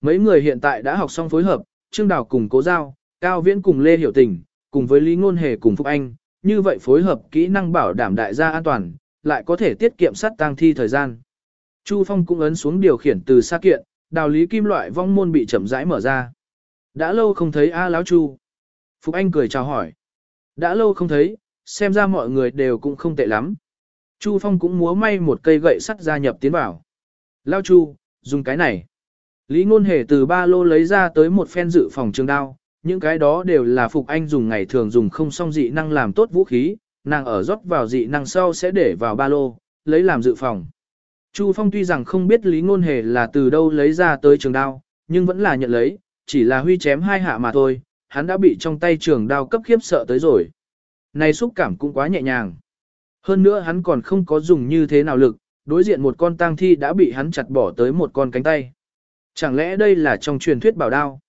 Mấy người hiện tại đã học xong phối hợp, Trương Đào cùng Cố Giao, Cao Viễn cùng Lê Hiểu Tình, cùng với Lý Ngôn Hề cùng Phúc Anh, như vậy phối hợp kỹ năng bảo đảm đại gia an toàn, lại có thể tiết kiệm sát tang thi thời gian. Chu Phong cũng ấn xuống điều khiển từ xa kiện, đào lý kim loại vong môn bị chậm rãi mở ra. Đã lâu không thấy A Lão Chu. Phúc Anh cười chào hỏi. Đã lâu không thấy, xem ra mọi người đều cũng không tệ lắm. Chu Phong cũng múa may một cây gậy sắt gia nhập tiến vào. Lao Chu, dùng cái này. Lý Ngôn Hề từ ba lô lấy ra tới một phen dự phòng trường đao, những cái đó đều là Phục Anh dùng ngày thường dùng không xong dị năng làm tốt vũ khí, nàng ở rót vào dị năng sau sẽ để vào ba lô, lấy làm dự phòng. Chu Phong tuy rằng không biết Lý Ngôn Hề là từ đâu lấy ra tới trường đao, nhưng vẫn là nhận lấy, chỉ là huy chém hai hạ mà thôi, hắn đã bị trong tay trường đao cấp khiếp sợ tới rồi. Này xúc cảm cũng quá nhẹ nhàng. Hơn nữa hắn còn không có dùng như thế nào lực, đối diện một con tang thi đã bị hắn chặt bỏ tới một con cánh tay. Chẳng lẽ đây là trong truyền thuyết bảo đao?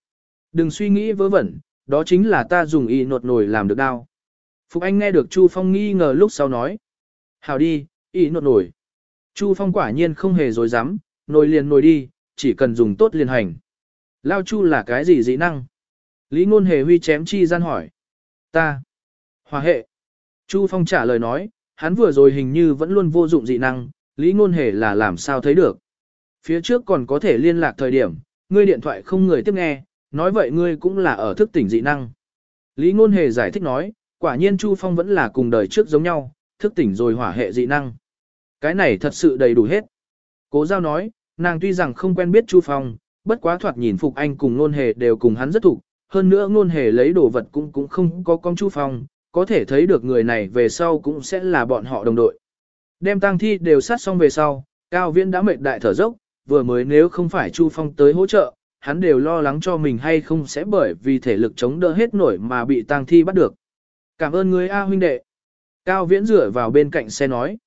Đừng suy nghĩ vớ vẩn, đó chính là ta dùng y nột nổi làm được đao. Phục Anh nghe được Chu Phong nghi ngờ lúc sau nói. Hào đi, y nột nổi. Chu Phong quả nhiên không hề dối dám, nồi liền nồi đi, chỉ cần dùng tốt liền hành. Lao Chu là cái gì dị năng? Lý ngôn hề huy chém chi gian hỏi. Ta. Hòa hệ. Chu Phong trả lời nói, hắn vừa rồi hình như vẫn luôn vô dụng dị năng, Lý ngôn hề là làm sao thấy được. Phía trước còn có thể liên lạc thời điểm, ngươi điện thoại không người tiếp nghe, nói vậy ngươi cũng là ở thức tỉnh dị năng. Lý ngôn hề giải thích nói, quả nhiên Chu Phong vẫn là cùng đời trước giống nhau, thức tỉnh rồi hỏa hệ dị năng. Cái này thật sự đầy đủ hết. Cố giao nói, nàng tuy rằng không quen biết Chu Phong, bất quá thoạt nhìn Phục Anh cùng ngôn hề đều cùng hắn rất thủ, hơn nữa ngôn hề lấy đồ vật cũng cũng không có con Chu Phong, có thể thấy được người này về sau cũng sẽ là bọn họ đồng đội. Đem tang thi đều sát xong về sau, Cao Viễn đã mệt đại thở dốc, vừa mới nếu không phải Chu Phong tới hỗ trợ, hắn đều lo lắng cho mình hay không sẽ bởi vì thể lực chống đỡ hết nổi mà bị tang thi bắt được. Cảm ơn người A huynh đệ. Cao Viễn rửa vào bên cạnh xe nói.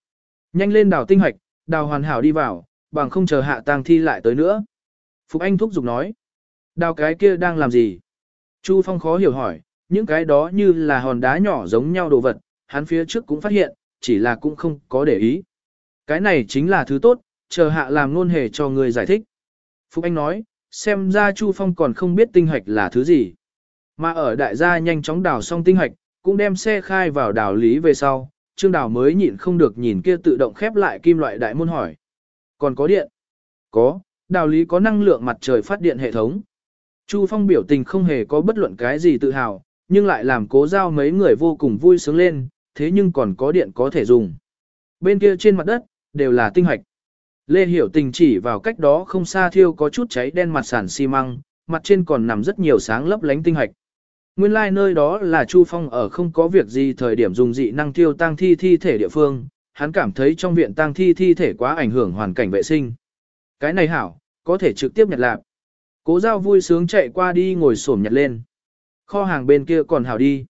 Nhanh lên đào tinh hoạch, đào hoàn hảo đi vào, bằng không chờ hạ tang thi lại tới nữa. Phục Anh thúc giục nói. Đào cái kia đang làm gì? Chu Phong khó hiểu hỏi, những cái đó như là hòn đá nhỏ giống nhau đồ vật, hắn phía trước cũng phát hiện, chỉ là cũng không có để ý. Cái này chính là thứ tốt, chờ hạ làm luôn hề cho người giải thích. Phúc Anh nói, xem ra Chu Phong còn không biết tinh hạch là thứ gì. Mà ở đại gia nhanh chóng đào xong tinh hạch, cũng đem xe khai vào đào lý về sau, Trương Đào mới nhịn không được nhìn kia tự động khép lại kim loại đại môn hỏi. Còn có điện? Có, đào lý có năng lượng mặt trời phát điện hệ thống. Chu Phong biểu tình không hề có bất luận cái gì tự hào, nhưng lại làm cố giao mấy người vô cùng vui sướng lên, thế nhưng còn có điện có thể dùng. Bên kia trên mặt đất, đều là tinh hạch. Lê Hiểu Tình chỉ vào cách đó không xa thiêu có chút cháy đen mặt sản xi măng, mặt trên còn nằm rất nhiều sáng lấp lánh tinh hạch. Nguyên lai like nơi đó là Chu Phong ở không có việc gì thời điểm dùng dị năng tiêu tang thi thi thể địa phương, hắn cảm thấy trong viện tang thi thi thể quá ảnh hưởng hoàn cảnh vệ sinh. Cái này hảo, có thể trực tiếp nhặt lạc. Cố giao vui sướng chạy qua đi ngồi xổm nhặt lên. Kho hàng bên kia còn hảo đi.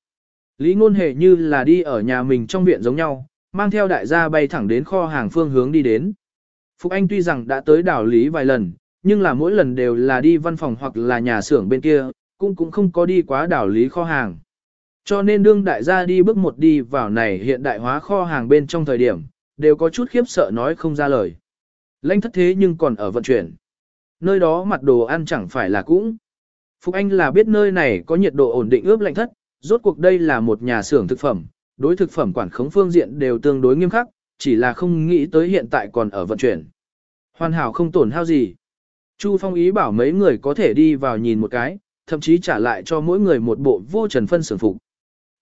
Lý ngôn hề như là đi ở nhà mình trong viện giống nhau, mang theo đại gia bay thẳng đến kho hàng phương hướng đi đến. Phục Anh tuy rằng đã tới đảo Lý vài lần, nhưng là mỗi lần đều là đi văn phòng hoặc là nhà xưởng bên kia, cũng cũng không có đi quá đảo Lý kho hàng. Cho nên đương đại gia đi bước một đi vào này hiện đại hóa kho hàng bên trong thời điểm, đều có chút khiếp sợ nói không ra lời. Lanh thất thế nhưng còn ở vận chuyển. Nơi đó mặt đồ ăn chẳng phải là cũng. Phục Anh là biết nơi này có nhiệt độ ổn định ướp lạnh thất, rốt cuộc đây là một nhà xưởng thực phẩm, đối thực phẩm quản khống phương diện đều tương đối nghiêm khắc, chỉ là không nghĩ tới hiện tại còn ở vận chuyển. Hoàn hảo không tổn hao gì. Chu Phong ý bảo mấy người có thể đi vào nhìn một cái, thậm chí trả lại cho mỗi người một bộ vô trần phân sưởng phục.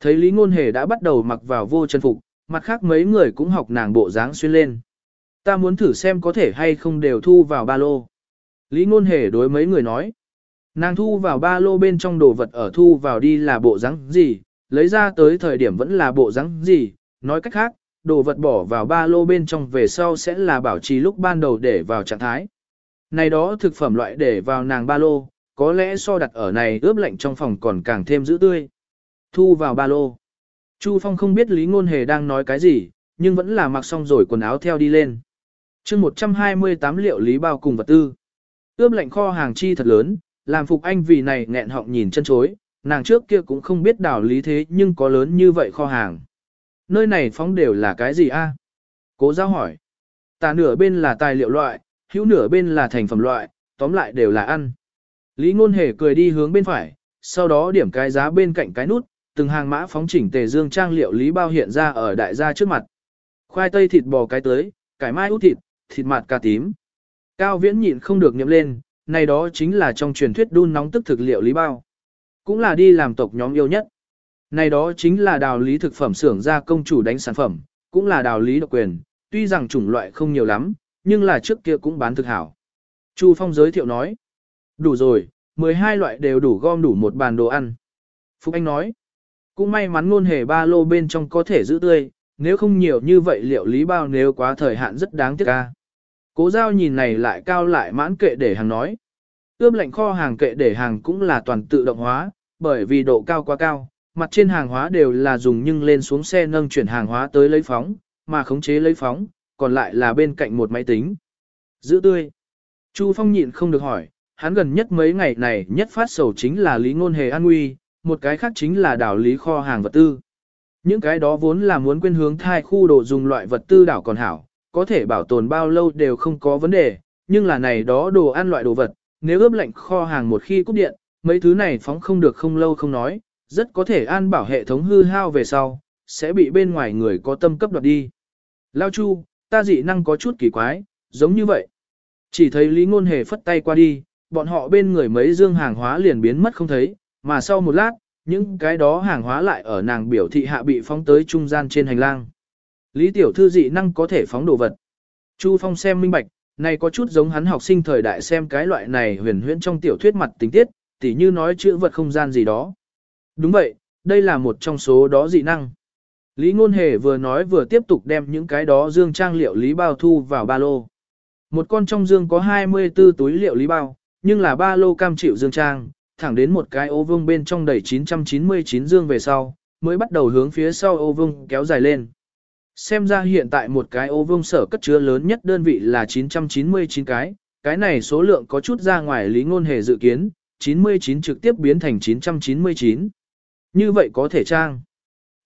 Thấy Lý Ngôn Hề đã bắt đầu mặc vào vô trần phục, mặt khác mấy người cũng học nàng bộ dáng xuyên lên. Ta muốn thử xem có thể hay không đều thu vào ba lô. Lý Ngôn Hề đối mấy người nói. Nàng thu vào ba lô bên trong đồ vật ở thu vào đi là bộ dáng gì, lấy ra tới thời điểm vẫn là bộ dáng gì, nói cách khác, đồ vật bỏ vào ba lô bên trong về sau sẽ là bảo trì lúc ban đầu để vào trạng thái. Này đó thực phẩm loại để vào nàng ba lô, có lẽ so đặt ở này ướp lạnh trong phòng còn càng thêm giữ tươi. Thu vào ba lô. Chu Phong không biết Lý Ngôn Hề đang nói cái gì, nhưng vẫn là mặc xong rồi quần áo theo đi lên. chương 128 liệu lý bao cùng vật tư. Ướp lạnh kho hàng chi thật lớn, làm Phục Anh vì này nghẹn họng nhìn chân chối, nàng trước kia cũng không biết đảo lý thế nhưng có lớn như vậy kho hàng. Nơi này phóng đều là cái gì a? Cố giao hỏi. Tà nửa bên là tài liệu loại, hữu nửa bên là thành phẩm loại, tóm lại đều là ăn. Lý Ngôn Hề cười đi hướng bên phải, sau đó điểm cái giá bên cạnh cái nút, từng hàng mã phóng chỉnh tề dương trang liệu lý bao hiện ra ở đại gia trước mặt. Khoai tây thịt bò cái tới, cải mai út thịt, thịt mặt cà tím. Cao Viễn nhịn không được nhậm lên, này đó chính là trong truyền thuyết đun nóng tức thực liệu lý bao. Cũng là đi làm tộc nhóm yêu nhất. Này đó chính là đào lý thực phẩm xưởng ra công chủ đánh sản phẩm, cũng là đào lý độc quyền, tuy rằng chủng loại không nhiều lắm, nhưng là trước kia cũng bán thực hảo. Chu Phong giới thiệu nói, đủ rồi, 12 loại đều đủ gom đủ một bàn đồ ăn. Phúc Anh nói, cũng may mắn ngôn hề ba lô bên trong có thể giữ tươi, nếu không nhiều như vậy liệu lý bao nếu quá thời hạn rất đáng tiếc ca. Cố giao nhìn này lại cao lại mãn kệ để hàng nói. Ướp lạnh kho hàng kệ để hàng cũng là toàn tự động hóa, bởi vì độ cao quá cao, mặt trên hàng hóa đều là dùng nhưng lên xuống xe nâng chuyển hàng hóa tới lấy phóng, mà khống chế lấy phóng, còn lại là bên cạnh một máy tính. Giữ tươi. Chu Phong nhịn không được hỏi, hắn gần nhất mấy ngày này nhất phát sầu chính là lý ngôn hề an nguy, một cái khác chính là đảo lý kho hàng vật tư. Những cái đó vốn là muốn quên hướng thai khu đồ dùng loại vật tư đảo còn hảo, có thể bảo tồn bao lâu đều không có vấn đề, nhưng là này đó đồ ăn loại đồ vật, nếu ướp lạnh kho hàng một khi cúp điện, mấy thứ này phóng không được không lâu không nói, rất có thể an bảo hệ thống hư hao về sau, sẽ bị bên ngoài người có tâm cấp đoạt đi. Lao Chu, ta dị năng có chút kỳ quái, giống như vậy. Chỉ thấy Lý Ngôn Hề phất tay qua đi, bọn họ bên người mấy dương hàng hóa liền biến mất không thấy, mà sau một lát, những cái đó hàng hóa lại ở nàng biểu thị hạ bị phóng tới trung gian trên hành lang. Lý tiểu thư dị năng có thể phóng đồ vật. Chu Phong xem minh bạch, này có chút giống hắn học sinh thời đại xem cái loại này huyền huyễn trong tiểu thuyết mặt tình tiết, tỉ như nói chữ vật không gian gì đó. Đúng vậy, đây là một trong số đó dị năng. Lý Ngôn Hề vừa nói vừa tiếp tục đem những cái đó dương trang liệu lý bao thu vào ba lô. Một con trong dương có 24 túi liệu lý bao, nhưng là ba lô cam chịu dương trang, thẳng đến một cái ô vương bên trong đầy 999 dương về sau, mới bắt đầu hướng phía sau ô vương kéo dài lên. Xem ra hiện tại một cái ô vương sở cất chứa lớn nhất đơn vị là 999 cái, cái này số lượng có chút ra ngoài lý ngôn hề dự kiến, 99 trực tiếp biến thành 999. Như vậy có thể trang.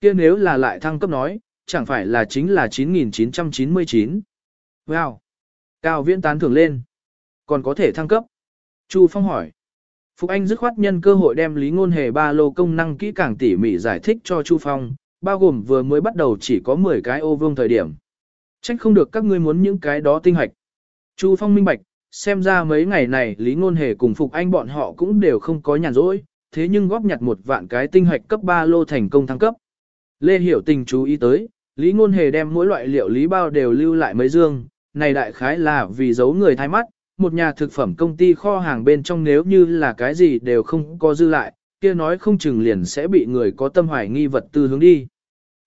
kia nếu là lại thăng cấp nói, chẳng phải là chính là 9999. Wow! Cao viễn tán thưởng lên. Còn có thể thăng cấp. Chu Phong hỏi. Phục Anh dứt khoát nhân cơ hội đem lý ngôn hề ba lô công năng kỹ càng tỉ mỉ giải thích cho Chu Phong, bao gồm vừa mới bắt đầu chỉ có 10 cái ô vương thời điểm. Trách không được các ngươi muốn những cái đó tinh hạch. Chu Phong minh bạch, xem ra mấy ngày này Lý Ngôn Hề cùng Phục Anh bọn họ cũng đều không có nhàn rỗi, thế nhưng góp nhặt một vạn cái tinh hạch cấp 3 lô thành công thăng cấp. Lê Hiểu Tình chú ý tới, Lý Ngôn Hề đem mỗi loại liệu lý bao đều lưu lại mấy dương, này đại khái là vì giấu người thay mắt, một nhà thực phẩm công ty kho hàng bên trong nếu như là cái gì đều không có dư lại, kia nói không chừng liền sẽ bị người có tâm hoài nghi vật tư hướng đi.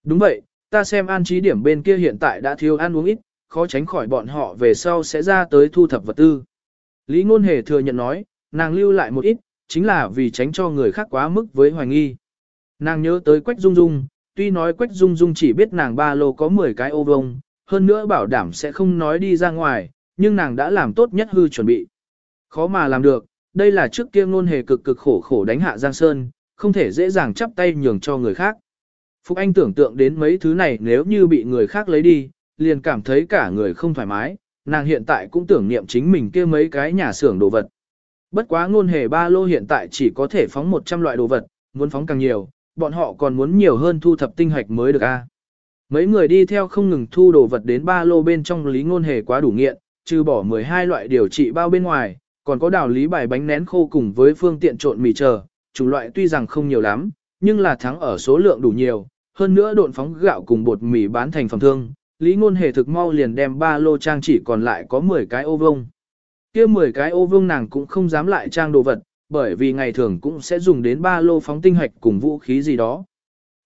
Đúng vậy, ta xem an trí điểm bên kia hiện tại đã thiếu ăn uống ít, khó tránh khỏi bọn họ về sau sẽ ra tới thu thập vật tư. Lý Ngôn Hề thừa nhận nói, nàng lưu lại một ít, chính là vì tránh cho người khác quá mức với hoài nghi. Nàng nhớ tới Quách Dung Dung, tuy nói Quách Dung Dung chỉ biết nàng ba lô có 10 cái ô vông, hơn nữa bảo đảm sẽ không nói đi ra ngoài, nhưng nàng đã làm tốt nhất hư chuẩn bị. Khó mà làm được, đây là trước kia ngôn hề cực cực khổ khổ đánh hạ Giang Sơn, không thể dễ dàng chắp tay nhường cho người khác. Phúc Anh tưởng tượng đến mấy thứ này nếu như bị người khác lấy đi, liền cảm thấy cả người không thoải mái, nàng hiện tại cũng tưởng niệm chính mình kia mấy cái nhà xưởng đồ vật. Bất quá ngôn hề ba lô hiện tại chỉ có thể phóng 100 loại đồ vật, muốn phóng càng nhiều, bọn họ còn muốn nhiều hơn thu thập tinh hạch mới được a. Mấy người đi theo không ngừng thu đồ vật đến ba lô bên trong lý ngôn hề quá đủ nghiện, trừ bỏ 12 loại điều trị bao bên ngoài, còn có đào lý bài bánh nén khô cùng với phương tiện trộn mì chờ, chủng loại tuy rằng không nhiều lắm, nhưng là thắng ở số lượng đủ nhiều, hơn nữa độn phóng gạo cùng bột mì bán thành phẩm thương, Lý Ngôn Hề thực mau liền đem ba lô trang chỉ còn lại có 10 cái ô vông kia 10 cái ô vương nàng cũng không dám lại trang đồ vật, bởi vì ngày thường cũng sẽ dùng đến ba lô phóng tinh hạch cùng vũ khí gì đó.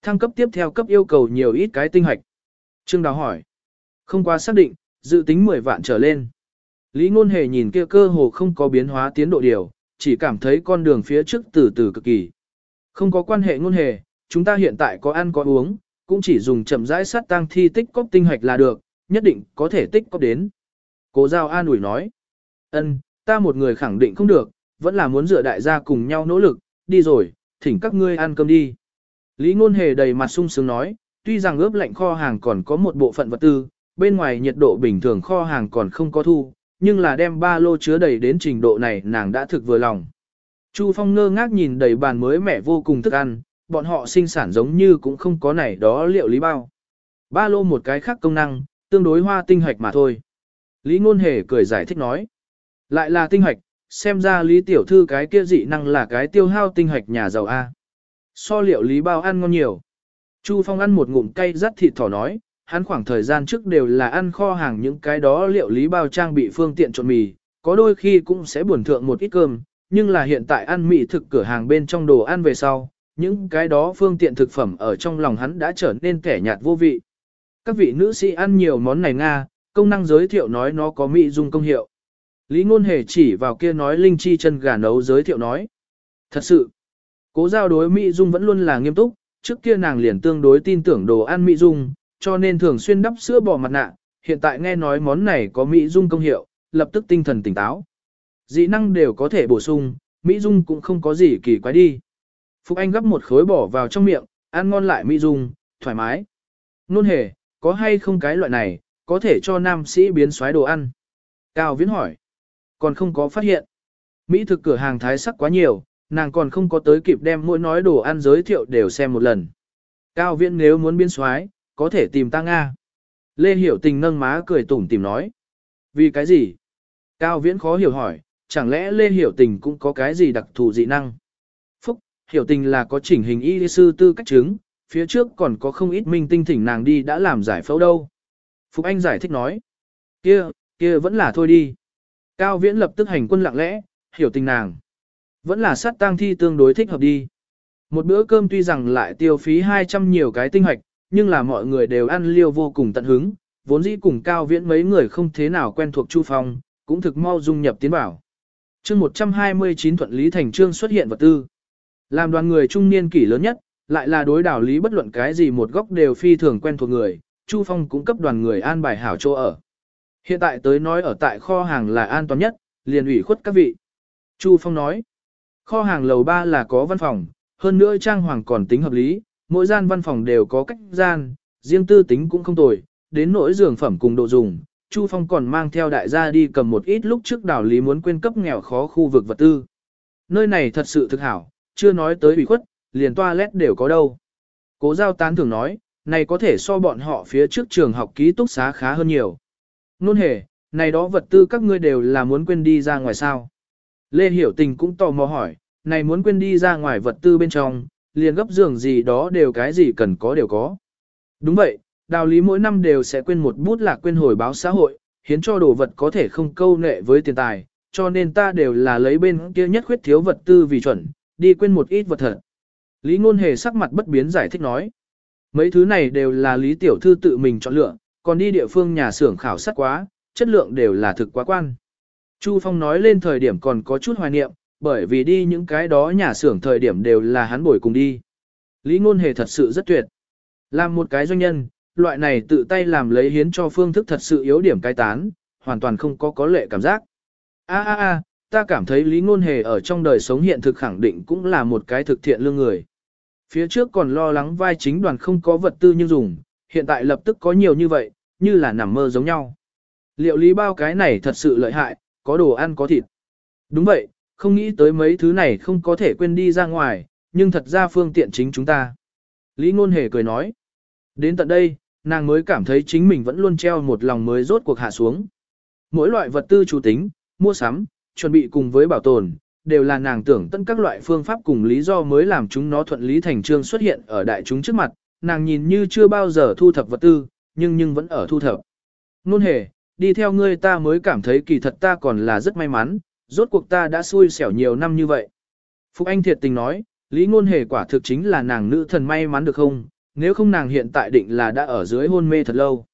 Thăng cấp tiếp theo cấp yêu cầu nhiều ít cái tinh hạch. Trương Đào hỏi. Không quá xác định, dự tính 10 vạn trở lên. Lý Ngôn Hề nhìn kia cơ hồ không có biến hóa tiến độ điều, chỉ cảm thấy con đường phía trước từ từ cực kỳ. Không có quan hệ Ngôn Hề, chúng ta hiện tại có ăn có uống, cũng chỉ dùng chậm rãi sát tăng thi tích cóp tinh hạch là được, nhất định có thể tích cóp đến. Cố Giao an ủi nói, ân, ta một người khẳng định không được, vẫn là muốn dựa đại gia cùng nhau nỗ lực, đi rồi, thỉnh các ngươi ăn cơm đi. Lý Ngôn Hề đầy mặt sung sướng nói, tuy rằng ướp lạnh kho hàng còn có một bộ phận vật tư, bên ngoài nhiệt độ bình thường kho hàng còn không có thu, nhưng là đem ba lô chứa đầy đến trình độ này nàng đã thực vừa lòng. Chu Phong ngơ ngác nhìn đầy bàn mới mẻ vô cùng thức ăn, bọn họ sinh sản giống như cũng không có này đó liệu lý bao. Ba lô một cái khác công năng, tương đối hoa tinh hoạch mà thôi. Lý Ngôn Hề cười giải thích nói. Lại là tinh hoạch, xem ra Lý Tiểu Thư cái kia dị năng là cái tiêu hao tinh hoạch nhà giàu A. So liệu lý bao ăn ngon nhiều. Chu Phong ăn một ngụm cay rắt thịt thỏ nói, hắn khoảng thời gian trước đều là ăn kho hàng những cái đó liệu lý bao trang bị phương tiện trộn mì, có đôi khi cũng sẽ buồn thượng một ít cơm, nhưng là hiện tại ăn mì thực cửa hàng bên trong đồ ăn về sau, những cái đó phương tiện thực phẩm ở trong lòng hắn đã trở nên kẻ nhạt vô vị. Các vị nữ sĩ ăn nhiều món này Nga, công năng giới thiệu nói nó có mỹ dung công hiệu. Lý ngôn hề chỉ vào kia nói linh chi chân gà nấu giới thiệu nói. Thật sự, cố giao đối mỹ dung vẫn luôn là nghiêm túc, trước kia nàng liền tương đối tin tưởng đồ ăn mỹ dung, cho nên thường xuyên đắp sữa bò mặt nạ, hiện tại nghe nói món này có mỹ dung công hiệu, lập tức tinh thần tỉnh táo. Dị năng đều có thể bổ sung, mỹ dung cũng không có gì kỳ quái đi. Phục Anh gấp một khối bỏ vào trong miệng, ăn ngon lại mỹ dung, thoải mái. Nôn hề, có hay không cái loại này, có thể cho nam sĩ biến xoái đồ ăn? Cao Viễn hỏi. Còn không có phát hiện. Mỹ thực cửa hàng thái sắc quá nhiều, nàng còn không có tới kịp đem mỗi nói đồ ăn giới thiệu đều xem một lần. Cao Viễn nếu muốn biến soái có thể tìm ta Nga. Lê Hiểu Tình nâng má cười tủm tìm nói. Vì cái gì? Cao Viễn khó hiểu hỏi, chẳng lẽ Lê Hiểu Tình cũng có cái gì đặc thù dị năng? Phúc, Hiểu Tình là có chỉnh hình y sư tư cách chứng, phía trước còn có không ít minh tinh thỉnh nàng đi đã làm giải phẫu đâu. Phục Anh giải thích nói. Kia, kia vẫn là thôi đi. Cao Viễn lập tức hành quân lặng lẽ, hiểu tình nàng. Vẫn là sát tang thi tương đối thích hợp đi. Một bữa cơm tuy rằng lại tiêu phí 200 nhiều cái tinh hoạch, nhưng là mọi người đều ăn liêu vô cùng tận hứng, vốn dĩ cùng Cao Viễn mấy người không thế nào quen thuộc Chu Phong, cũng thực mau dung nhập tiến bảo. chương 129 thuận lý thành trương xuất hiện vật tư. Làm đoàn người trung niên kỷ lớn nhất, lại là đối đảo lý bất luận cái gì một góc đều phi thường quen thuộc người, Chu Phong cũng cấp đoàn người an bài hảo chỗ ở. Hiện tại tới nói ở tại kho hàng là an toàn nhất, liền ủy khuất các vị. Chu Phong nói, kho hàng lầu 3 là có văn phòng, hơn nữa trang hoàng còn tính hợp lý, mỗi gian văn phòng đều có cách gian, riêng tư tính cũng không tồi, đến nỗi giường phẩm cùng độ dùng. Chu Phong còn mang theo đại gia đi cầm một ít lúc trước đảo lý muốn quên cấp nghèo khó khu vực vật tư. Nơi này thật sự thực hảo, chưa nói tới ủy khuất, liền toilet đều có đâu. Cố giao tán thường nói, này có thể so bọn họ phía trước trường học ký túc xá khá hơn nhiều. Nôn hề, này đó vật tư các ngươi đều là muốn quên đi ra ngoài sao. Lê Hiểu Tình cũng tò mò hỏi, này muốn quên đi ra ngoài vật tư bên trong, liền gấp giường gì đó đều cái gì cần có đều có. Đúng vậy, đạo lý mỗi năm đều sẽ quên một bút lạc quên hồi báo xã hội, hiến cho đồ vật có thể không câu nệ với tiền tài, cho nên ta đều là lấy bên kia nhất khuyết thiếu vật tư vì chuẩn, đi quên một ít vật thật. Lý Ngôn Hề sắc mặt bất biến giải thích nói. Mấy thứ này đều là Lý Tiểu Thư tự mình chọn lựa, còn đi địa phương nhà xưởng khảo sát quá, chất lượng đều là thực quá quan. Chu Phong nói lên thời điểm còn có chút hoài niệm, bởi vì đi những cái đó nhà xưởng thời điểm đều là hắn bồi cùng đi. Lý Ngôn Hề thật sự rất tuyệt. Làm một cái doanh nhân, loại này tự tay làm lấy hiến cho phương thức thật sự yếu điểm cai tán, hoàn toàn không có có lệ cảm giác. A a a, ta cảm thấy Lý Ngôn Hề ở trong đời sống hiện thực khẳng định cũng là một cái thực thiện lương người. Phía trước còn lo lắng vai chính đoàn không có vật tư nhưng dùng, hiện tại lập tức có nhiều như vậy, như là nằm mơ giống nhau. Liệu lý bao cái này thật sự lợi hại, có đồ ăn có thịt. Đúng vậy, không nghĩ tới mấy thứ này không có thể quên đi ra ngoài, nhưng thật ra phương tiện chính chúng ta. Lý Ngôn Hề cười nói. Đến tận đây, nàng mới cảm thấy chính mình vẫn luôn treo một lòng mới rốt cuộc hạ xuống. Mỗi loại vật tư chủ tính, mua sắm, chuẩn bị cùng với bảo tồn, đều là nàng tưởng tất các loại phương pháp cùng lý do mới làm chúng nó thuận lý thành trương xuất hiện ở đại chúng trước mặt, nàng nhìn như chưa bao giờ thu thập vật tư, nhưng nhưng vẫn ở thu thập. Nôn hề, đi theo ngươi ta mới cảm thấy kỳ thật ta còn là rất may mắn, rốt cuộc ta đã xui xẻo nhiều năm như vậy. Phục Anh thiệt tình nói, Lý Ngôn Hề quả thực chính là nàng nữ thần may mắn được không, nếu không nàng hiện tại định là đã ở dưới hôn mê thật lâu.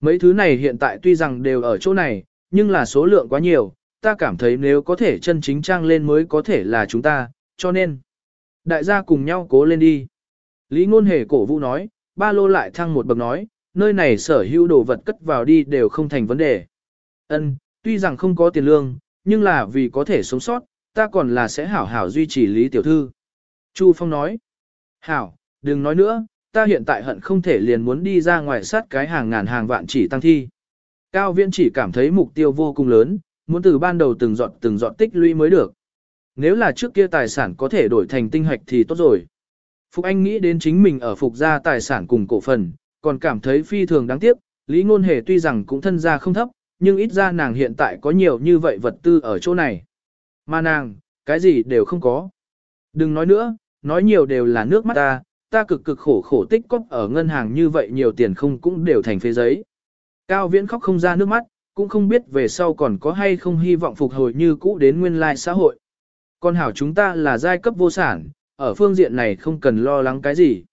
Mấy thứ này hiện tại tuy rằng đều ở chỗ này, nhưng là số lượng quá nhiều, ta cảm thấy nếu có thể chân chính trang lên mới có thể là chúng ta, cho nên. Đại gia cùng nhau cố lên đi. Lý Ngôn Hề cổ vũ nói, ba lô lại thăng một bậc nói, nơi này sở hữu đồ vật cất vào đi đều không thành vấn đề. Ân, tuy rằng không có tiền lương, nhưng là vì có thể sống sót, ta còn là sẽ hảo hảo duy trì Lý Tiểu Thư. Chu Phong nói, hảo, đừng nói nữa, ta hiện tại hận không thể liền muốn đi ra ngoài sát cái hàng ngàn hàng vạn chỉ tăng thi. Cao Viễn chỉ cảm thấy mục tiêu vô cùng lớn, muốn từ ban đầu từng dọn từng dọn tích lũy mới được. Nếu là trước kia tài sản có thể đổi thành tinh hạch thì tốt rồi. Phục Anh nghĩ đến chính mình ở Phục gia tài sản cùng cổ phần, còn cảm thấy phi thường đáng tiếc, Lý Ngôn Hề tuy rằng cũng thân gia không thấp, nhưng ít ra nàng hiện tại có nhiều như vậy vật tư ở chỗ này. Mà nàng, cái gì đều không có. Đừng nói nữa, nói nhiều đều là nước mắt ta, ta cực cực khổ khổ tích cóp ở ngân hàng như vậy nhiều tiền không cũng đều thành phế giấy. Cao Viễn khóc không ra nước mắt, cũng không biết về sau còn có hay không hy vọng phục hồi như cũ đến nguyên lai xã hội. Con hảo chúng ta là giai cấp vô sản, ở phương diện này không cần lo lắng cái gì.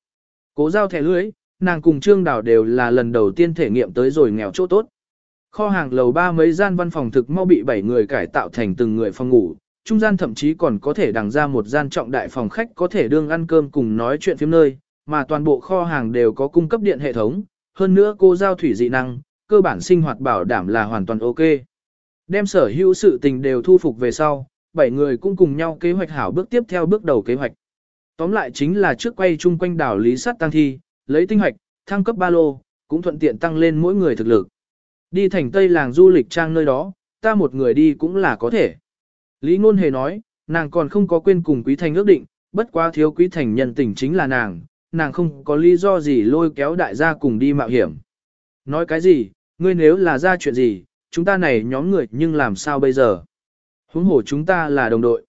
Cố giao thẻ lưới, nàng cùng Trương Đào đều là lần đầu tiên thể nghiệm tới rồi nghèo chỗ tốt. Kho hàng lầu ba mấy gian văn phòng thực mau bị bảy người cải tạo thành từng người phòng ngủ, trung gian thậm chí còn có thể đằng ra một gian trọng đại phòng khách có thể đương ăn cơm cùng nói chuyện phim nơi, mà toàn bộ kho hàng đều có cung cấp điện hệ thống, hơn nữa cô giao thủy dị năng, cơ bản sinh hoạt bảo đảm là hoàn toàn ok. Đem sở hữu sự tình đều thu phục về sau, bảy người cũng cùng nhau kế hoạch hảo bước tiếp theo bước đầu kế hoạch. Tóm lại chính là trước quay chung quanh đảo lý sát tăng thi, lấy tinh hoạch, thăng cấp ba lô, cũng thuận tiện tăng lên mỗi người thực lực. Đi thành Tây làng du lịch trang nơi đó, ta một người đi cũng là có thể. Lý Ngôn Hề nói, nàng còn không có quên cùng Quý Thành ước định, bất quá thiếu Quý Thành nhân tình chính là nàng, nàng không có lý do gì lôi kéo đại gia cùng đi mạo hiểm. Nói cái gì, ngươi nếu là ra chuyện gì, chúng ta này nhóm người nhưng làm sao bây giờ? Huống hồ chúng ta là đồng đội.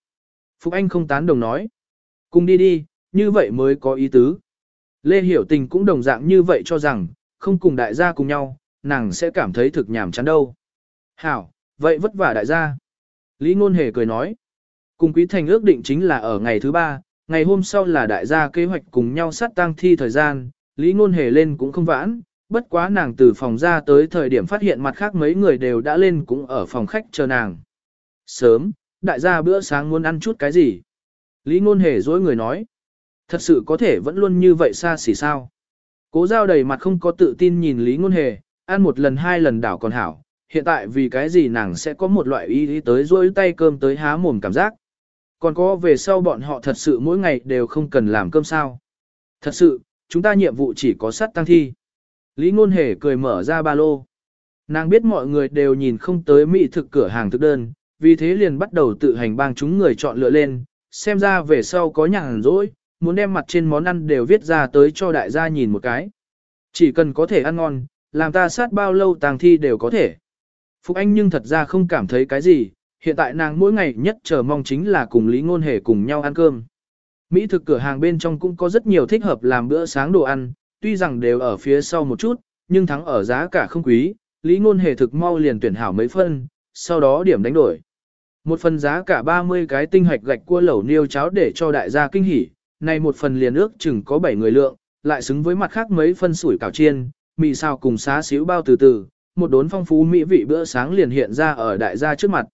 Phục Anh không tán đồng nói. Cùng đi đi, như vậy mới có ý tứ. Lê Hiểu Tình cũng đồng dạng như vậy cho rằng, không cùng đại gia cùng nhau, nàng sẽ cảm thấy thực nhảm chán đâu. Hảo, vậy vất vả đại gia. Lý Ngôn Hề cười nói. Cùng Quý Thành ước định chính là ở ngày thứ ba, ngày hôm sau là đại gia kế hoạch cùng nhau sát tang thi thời gian, Lý Ngôn Hề lên cũng không vãn, bất quá nàng từ phòng ra tới thời điểm phát hiện mặt khác mấy người đều đã lên cũng ở phòng khách chờ nàng. Sớm, đại gia bữa sáng muốn ăn chút cái gì? Lý Ngôn Hề dối người nói. Thật sự có thể vẫn luôn như vậy xa xỉ sao? Cố giao đầy mặt không có tự tin nhìn Lý Ngôn Hề, ăn một lần hai lần đảo còn hảo. Hiện tại vì cái gì nàng sẽ có một loại ý, ý tới dối tay cơm tới há mồm cảm giác. Còn có về sau bọn họ thật sự mỗi ngày đều không cần làm cơm sao. Thật sự, chúng ta nhiệm vụ chỉ có sắt tăng thi. Lý Ngôn Hề cười mở ra ba lô. Nàng biết mọi người đều nhìn không tới mỹ thực cửa hàng thực đơn, vì thế liền bắt đầu tự hành bang chúng người chọn lựa lên, xem ra về sau có nhàn rỗi, muốn đem mặt trên món ăn đều viết ra tới cho đại gia nhìn một cái. Chỉ cần có thể ăn ngon, làm ta sát bao lâu tàng thi đều có thể. Phục Anh nhưng thật ra không cảm thấy cái gì, hiện tại nàng mỗi ngày nhất chờ mong chính là cùng Lý Ngôn Hề cùng nhau ăn cơm. Mỹ thực cửa hàng bên trong cũng có rất nhiều thích hợp làm bữa sáng đồ ăn, tuy rằng đều ở phía sau một chút, nhưng thắng ở giá cả không quý, Lý Ngôn Hề thực mau liền tuyển hảo mấy phân, sau đó điểm đánh đổi. Một phần giá cả 30 cái tinh hạch gạch cua lẩu niêu cháo để cho đại gia kinh hỉ, này một phần liền ước chừng có 7 người lượng, lại xứng với mặt khác mấy phân sủi cảo chiên, mì xào cùng xá xíu bao từ từ, một đốn phong phú mỹ vị bữa sáng liền hiện ra ở đại gia trước mặt.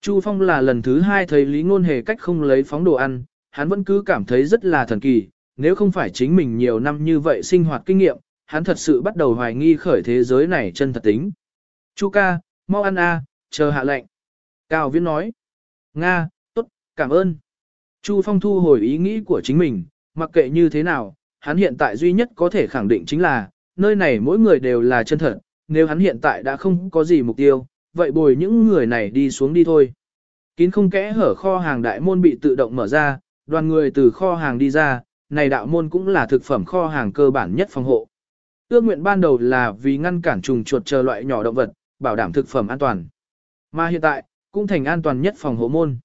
Chu Phong là lần thứ hai thấy Lý Ngôn Hề cách không lấy phóng đồ ăn, hắn vẫn cứ cảm thấy rất là thần kỳ, nếu không phải chính mình nhiều năm như vậy sinh hoạt kinh nghiệm, hắn thật sự bắt đầu hoài nghi khởi thế giới này chân thật tính. Chu ca, mau ăn a, chờ hạ lệnh. Cao Viễn nói. Nga, tốt, cảm ơn. Chu Phong thu hồi ý nghĩ của chính mình, mặc kệ như thế nào, hắn hiện tại duy nhất có thể khẳng định chính là, nơi này mỗi người đều là chân thật, nếu hắn hiện tại đã không có gì mục tiêu, vậy bồi những người này đi xuống đi thôi. Kín không kẽ hở kho hàng đại môn bị tự động mở ra, đoàn người từ kho hàng đi ra, này đạo môn cũng là thực phẩm kho hàng cơ bản nhất phòng hộ. Ước nguyện ban đầu là vì ngăn cản trùng chuột chờ loại nhỏ động vật, bảo đảm thực phẩm an toàn. Mà hiện tại, cũng thành an toàn nhất phòng hộ môn.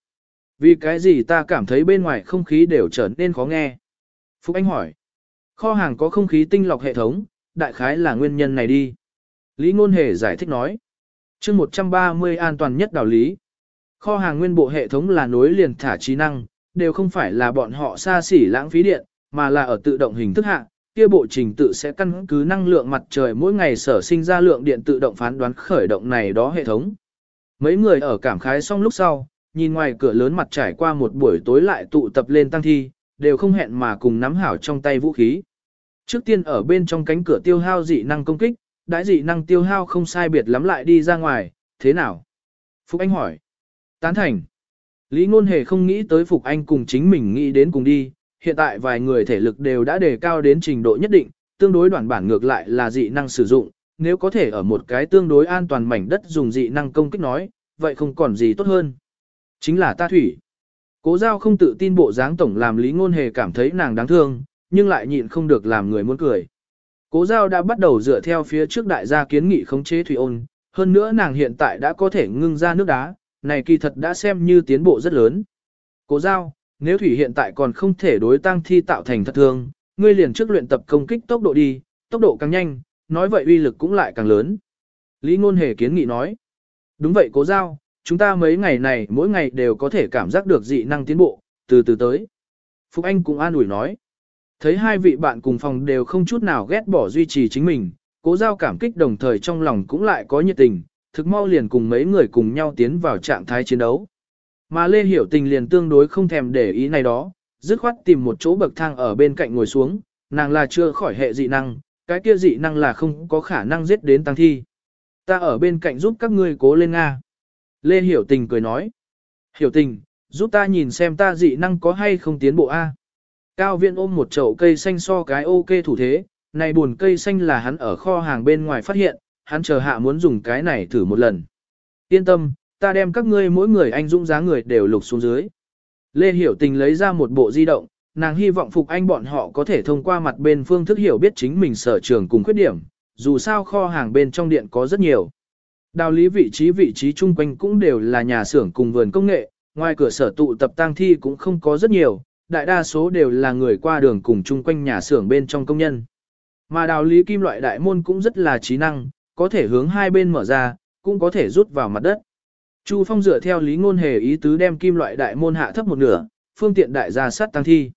Vì cái gì ta cảm thấy bên ngoài không khí đều trở nên khó nghe? Phúc Anh hỏi. Kho hàng có không khí tinh lọc hệ thống, đại khái là nguyên nhân này đi. Lý Ngôn Hề giải thích nói. chương 130 an toàn nhất đạo lý. Kho hàng nguyên bộ hệ thống là nối liền thả trí năng, đều không phải là bọn họ xa xỉ lãng phí điện, mà là ở tự động hình thức hạ, kia bộ trình tự sẽ căn cứ năng lượng mặt trời mỗi ngày sở sinh ra lượng điện tự động phán đoán khởi động này đó hệ thống. Mấy người ở cảm khái xong lúc sau, nhìn ngoài cửa lớn mặt trải qua một buổi tối lại tụ tập lên tăng thi, đều không hẹn mà cùng nắm hảo trong tay vũ khí. Trước tiên ở bên trong cánh cửa tiêu hao dị năng công kích, đãi dị năng tiêu hao không sai biệt lắm lại đi ra ngoài, thế nào? Phúc Anh hỏi. Tán thành. Lý Ngôn Hề không nghĩ tới Phục Anh cùng chính mình nghĩ đến cùng đi, hiện tại vài người thể lực đều đã đề cao đến trình độ nhất định, tương đối đoạn bản ngược lại là dị năng sử dụng, nếu có thể ở một cái tương đối an toàn mảnh đất dùng dị năng công kích nói, vậy không còn gì tốt hơn. Chính là ta thủy. Cố giao không tự tin bộ dáng tổng làm Lý Ngôn Hề cảm thấy nàng đáng thương, nhưng lại nhịn không được làm người muốn cười. Cố giao đã bắt đầu dựa theo phía trước đại gia kiến nghị khống chế thủy ôn, hơn nữa nàng hiện tại đã có thể ngưng ra nước đá, này kỳ thật đã xem như tiến bộ rất lớn. Cố giao, nếu thủy hiện tại còn không thể đối tăng thi tạo thành thật thương, ngươi liền trước luyện tập công kích tốc độ đi, tốc độ càng nhanh, nói vậy uy lực cũng lại càng lớn. Lý Ngôn Hề kiến nghị nói. Đúng vậy cố giao, chúng ta mấy ngày này mỗi ngày đều có thể cảm giác được dị năng tiến bộ, từ từ tới. Phục Anh cũng an ủi nói. Thấy hai vị bạn cùng phòng đều không chút nào ghét bỏ duy trì chính mình, cố giao cảm kích đồng thời trong lòng cũng lại có nhiệt tình, thực mau liền cùng mấy người cùng nhau tiến vào trạng thái chiến đấu. Mà Lê Hiểu Tình liền tương đối không thèm để ý này đó, dứt khoát tìm một chỗ bậc thang ở bên cạnh ngồi xuống, nàng là chưa khỏi hệ dị năng, cái kia dị năng là không có khả năng giết đến tăng thi. Ta ở bên cạnh giúp các ngươi cố lên Nga. Lê Hiểu Tình cười nói. Hiểu Tình, giúp ta nhìn xem ta dị năng có hay không tiến bộ A. Cao Viên ôm một chậu cây xanh so cái ok thủ thế, này buồn cây xanh là hắn ở kho hàng bên ngoài phát hiện, hắn chờ hạ muốn dùng cái này thử một lần. Yên tâm, ta đem các ngươi mỗi người anh dũng giá người đều lục xuống dưới. Lê Hiểu Tình lấy ra một bộ di động, nàng hy vọng Phục Anh bọn họ có thể thông qua mặt bên phương thức hiểu biết chính mình sở trường cùng khuyết điểm, dù sao kho hàng bên trong điện có rất nhiều. Đào lý vị trí vị trí chung quanh cũng đều là nhà xưởng cùng vườn công nghệ, ngoài cửa sở tụ tập tang thi cũng không có rất nhiều, đại đa số đều là người qua đường cùng chung quanh nhà xưởng bên trong công nhân. Mà đào lý kim loại đại môn cũng rất là trí năng, có thể hướng hai bên mở ra, cũng có thể rút vào mặt đất. Chu Phong dựa theo lý ngôn hề ý tứ đem kim loại đại môn hạ thấp một nửa, phương tiện đại gia sát tăng thi.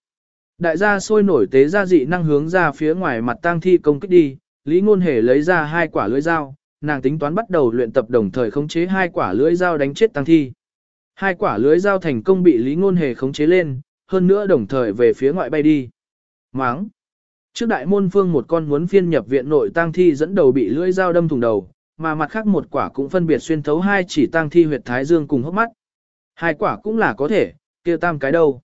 Đại gia sôi nổi tế ra dị năng hướng ra phía ngoài mặt tang thi công kích đi, lý ngôn hề lấy ra hai quả lưỡi dao, nàng tính toán bắt đầu luyện tập đồng thời khống chế hai quả lưỡi dao đánh chết tang thi. Hai quả lưỡi dao thành công bị lý ngôn hề khống chế lên, hơn nữa đồng thời về phía ngoại bay đi. Máng! Trước đại môn phương một con muốn phiên nhập viện nội tang thi dẫn đầu bị lưỡi dao đâm thủng đầu, mà mặt khác một quả cũng phân biệt xuyên thấu hai chỉ tang thi huyệt thái dương cùng hốc mắt. Hai quả cũng là có thể, kia tam cái đâu.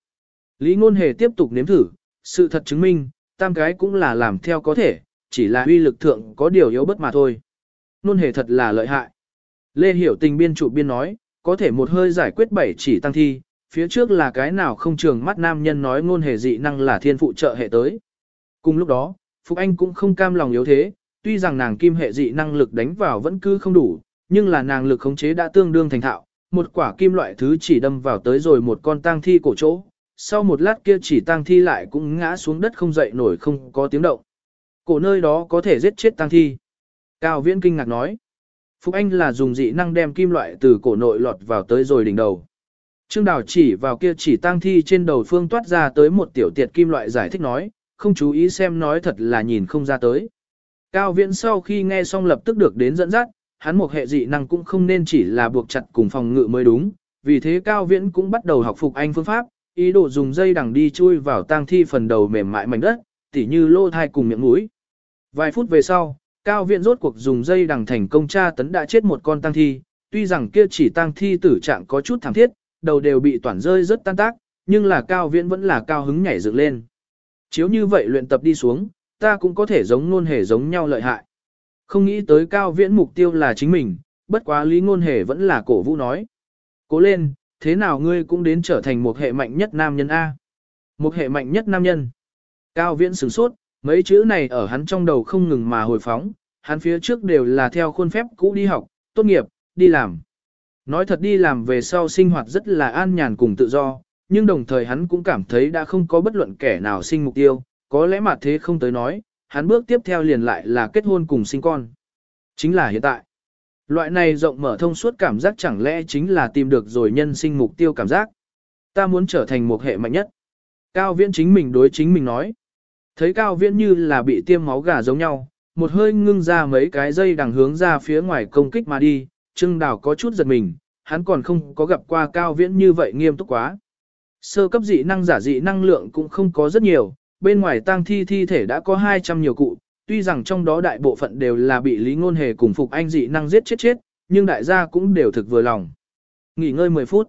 Lý ngôn hề tiếp tục nếm thử, sự thật chứng minh, tam cái cũng là làm theo có thể, chỉ là uy lực thượng có điều yếu bất mà thôi. Ngôn hề thật là lợi hại. Lê Hiểu tình biên trụ biên nói, có thể một hơi giải quyết bảy chỉ tăng thi, phía trước là cái nào không trường mắt nam nhân nói ngôn hề dị năng là thiên phụ trợ hệ tới. Cùng lúc đó, Phục Anh cũng không cam lòng yếu thế, tuy rằng nàng kim hệ dị năng lực đánh vào vẫn cứ không đủ, nhưng là nàng lực khống chế đã tương đương thành thạo, một quả kim loại thứ chỉ đâm vào tới rồi một con tang thi cổ chỗ, sau một lát kia chỉ tang thi lại cũng ngã xuống đất không dậy nổi không có tiếng động. Cổ nơi đó có thể giết chết tang thi. Cao Viễn kinh ngạc nói. Phục Anh là dùng dị năng đem kim loại từ cổ nội lọt vào tới rồi đỉnh đầu. Trương Đào chỉ vào kia chỉ tang thi trên đầu phương toát ra tới một tiểu tiệt kim loại giải thích nói, không chú ý xem nói thật là nhìn không ra tới. Cao Viễn sau khi nghe xong lập tức được đến dẫn dắt, hắn một hệ dị năng cũng không nên chỉ là buộc chặt cùng phòng ngự mới đúng, vì thế Cao Viễn cũng bắt đầu học phục anh phương pháp, ý đồ dùng dây đằng đi chui vào tang thi phần đầu mềm mại mảnh đất, tỉ như lô thai cùng miệng mũi. Vài phút về sau, Cao Viễn rốt cuộc dùng dây đằng thành công tra tấn đã chết một con tang thi, tuy rằng kia chỉ tang thi tử trạng có chút thảm thiết, đầu đều bị toàn rơi rất tan tác, nhưng là Cao Viễn vẫn là cao hứng nhảy dựng lên. Chiếu như vậy luyện tập đi xuống, ta cũng có thể giống ngôn hề giống nhau lợi hại. Không nghĩ tới cao viễn mục tiêu là chính mình, bất quá lý ngôn hề vẫn là cổ vũ nói. Cố lên, thế nào ngươi cũng đến trở thành một hệ mạnh nhất nam nhân A. Một hệ mạnh nhất nam nhân. Cao viễn sửng sốt, mấy chữ này ở hắn trong đầu không ngừng mà hồi phóng, hắn phía trước đều là theo khuôn phép cũ đi học, tốt nghiệp, đi làm. Nói thật đi làm về sau sinh hoạt rất là an nhàn cùng tự do, nhưng đồng thời hắn cũng cảm thấy đã không có bất luận kẻ nào sinh mục tiêu, có lẽ mà thế không tới nói, hắn bước tiếp theo liền lại là kết hôn cùng sinh con. Chính là hiện tại. Loại này rộng mở thông suốt cảm giác chẳng lẽ chính là tìm được rồi nhân sinh mục tiêu cảm giác. Ta muốn trở thành một hệ mạnh nhất. Cao viễn chính mình đối chính mình nói. Thấy cao viễn như là bị tiêm máu gà giống nhau, một hơi ngưng ra mấy cái dây đằng hướng ra phía ngoài công kích mà đi, Trương đào có chút giật mình, hắn còn không có gặp qua cao viễn như vậy nghiêm túc quá. Sơ cấp dị năng giả dị năng lượng cũng không có rất nhiều, bên ngoài tang thi thi thể đã có 200 nhiều cụ, tuy rằng trong đó đại bộ phận đều là bị Lý Ngôn Hề cùng Phục Anh dị năng giết chết chết, nhưng đại gia cũng đều thực vừa lòng. Nghỉ ngơi 10 phút.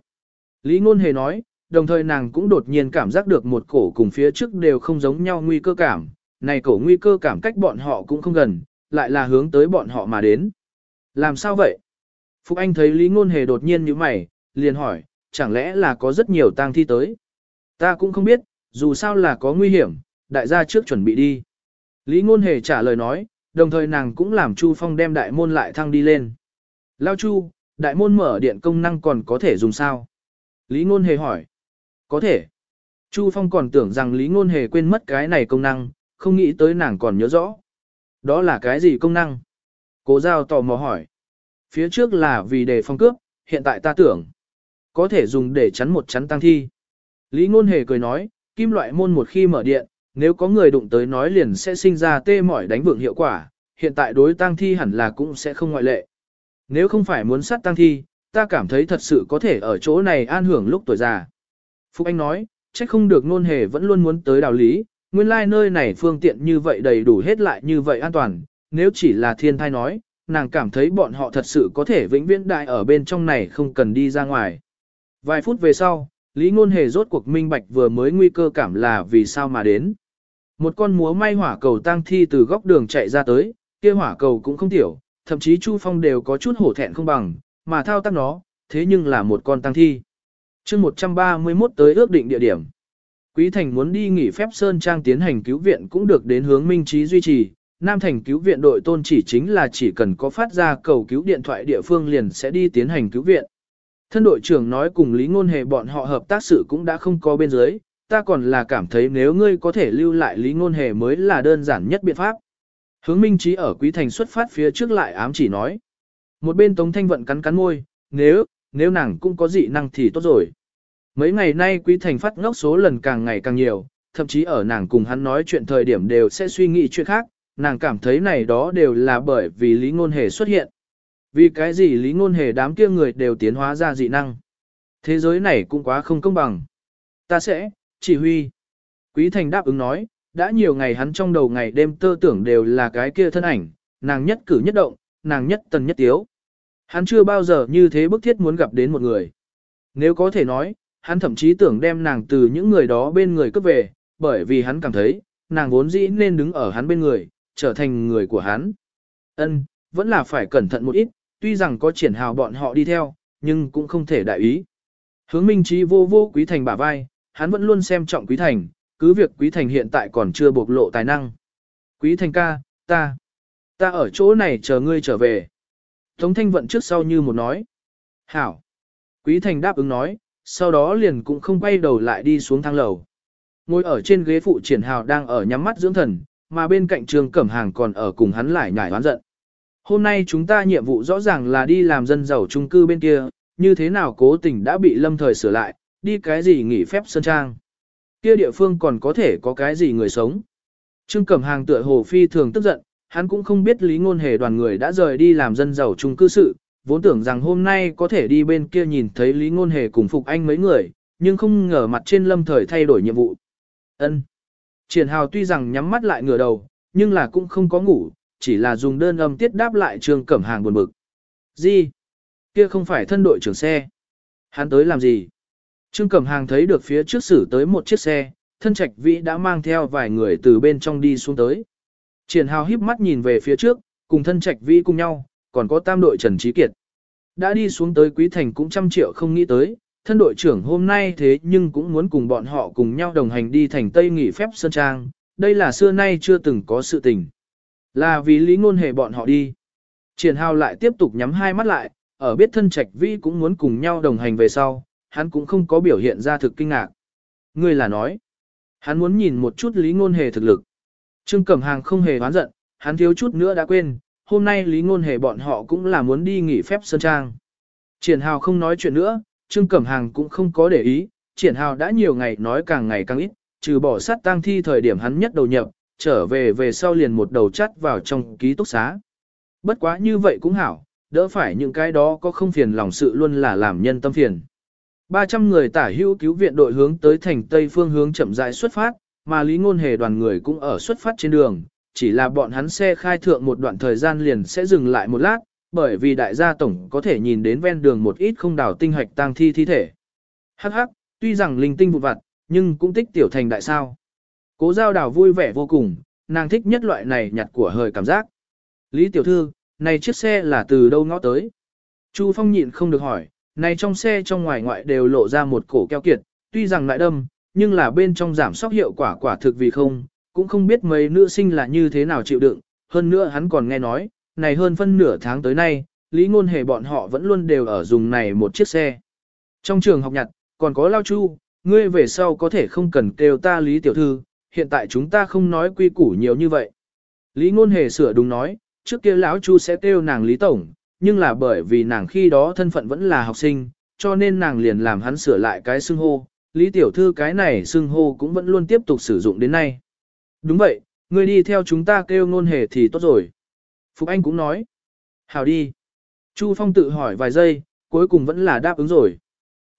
Lý Ngôn Hề nói, đồng thời nàng cũng đột nhiên cảm giác được một cổ cùng phía trước đều không giống nhau nguy cơ cảm, này cổ nguy cơ cảm cách bọn họ cũng không gần, lại là hướng tới bọn họ mà đến. Làm sao vậy? Phục Anh thấy Lý Ngôn Hề đột nhiên như mày, liền hỏi, chẳng lẽ là có rất nhiều tang thi tới. Ta cũng không biết, dù sao là có nguy hiểm, đại gia trước chuẩn bị đi. Lý Ngôn Hề trả lời nói, đồng thời nàng cũng làm Chu Phong đem đại môn lại thăng đi lên. Lao Chu, đại môn mở điện công năng còn có thể dùng sao? Lý Ngôn Hề hỏi. Có thể. Chu Phong còn tưởng rằng Lý Ngôn Hề quên mất cái này công năng, không nghĩ tới nàng còn nhớ rõ. Đó là cái gì công năng? Cố giao tò mò hỏi. Phía trước là vì để phong cướp, hiện tại ta tưởng. Có thể dùng để chắn một chắn tăng thi. Lý Ngôn Hề cười nói, kim loại môn một khi mở điện, nếu có người đụng tới nói liền sẽ sinh ra tê mỏi đánh vượng hiệu quả, hiện tại đối tang thi hẳn là cũng sẽ không ngoại lệ. Nếu không phải muốn sát tang thi, ta cảm thấy thật sự có thể ở chỗ này an hưởng lúc tuổi già. Phúc Anh nói, trách không được nôn hề vẫn luôn muốn tới đào lý, nguyên lai like nơi này phương tiện như vậy đầy đủ hết lại như vậy an toàn, nếu chỉ là thiên thai nói, nàng cảm thấy bọn họ thật sự có thể vĩnh viễn đại ở bên trong này không cần đi ra ngoài. Vài phút về sau, Lý Ngôn Hề rốt cuộc minh bạch vừa mới nguy cơ cảm là vì sao mà đến. Một con múa may hỏa cầu tang thi từ góc đường chạy ra tới, kia hỏa cầu cũng không tiểu, thậm chí Chu Phong đều có chút hổ thẹn không bằng, mà thao tác nó, thế nhưng là một con tang thi. chương 131 tới ước định địa điểm. Quý Thành muốn đi nghỉ phép Sơn Trang tiến hành cứu viện cũng được đến hướng minh trí duy trì. Nam Thành cứu viện đội tôn chỉ chính là chỉ cần có phát ra cầu cứu điện thoại địa phương liền sẽ đi tiến hành cứu viện. Thân đội trưởng nói cùng Lý Ngôn Hề bọn họ hợp tác sự cũng đã không có bên dưới, ta còn là cảm thấy nếu ngươi có thể lưu lại Lý Ngôn Hề mới là đơn giản nhất biện pháp. Hướng Minh Trí ở Quý Thành xuất phát phía trước lại ám chỉ nói. Một bên Tống Thanh Vận cắn cắn môi, nếu, nếu nàng cũng có dị năng thì tốt rồi. Mấy ngày nay Quý Thành phát ngốc số lần càng ngày càng nhiều, thậm chí ở nàng cùng hắn nói chuyện thời điểm đều sẽ suy nghĩ chuyện khác, nàng cảm thấy này đó đều là bởi vì Lý Ngôn Hề xuất hiện. Vì cái gì Lý Ngôn Hề đám kia người đều tiến hóa ra dị năng. Thế giới này cũng quá không công bằng. Ta sẽ, chỉ huy. Quý Thành đáp ứng nói, đã nhiều ngày hắn trong đầu ngày đêm tơ tưởng đều là cái kia thân ảnh, nàng nhất cử nhất động, nàng nhất tần nhất tiếu. Hắn chưa bao giờ như thế bức thiết muốn gặp đến một người. Nếu có thể nói, hắn thậm chí tưởng đem nàng từ những người đó bên người cướp về, bởi vì hắn cảm thấy, nàng vốn dĩ nên đứng ở hắn bên người, trở thành người của hắn. Ân, vẫn là phải cẩn thận một ít, tuy rằng có triển hào bọn họ đi theo, nhưng cũng không thể đại ý. Hướng Minh Trí vô vô Quý Thành bả vai, hắn vẫn luôn xem trọng Quý Thành, cứ việc Quý Thành hiện tại còn chưa bộc lộ tài năng. Quý Thành ca, ta, ta ở chỗ này chờ ngươi trở về. Tống Thanh Vận trước sau như một nói. Hảo. Quý Thành đáp ứng nói, sau đó liền cũng không quay đầu lại đi xuống thang lầu. Ngồi ở trên ghế phụ triển hào đang ở nhắm mắt dưỡng thần, mà bên cạnh trường cẩm hàng còn ở cùng hắn lại nhảy oán giận. Hôm nay chúng ta nhiệm vụ rõ ràng là đi làm dân giàu trung cư bên kia, như thế nào cố tình đã bị lâm thời sửa lại, đi cái gì nghỉ phép sơn trang. Kia địa phương còn có thể có cái gì người sống. Trương Cẩm Hàng tựa hồ phi thường tức giận, hắn cũng không biết lý ngôn hề đoàn người đã rời đi làm dân giàu trung cư sự, vốn tưởng rằng hôm nay có thể đi bên kia nhìn thấy lý ngôn hề cùng phục anh mấy người, nhưng không ngờ mặt trên lâm thời thay đổi nhiệm vụ. Ân. Triển hào tuy rằng nhắm mắt lại ngửa đầu, nhưng là cũng không có ngủ, chỉ là dùng đơn âm tiết đáp lại Trương Cẩm Hàng buồn bực. Gì? Kia không phải thân đội trưởng xe. Hắn tới làm gì? Trương Cẩm Hàng thấy được phía trước xử tới một chiếc xe, thân trạch vĩ đã mang theo vài người từ bên trong đi xuống tới. Triển hào híp mắt nhìn về phía trước, cùng thân trạch vĩ cùng nhau, còn có tam đội Trần Trí Kiệt. Đã đi xuống tới Quý Thành cũng trăm triệu không nghĩ tới, thân đội trưởng hôm nay thế nhưng cũng muốn cùng bọn họ cùng nhau đồng hành đi thành Tây nghỉ phép Sơn Trang, đây là xưa nay chưa từng có sự tình. Là vì lý ngôn hề bọn họ đi. Triển hào lại tiếp tục nhắm hai mắt lại, ở biết thân trạch vi cũng muốn cùng nhau đồng hành về sau, hắn cũng không có biểu hiện ra thực kinh ngạc. Ngươi là nói, hắn muốn nhìn một chút lý ngôn hề thực lực. Trương Cẩm Hàng không hề hoán giận, hắn thiếu chút nữa đã quên, hôm nay lý ngôn hề bọn họ cũng là muốn đi nghỉ phép sơn trang. Triển hào không nói chuyện nữa, Trương Cẩm Hàng cũng không có để ý, triển hào đã nhiều ngày nói càng ngày càng ít, trừ bỏ sát tang thi thời điểm hắn nhất đầu nhập, trở về về sau liền một đầu chắt vào trong ký túc xá. Bất quá như vậy cũng hảo, đỡ phải những cái đó có không phiền lòng sự luôn là làm nhân tâm phiền. 300 người tả hữu cứu viện đội hướng tới thành Tây phương hướng chậm rãi xuất phát, mà Lý Ngôn Hề đoàn người cũng ở xuất phát trên đường, chỉ là bọn hắn xe khai thượng một đoạn thời gian liền sẽ dừng lại một lát, bởi vì đại gia tổng có thể nhìn đến ven đường một ít không đảo tinh hạch tang thi thi thể. Hắc hắc, tuy rằng linh tinh vụt vặt, nhưng cũng tích tiểu thành đại sao. Cố giao đào vui vẻ vô cùng, nàng thích nhất loại này nhặt của hời cảm giác. Lý tiểu thư, này chiếc xe là từ đâu ngõ tới? Chu Phong nhịn không được hỏi, này trong xe trong ngoài ngoại đều lộ ra một cổ keo kiệt, tuy rằng lại đâm, nhưng là bên trong giảm sóc hiệu quả quả thực vì không, cũng không biết mấy nữ sinh là như thế nào chịu đựng, hơn nữa hắn còn nghe nói, này hơn phân nửa tháng tới nay, lý ngôn hề bọn họ vẫn luôn đều ở dùng này một chiếc xe. Trong trường học nhặt, còn có lao chu, ngươi về sau có thể không cần kêu ta lý tiểu thư, hiện tại chúng ta không nói quy củ nhiều như vậy. Lý ngôn hề sửa đúng nói, trước kia lão chu sẽ kêu nàng lý tổng, nhưng là bởi vì nàng khi đó thân phận vẫn là học sinh, cho nên nàng liền làm hắn sửa lại cái xưng hô, lý tiểu thư cái này xưng hô cũng vẫn luôn tiếp tục sử dụng đến nay. Đúng vậy, người đi theo chúng ta kêu ngôn hề thì tốt rồi. Phục Anh cũng nói. Hào đi. Chu Phong tự hỏi vài giây, cuối cùng vẫn là đáp ứng rồi.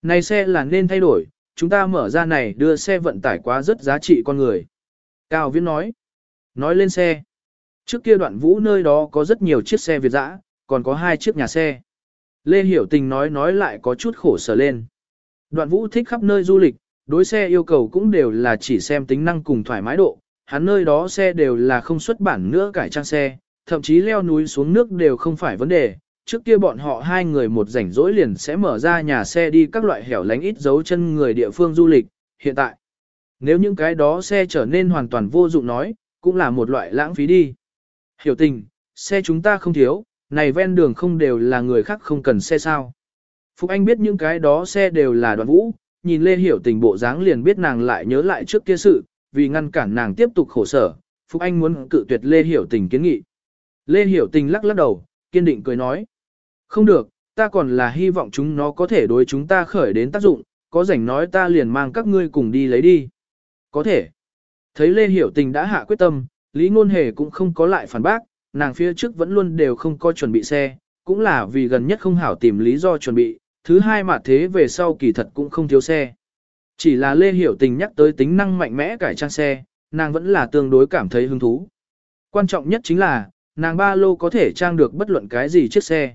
Này xe là nên thay đổi, chúng ta mở ra này đưa xe vận tải quá rất giá trị con người. Cao Viễn nói. Nói lên xe. Trước kia đoạn vũ nơi đó có rất nhiều chiếc xe Việt dã, còn có hai chiếc nhà xe. Lê Hiểu Tình nói nói lại có chút khổ sở lên. Đoạn vũ thích khắp nơi du lịch, đối xe yêu cầu cũng đều là chỉ xem tính năng cùng thoải mái độ. Hắn nơi đó xe đều là không xuất bản nữa cải trang xe, thậm chí leo núi xuống nước đều không phải vấn đề, trước kia bọn họ hai người một rảnh rỗi liền sẽ mở ra nhà xe đi các loại hẻo lánh ít dấu chân người địa phương du lịch, hiện tại. Nếu những cái đó xe trở nên hoàn toàn vô dụng nói, cũng là một loại lãng phí đi. Hiểu tình, xe chúng ta không thiếu, này ven đường không đều là người khác không cần xe sao. Phúc Anh biết những cái đó xe đều là đoàn vũ, nhìn Lê Hiểu tình bộ dáng liền biết nàng lại nhớ lại trước kia sự, vì ngăn cản nàng tiếp tục khổ sở, Phúc Anh muốn cự tuyệt Lê Hiểu tình kiến nghị. Lê Hiểu tình lắc lắc đầu, kiên định cười nói. Không được, ta còn là hy vọng chúng nó có thể đối chúng ta khởi đến tác dụng, có rảnh nói ta liền mang các ngươi cùng đi lấy đi. Có thể. Thấy Lê Hiểu Tình đã hạ quyết tâm, Lý Ngôn Hề cũng không có lại phản bác, nàng phía trước vẫn luôn đều không có chuẩn bị xe, cũng là vì gần nhất không hảo tìm lý do chuẩn bị, thứ hai mà thế về sau kỳ thật cũng không thiếu xe. Chỉ là Lê Hiểu Tình nhắc tới tính năng mạnh mẽ cải trang xe, nàng vẫn là tương đối cảm thấy hứng thú. Quan trọng nhất chính là, nàng ba lô có thể trang được bất luận cái gì chiếc xe.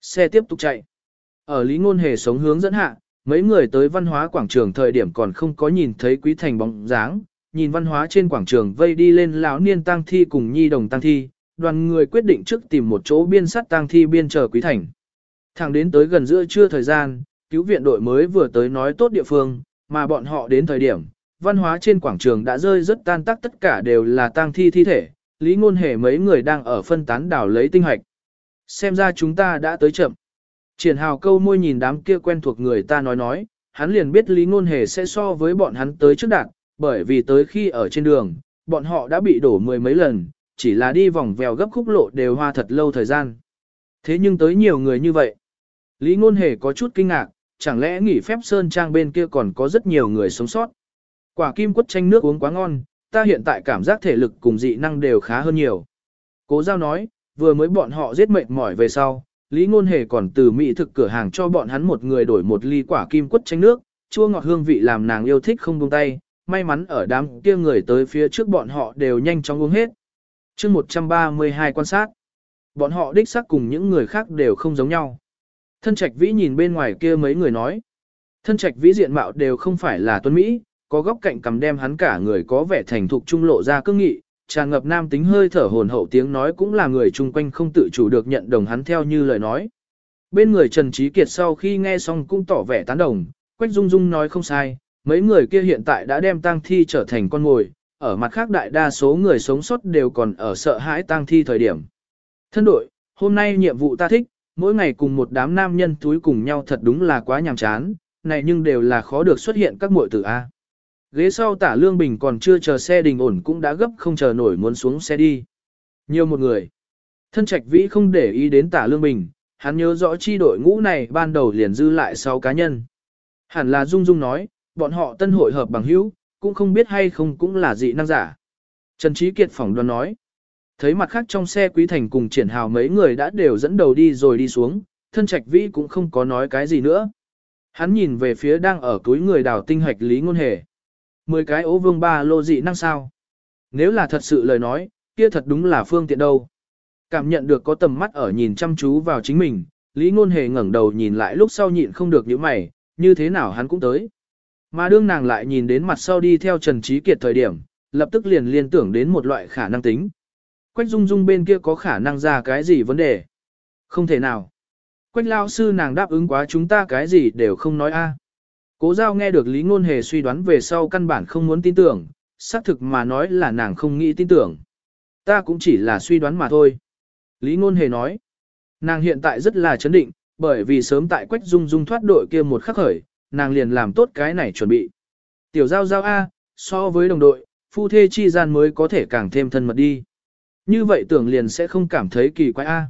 Xe tiếp tục chạy. Ở Lý Ngôn Hề sống hướng dẫn hạ, mấy người tới văn hóa quảng trường thời điểm còn không có nhìn thấy Quý Thành bóng dáng, nhìn văn hóa trên quảng trường vây đi lên lão niên tang thi cùng nhi đồng tang thi, đoàn người quyết định trước tìm một chỗ biên sắt tang thi biên chờ Quý Thành. Thẳng đến tới gần giữa trưa thời gian, cứu viện đội mới vừa tới nói tốt địa phương, mà bọn họ đến thời điểm, văn hóa trên quảng trường đã rơi rất tan tác tất cả đều là tang thi thi thể, Lý Ngôn Hề mấy người đang ở phân tán đảo lấy tinh hoạch. Xem ra chúng ta đã tới chậm. Triển hào câu môi nhìn đám kia quen thuộc người ta nói nói, hắn liền biết Lý Ngôn Hề sẽ so với bọn hắn tới trước đạt, bởi vì tới khi ở trên đường, bọn họ đã bị đổ mười mấy lần, chỉ là đi vòng vèo gấp khúc lộ đều hoa thật lâu thời gian. Thế nhưng tới nhiều người như vậy. Lý Ngôn Hề có chút kinh ngạc, chẳng lẽ nghỉ phép Sơn Trang bên kia còn có rất nhiều người sống sót. Quả kim quất chanh nước uống quá ngon, ta hiện tại cảm giác thể lực cùng dị năng đều khá hơn nhiều. Cố giao nói, vừa mới bọn họ giết mệt mỏi về sau, Lý Ngôn Hề còn từ mỹ thực cửa hàng cho bọn hắn một người đổi một ly quả kim quất chanh nước, chua ngọt hương vị làm nàng yêu thích không buông tay, may mắn ở đám kia người tới phía trước bọn họ đều nhanh chóng uống hết chương 132 quan sát, bọn họ đích xác cùng những người khác đều không giống nhau. Thân trạch vĩ nhìn bên ngoài kia mấy người nói, thân trạch vĩ diện mạo đều không phải là tuấn Mỹ, có góc cạnh cầm đem hắn cả người có vẻ thành thục trung lộ ra cương nghị, tràn ngập nam tính hơi thở hồn hậu tiếng nói cũng là người chung quanh không tự chủ được nhận đồng hắn theo như lời nói. Bên người Trần Trí Kiệt sau khi nghe xong cũng tỏ vẻ tán đồng, Quách Dung Dung nói không sai, mấy người kia hiện tại đã đem tang thi trở thành con mồi, ở mặt khác đại đa số người sống sót đều còn ở sợ hãi tang thi thời điểm. Thân đội, hôm nay nhiệm vụ ta thích, mỗi ngày cùng một đám nam nhân túi cùng nhau thật đúng là quá nhàm chán, này nhưng đều là khó được xuất hiện các muội tử A. Ghế sau tả lương bình còn chưa chờ xe đình ổn cũng đã gấp không chờ nổi muốn xuống xe đi. Nhiều một người. Thân trạch vĩ không để ý đến tả lương bình, hắn nhớ rõ chi đội ngũ này ban đầu liền dư lại 6 cá nhân. Hẳn là Dung Dung nói, bọn họ tân hội hợp bằng hữu, cũng không biết hay không cũng là dị năng giả. Trần Trí Kiệt phỏng đoán nói. Thấy mặt khác trong xe Quý Thành cùng triển hào mấy người đã đều dẫn đầu đi rồi đi xuống, thân trạch vĩ cũng không có nói cái gì nữa. Hắn nhìn về phía đang ở túi người đào tinh hạch lý ngôn hề. Mười cái ố vương ba lô dị năng sao? Nếu là thật sự lời nói, kia thật đúng là phương tiện đâu. Cảm nhận được có tầm mắt ở nhìn chăm chú vào chính mình, Lý Ngôn Hề ngẩng đầu nhìn lại lúc sau nhịn không được những mày, như thế nào hắn cũng tới. Mà đương nàng lại nhìn đến mặt sau đi theo Trần Trí Kiệt thời điểm, lập tức liền liên tưởng đến một loại khả năng tính. Quách Dung Dung bên kia có khả năng ra cái gì vấn đề? Không thể nào. Quách lao sư nàng đáp ứng quá chúng ta cái gì đều không nói a. À. Cố giao nghe được Lý Ngôn Hề suy đoán về sau căn bản không muốn tin tưởng, xác thực mà nói là nàng không nghĩ tin tưởng. Ta cũng chỉ là suy đoán mà thôi. Lý Ngôn Hề nói, nàng hiện tại rất là chấn định, bởi vì sớm tại Quách Dung Dung thoát đội kia một khắc khởi, nàng liền làm tốt cái này chuẩn bị. Tiểu giao giao A, so với đồng đội, phu thê chi gian mới có thể càng thêm thân mật đi. Như vậy tưởng liền sẽ không cảm thấy kỳ quái A.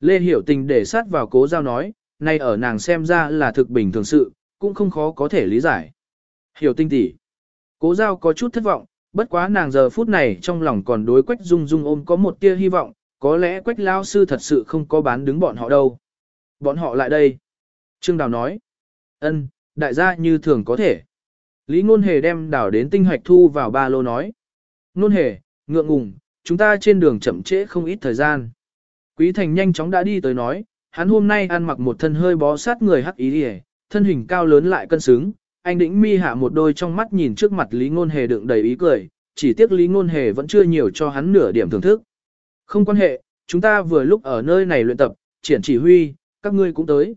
Lê Hiểu Tình để sát vào cố giao nói, nay ở nàng xem ra là thực bình thường sự, cũng không khó có thể lý giải. Hiểu tình tỷ. Cố giao có chút thất vọng, bất quá nàng giờ phút này trong lòng còn đối quách dung dung ôm có một tia hy vọng, có lẽ quách lao sư thật sự không có bán đứng bọn họ đâu. Bọn họ lại đây. Trương Đào nói. ân, đại gia như thường có thể. Lý Ngôn Hề đem đảo đến tinh hoạch thu vào ba lô nói. Ngôn Hề, ngượng ngùng, chúng ta trên đường chậm trễ không ít thời gian. Quý Thành nhanh chóng đã đi tới nói, hắn hôm nay ăn mặc một thân hơi bó sát người hắc ý đi thân hình cao lớn lại cân xứng. Anh đĩnh mi hạ một đôi trong mắt nhìn trước mặt Lý Ngôn Hề đựng đầy ý cười, chỉ tiếc Lý Ngôn Hề vẫn chưa nhiều cho hắn nửa điểm thưởng thức. Không quan hệ, chúng ta vừa lúc ở nơi này luyện tập, triển chỉ huy, các ngươi cũng tới.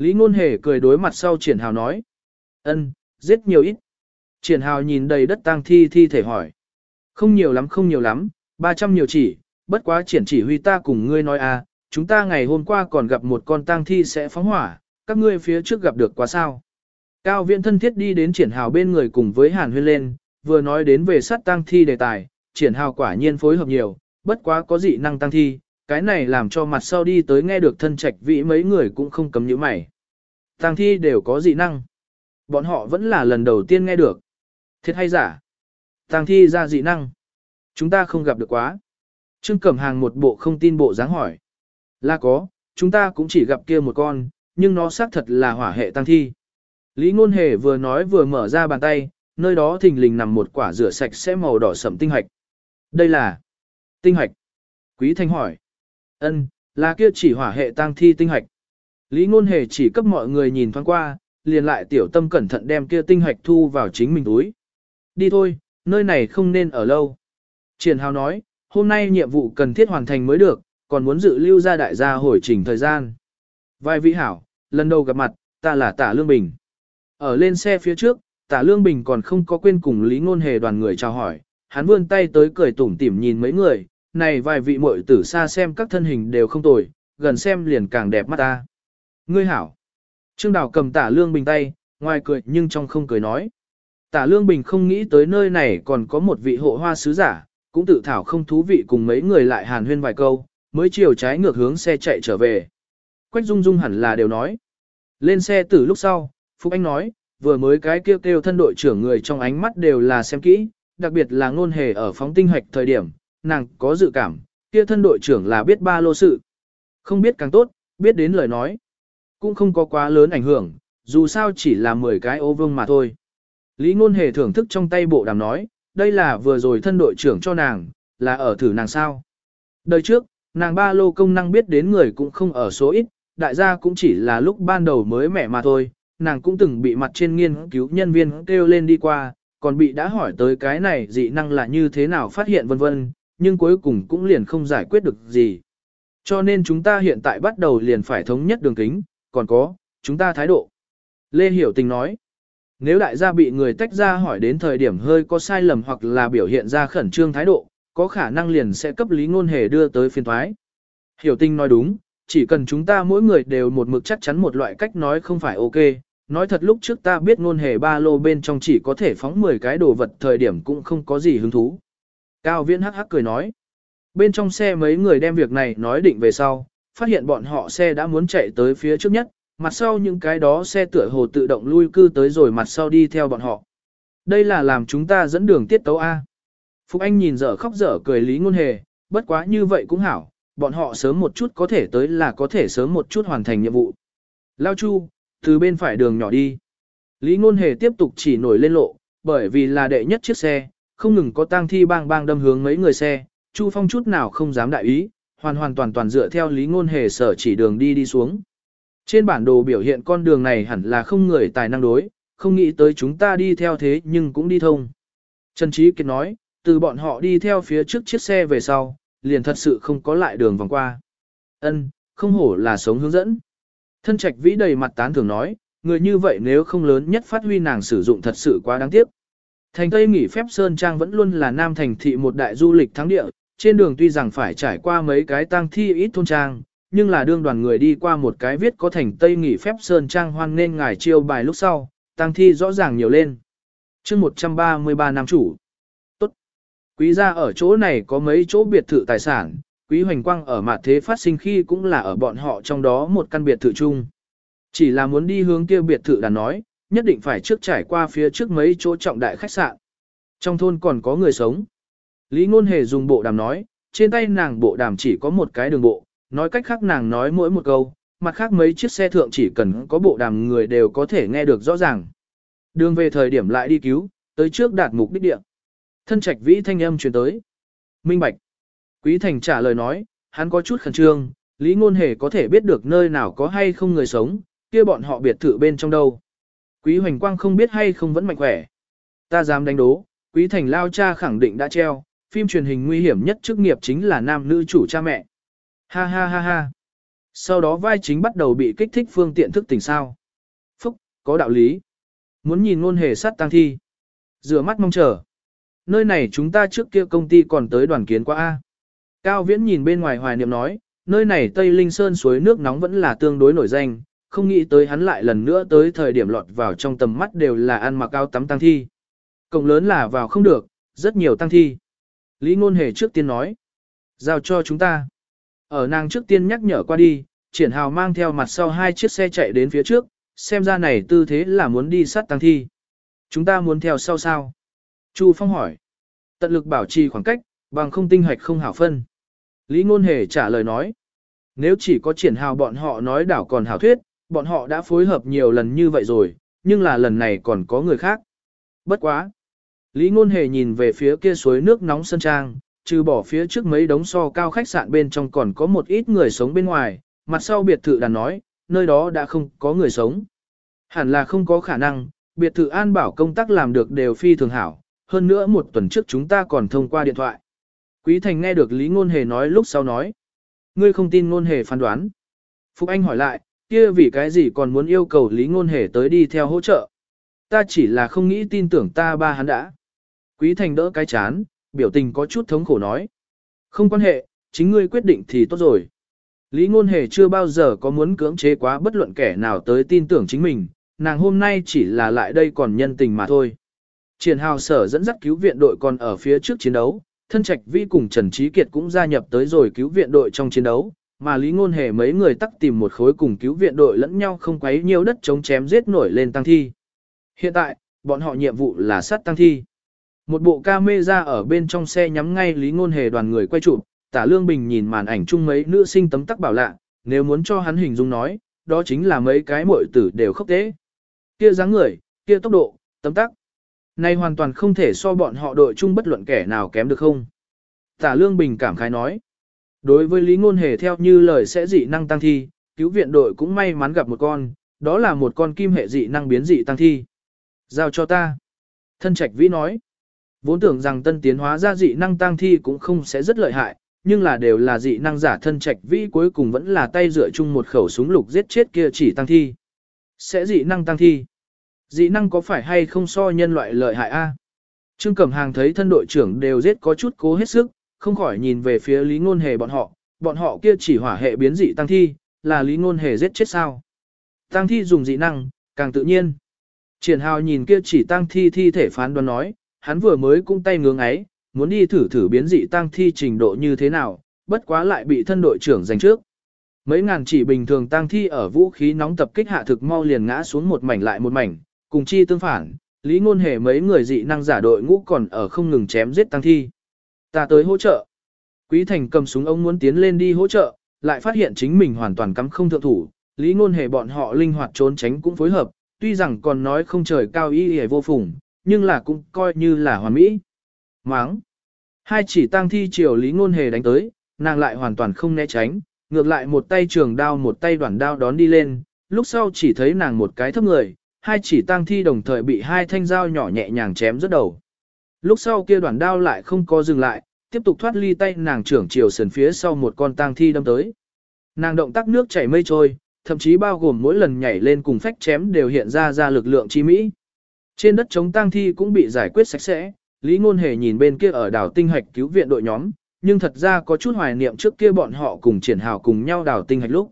Lý Ngôn Hề cười đối mặt sau triển hào nói. ân, giết nhiều ít. Triển hào nhìn đầy đất tang thi thi thể hỏi. Không nhiều lắm không nhiều lắm, 300 nhiều chỉ, bất quá triển chỉ huy ta cùng ngươi nói à, chúng ta ngày hôm qua còn gặp một con tang thi sẽ phóng hỏa, các ngươi phía trước gặp được quá sao. Cao viện thân thiết đi đến triển hào bên người cùng với hàn huyên lên, vừa nói đến về sát tang thi đề tài, triển hào quả nhiên phối hợp nhiều, bất quá có dị năng tang thi, cái này làm cho mặt sau đi tới nghe được thân trạch vị mấy người cũng không cấm nhíu mày. tang thi đều có dị năng. Bọn họ vẫn là lần đầu tiên nghe được. Thiệt hay giả? tang thi ra dị năng. Chúng ta không gặp được quá. Trương Cẩm Hàng một bộ không tin bộ dáng hỏi. Là có, chúng ta cũng chỉ gặp kia một con, nhưng nó xác thật là hỏa hệ tăng thi. Lý Ngôn Hề vừa nói vừa mở ra bàn tay, nơi đó thình lình nằm một quả rửa sạch sẽ màu đỏ sẫm tinh hạch. Đây là tinh hạch. Quý Thanh hỏi. Ân, là kia chỉ hỏa hệ tăng thi tinh hạch. Lý Ngôn Hề chỉ cấp mọi người nhìn thoáng qua, liền lại tiểu tâm cẩn thận đem kia tinh hạch thu vào chính mình túi. Đi thôi, nơi này không nên ở lâu. Triển Hào nói, hôm nay nhiệm vụ cần thiết hoàn thành mới được, còn muốn dự lưu ra đại gia hồi trình thời gian. Vai vị hảo, lần đầu gặp mặt, ta là Tả Lương Bình. Ở lên xe phía trước, Tả Lương Bình còn không có quên cùng Lý Ngôn Hề đoàn người chào hỏi, hắn vươn tay tới cười tủm tỉm nhìn mấy người, này vài vị muội tử xa xem các thân hình đều không tồi, gần xem liền càng đẹp mắt ta. Ngươi hảo. Trương Đào cầm Tả Lương Bình tay, ngoài cười nhưng trong không cười nói. Tả Lương Bình không nghĩ tới nơi này còn có một vị hộ hoa sứ giả, cũng tự thảo không thú vị cùng mấy người lại hàn huyên vài câu, mới chiều trái ngược hướng xe chạy trở về. Quách Dung Dung hẳn là đều nói. Lên xe từ lúc sau, Phúc Anh nói, vừa mới cái kêu kêu thân đội trưởng người trong ánh mắt đều là xem kỹ, đặc biệt là ngôn hề ở phóng tinh hoạch thời điểm, nàng có dự cảm, kia thân đội trưởng là biết ba lô sự. Không biết càng tốt, biết đến lời nói. Cũng không có quá lớn ảnh hưởng, dù sao chỉ là 10 cái ô vương mà thôi. Lý ngôn hề thưởng thức trong tay bộ đàm nói, đây là vừa rồi thân đội trưởng cho nàng, là ở thử nàng sao. Đời trước, nàng ba lô công năng biết đến người cũng không ở số ít, đại gia cũng chỉ là lúc ban đầu mới mẻ mà thôi, nàng cũng từng bị mặt trên nghiên cứu nhân viên kêu lên đi qua, còn bị đã hỏi tới cái này dị năng là như thế nào phát hiện vân vân, nhưng cuối cùng cũng liền không giải quyết được gì. Cho nên chúng ta hiện tại bắt đầu liền phải thống nhất đường kính, còn có, chúng ta thái độ. Lê Hiểu Tình nói, nếu đại gia bị người tách ra hỏi đến thời điểm hơi có sai lầm hoặc là biểu hiện ra khẩn trương thái độ, có khả năng liền sẽ cấp lý ngôn hề đưa tới phiên thoái. Hiểu Tình nói đúng, chỉ cần chúng ta mỗi người đều một mực chắc chắn một loại cách nói không phải ok. Nói thật lúc trước ta biết ngôn hề ba lô bên trong chỉ có thể phóng 10 cái đồ vật thời điểm cũng không có gì hứng thú. Cao viễn hắc hắc cười nói. Bên trong xe mấy người đem việc này nói định về sau, phát hiện bọn họ xe đã muốn chạy tới phía trước nhất, mặt sau những cái đó xe tựa hồ tự động lui cư tới rồi mặt sau đi theo bọn họ. Đây là làm chúng ta dẫn đường tiết tấu A. Phúc Anh nhìn dở khóc dở cười lý ngôn hề, bất quá như vậy cũng hảo, bọn họ sớm một chút có thể tới là có thể sớm một chút hoàn thành nhiệm vụ. Lao Chu, từ bên phải đường nhỏ đi. Lý ngôn hề tiếp tục chỉ nổi lên lộ, bởi vì là đệ nhất chiếc xe, không ngừng có tang thi bang bang đâm hướng mấy người xe, Chu Phong chút nào không dám đại ý, hoàn hoàn toàn toàn dựa theo lý ngôn hề sở chỉ đường đi đi xuống. Trên bản đồ biểu hiện con đường này hẳn là không người tài năng đối, không nghĩ tới chúng ta đi theo thế nhưng cũng đi thông. Trần Trí Kiệt nói, từ bọn họ đi theo phía trước chiếc xe về sau, liền thật sự không có lại đường vòng qua. Ân, không hổ là sống hướng dẫn. Thân trạch vĩ đầy mặt tán thường nói, người như vậy nếu không lớn nhất phát huy nàng sử dụng thật sự quá đáng tiếc. Thành Tây nghỉ phép Sơn Trang vẫn luôn là Nam Thành thị một đại du lịch thắng địa, trên đường tuy rằng phải trải qua mấy cái tang thi ít thôn trang, nhưng là đương đoàn người đi qua một cái viết có thành Tây nghỉ phép Sơn Trang hoan nên ngài chiêu bài lúc sau, tang thi rõ ràng nhiều lên. chương 133 năm chủ. Tốt. Quý gia ở chỗ này có mấy chỗ biệt thự tài sản, quý hoành quang ở mặt thế phát sinh khi cũng là ở bọn họ trong đó một căn biệt thự chung. Chỉ là muốn đi hướng kia biệt thự đã nói, nhất định phải trước trải qua phía trước mấy chỗ trọng đại khách sạn. Trong thôn còn có người sống. Lý Ngôn Hề dùng bộ đàm nói, trên tay nàng bộ đàm chỉ có một cái đường bộ, nói cách khác nàng nói mỗi một câu, mặt khác mấy chiếc xe thượng chỉ cần có bộ đàm người đều có thể nghe được rõ ràng. Đường về thời điểm lại đi cứu, tới trước đạt mục đích địa. Thân trạch vĩ thanh âm truyền tới. Minh Bạch. Quý Thành trả lời nói, hắn có chút khẩn trương, Lý Ngôn Hề có thể biết được nơi nào có hay không người sống, kia bọn họ biệt thự bên trong đâu. Quý Hoành Quang không biết hay không vẫn mạnh khỏe. Ta dám đánh đố, Quý Thành Lao cha khẳng định đã treo, phim truyền hình nguy hiểm nhất chức nghiệp chính là nam nữ chủ cha mẹ. Ha ha ha ha. Sau đó vai chính bắt đầu bị kích thích phương tiện thức tỉnh sao. Phúc, có đạo lý. Muốn nhìn ngôn hề sát tăng thi. Rửa mắt mong chờ. Nơi này chúng ta trước kia công ty còn tới đoàn kiến qua A. Cao Viễn nhìn bên ngoài hoài niệm nói, nơi này Tây Linh Sơn suối nước nóng vẫn là tương đối nổi danh, không nghĩ tới hắn lại lần nữa tới thời điểm lọt vào trong tầm mắt đều là ăn mặc áo tắm tăng thi. Cộng lớn là vào không được, rất nhiều tăng thi. Lý Ngôn Hề trước tiên nói, giao cho chúng ta. Ở nàng trước tiên nhắc nhở qua đi, triển hào mang theo mặt sau hai chiếc xe chạy đến phía trước, xem ra này tư thế là muốn đi sát tăng thi. Chúng ta muốn theo sau sao? Chu Phong hỏi. Tận lực bảo trì khoảng cách, bằng không tinh hoạch không hảo phân. Lý Ngôn Hề trả lời nói. Nếu chỉ có triển hào bọn họ nói đảo còn hảo thuyết, bọn họ đã phối hợp nhiều lần như vậy rồi, nhưng là lần này còn có người khác. Bất quá. Lý Ngôn Hề nhìn về phía kia suối nước nóng sân trang, trừ bỏ phía trước mấy đống so cao khách sạn bên trong còn có một ít người sống bên ngoài, mặt sau biệt thự đàn nói, nơi đó đã không có người sống. Hẳn là không có khả năng, biệt thự an bảo công tác làm được đều phi thường hảo, hơn nữa một tuần trước chúng ta còn thông qua điện thoại. Quý Thành nghe được Lý Ngôn Hề nói lúc sau nói. Ngươi không tin Ngôn Hề phán đoán. Phúc Anh hỏi lại, kia vì cái gì còn muốn yêu cầu Lý Ngôn Hề tới đi theo hỗ trợ. Ta chỉ là không nghĩ tin tưởng ta ba hắn đã. Quý Thành đỡ cái chán, biểu tình có chút thống khổ nói. Không quan hệ, chính ngươi quyết định thì tốt rồi. Lý Ngôn Hề chưa bao giờ có muốn cưỡng chế quá bất luận kẻ nào tới tin tưởng chính mình, nàng hôm nay chỉ là lại đây còn nhân tình mà thôi. Triển hào sở dẫn dắt cứu viện đội còn ở phía trước chiến đấu, thân trạch vi cùng Trần Trí Kiệt cũng gia nhập tới rồi cứu viện đội trong chiến đấu, mà Lý Ngôn Hề mấy người tắc tìm một khối cùng cứu viện đội lẫn nhau không quấy nhiều đất chống chém giết nổi lên tăng thi. Hiện tại, bọn họ nhiệm vụ là sát tăng thi. Một bộ camera ở bên trong xe nhắm ngay Lý Ngôn Hề đoàn người quay chụp, Tả Lương Bình nhìn màn ảnh chung mấy nữ sinh tấm tắc bảo lạ, nếu muốn cho hắn hình dung nói, đó chính là mấy cái muội tử đều khốc tế. Kia dáng người, kia tốc độ, tấm tắc. Này hoàn toàn không thể so bọn họ đội chung bất luận kẻ nào kém được không. Tả Lương Bình cảm khái nói. Đối với Lý Ngôn Hề theo như lời sẽ dị năng tăng thi, cứu viện đội cũng may mắn gặp một con, đó là một con kim hệ dị năng biến dị tăng thi. Giao cho ta. Thân Trạch Vĩ nói. Vốn tưởng rằng tân tiến hóa ra dị năng tăng thi cũng không sẽ rất lợi hại, nhưng là đều là dị năng giả thân Trạch Vĩ cuối cùng vẫn là tay dựa chung một khẩu súng lục giết chết kia chỉ tăng thi. Sẽ dị năng tăng thi. Dị năng có phải hay không so nhân loại lợi hại a? Trương Cẩm Hàng thấy thân đội trưởng đều giết có chút cố hết sức, không khỏi nhìn về phía Lý Ngôn Hề bọn họ, bọn họ kia chỉ hỏa hệ biến dị tăng thi, là Lý Ngôn Hề giết chết sao? Tăng thi dùng dị năng, càng tự nhiên. Triển Hào nhìn kia chỉ tăng thi thi thể phán đoán nói, hắn vừa mới cung tay ngưỡng ấy, muốn đi thử thử biến dị tăng thi trình độ như thế nào, bất quá lại bị thân đội trưởng giành trước. Mấy ngàn chỉ bình thường tăng thi ở vũ khí nóng tập kích hạ thực mau liền ngã xuống một mảnh lại một mảnh, cùng chi tương phản, Lý Ngôn Hề mấy người dị năng giả đội ngũ còn ở không ngừng chém giết tăng thi. Ta tới hỗ trợ. Quý Thành cầm súng ông muốn tiến lên đi hỗ trợ, lại phát hiện chính mình hoàn toàn cắm không thượng thủ, Lý Ngôn Hề bọn họ linh hoạt trốn tránh cũng phối hợp, tuy rằng còn nói không trời cao y vô phùng, nhưng là cũng coi như là hoàn mỹ. Máng. Hai chỉ tăng thi chiều Lý Ngôn Hề đánh tới, nàng lại hoàn toàn không né tránh, ngược lại một tay trường đao một tay đoạn đao đón đi lên, lúc sau chỉ thấy nàng một cái thấp người, hai chỉ tăng thi đồng thời bị hai thanh dao nhỏ nhẹ nhàng chém rớt đầu. Lúc sau kia đoạn đao lại không có dừng lại, tiếp tục thoát ly tay nàng trưởng chiều sườn phía sau một con tang thi đâm tới. Nàng động tác nước chảy mây trôi, thậm chí bao gồm mỗi lần nhảy lên cùng phách chém đều hiện ra ra lực lượng chi mỹ. Trên đất chống tang thi cũng bị giải quyết sạch sẽ, Lý Ngôn Hề nhìn bên kia ở đảo tinh hạch cứu viện đội nhóm, nhưng thật ra có chút hoài niệm trước kia bọn họ cùng triển hào cùng nhau đảo tinh hạch lúc.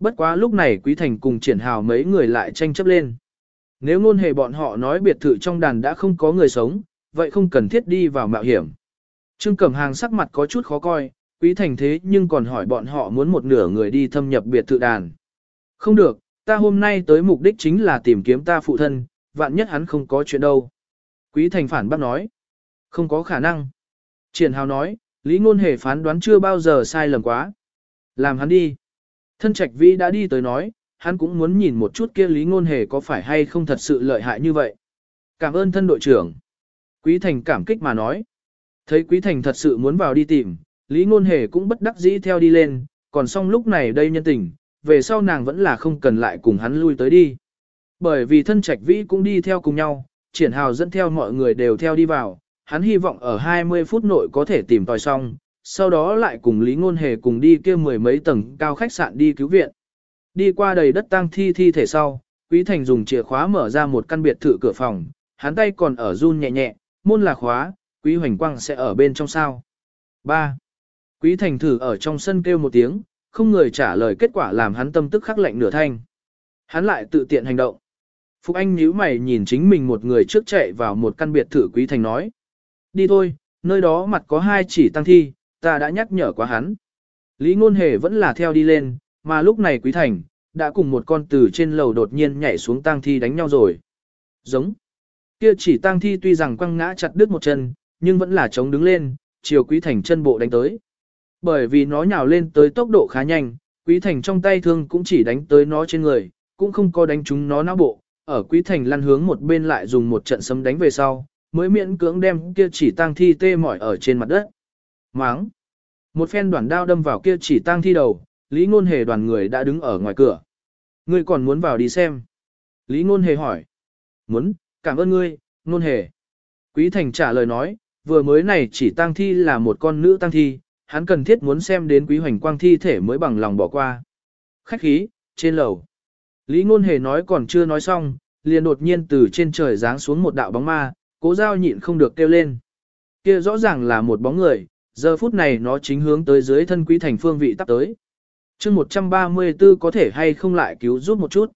Bất quá lúc này Quý Thành cùng triển hào mấy người lại tranh chấp lên. Nếu ngôn hề bọn họ nói biệt thự trong đàn đã không có người sống, vậy không cần thiết đi vào mạo hiểm. Trương Cẩm Hàng sắc mặt có chút khó coi, Quý Thành thế nhưng còn hỏi bọn họ muốn một nửa người đi thâm nhập biệt thự đàn. Không được, ta hôm nay tới mục đích chính là tìm kiếm ta phụ thân, vạn nhất hắn không có chuyện đâu. Quý Thành phản bác nói, không có khả năng. Triển Hào nói, Lý Ngôn Hề phán đoán chưa bao giờ sai lầm quá. Làm hắn đi. Thân Trạch Vĩ đã đi tới nói, hắn cũng muốn nhìn một chút kia Lý Ngôn Hề có phải hay không thật sự lợi hại như vậy. Cảm ơn thân đội trưởng. Quý Thành cảm kích mà nói. Thấy Quý Thành thật sự muốn vào đi tìm, Lý Ngôn Hề cũng bất đắc dĩ theo đi lên, còn xong lúc này đây nhân tình, về sau nàng vẫn là không cần lại cùng hắn lui tới đi. Bởi vì thân trạch vĩ cũng đi theo cùng nhau, triển hào dẫn theo mọi người đều theo đi vào, hắn hy vọng ở 20 phút nội có thể tìm tòi xong, sau đó lại cùng Lý Ngôn Hề cùng đi kia mười mấy tầng cao khách sạn đi cứu viện. Đi qua đầy đất tang thi thi thể sau, Quý Thành dùng chìa khóa mở ra một căn biệt thự cửa phòng, hắn tay còn ở run nhẹ nhẹ, môn là khóa, Quý Hoành Quang sẽ ở bên trong sao. 3. Quý Thành thử ở trong sân kêu một tiếng, không người trả lời kết quả làm hắn tâm tức khắc lạnh nửa thanh. Hắn lại tự tiện hành động. Phúc Anh nhíu mày nhìn chính mình một người trước chạy vào một căn biệt thự Quý Thành nói. Đi thôi, nơi đó mặt có hai chỉ tăng thi, ta đã nhắc nhở quá hắn. Lý Ngôn Hề vẫn là theo đi lên, mà lúc này Quý Thành, đã cùng một con từ trên lầu đột nhiên nhảy xuống tang thi đánh nhau rồi. Giống. Kia chỉ tang thi tuy rằng quăng ngã chặt đứt một chân, nhưng vẫn là chống đứng lên, chiều Quý Thành chân bộ đánh tới. Bởi vì nó nhào lên tới tốc độ khá nhanh, Quý Thành trong tay thương cũng chỉ đánh tới nó trên người, cũng không có đánh trúng nó não bộ. Ở Quý Thành lăn hướng một bên lại dùng một trận sấm đánh về sau, mới miễn cưỡng đem kia chỉ tang thi tê mỏi ở trên mặt đất. Máng. Một phen đoạn đao đâm vào kia chỉ tang thi đầu, Lý Ngôn Hề đoàn người đã đứng ở ngoài cửa. Ngươi còn muốn vào đi xem. Lý Ngôn Hề hỏi. Muốn, cảm ơn ngươi, Ngôn Hề. Quý Thành trả lời nói, vừa mới này chỉ tang thi là một con nữ tang thi, hắn cần thiết muốn xem đến Quý Hoành Quang thi thể mới bằng lòng bỏ qua. Khách khí, trên lầu. Lý Ngôn Hề nói còn chưa nói xong, liền đột nhiên từ trên trời giáng xuống một đạo bóng ma, cố giao nhịn không được kêu lên. Kia rõ ràng là một bóng người, giờ phút này nó chính hướng tới dưới thân Quý Thành phương vị tắp tới chương 134 có thể hay không lại cứu giúp một chút.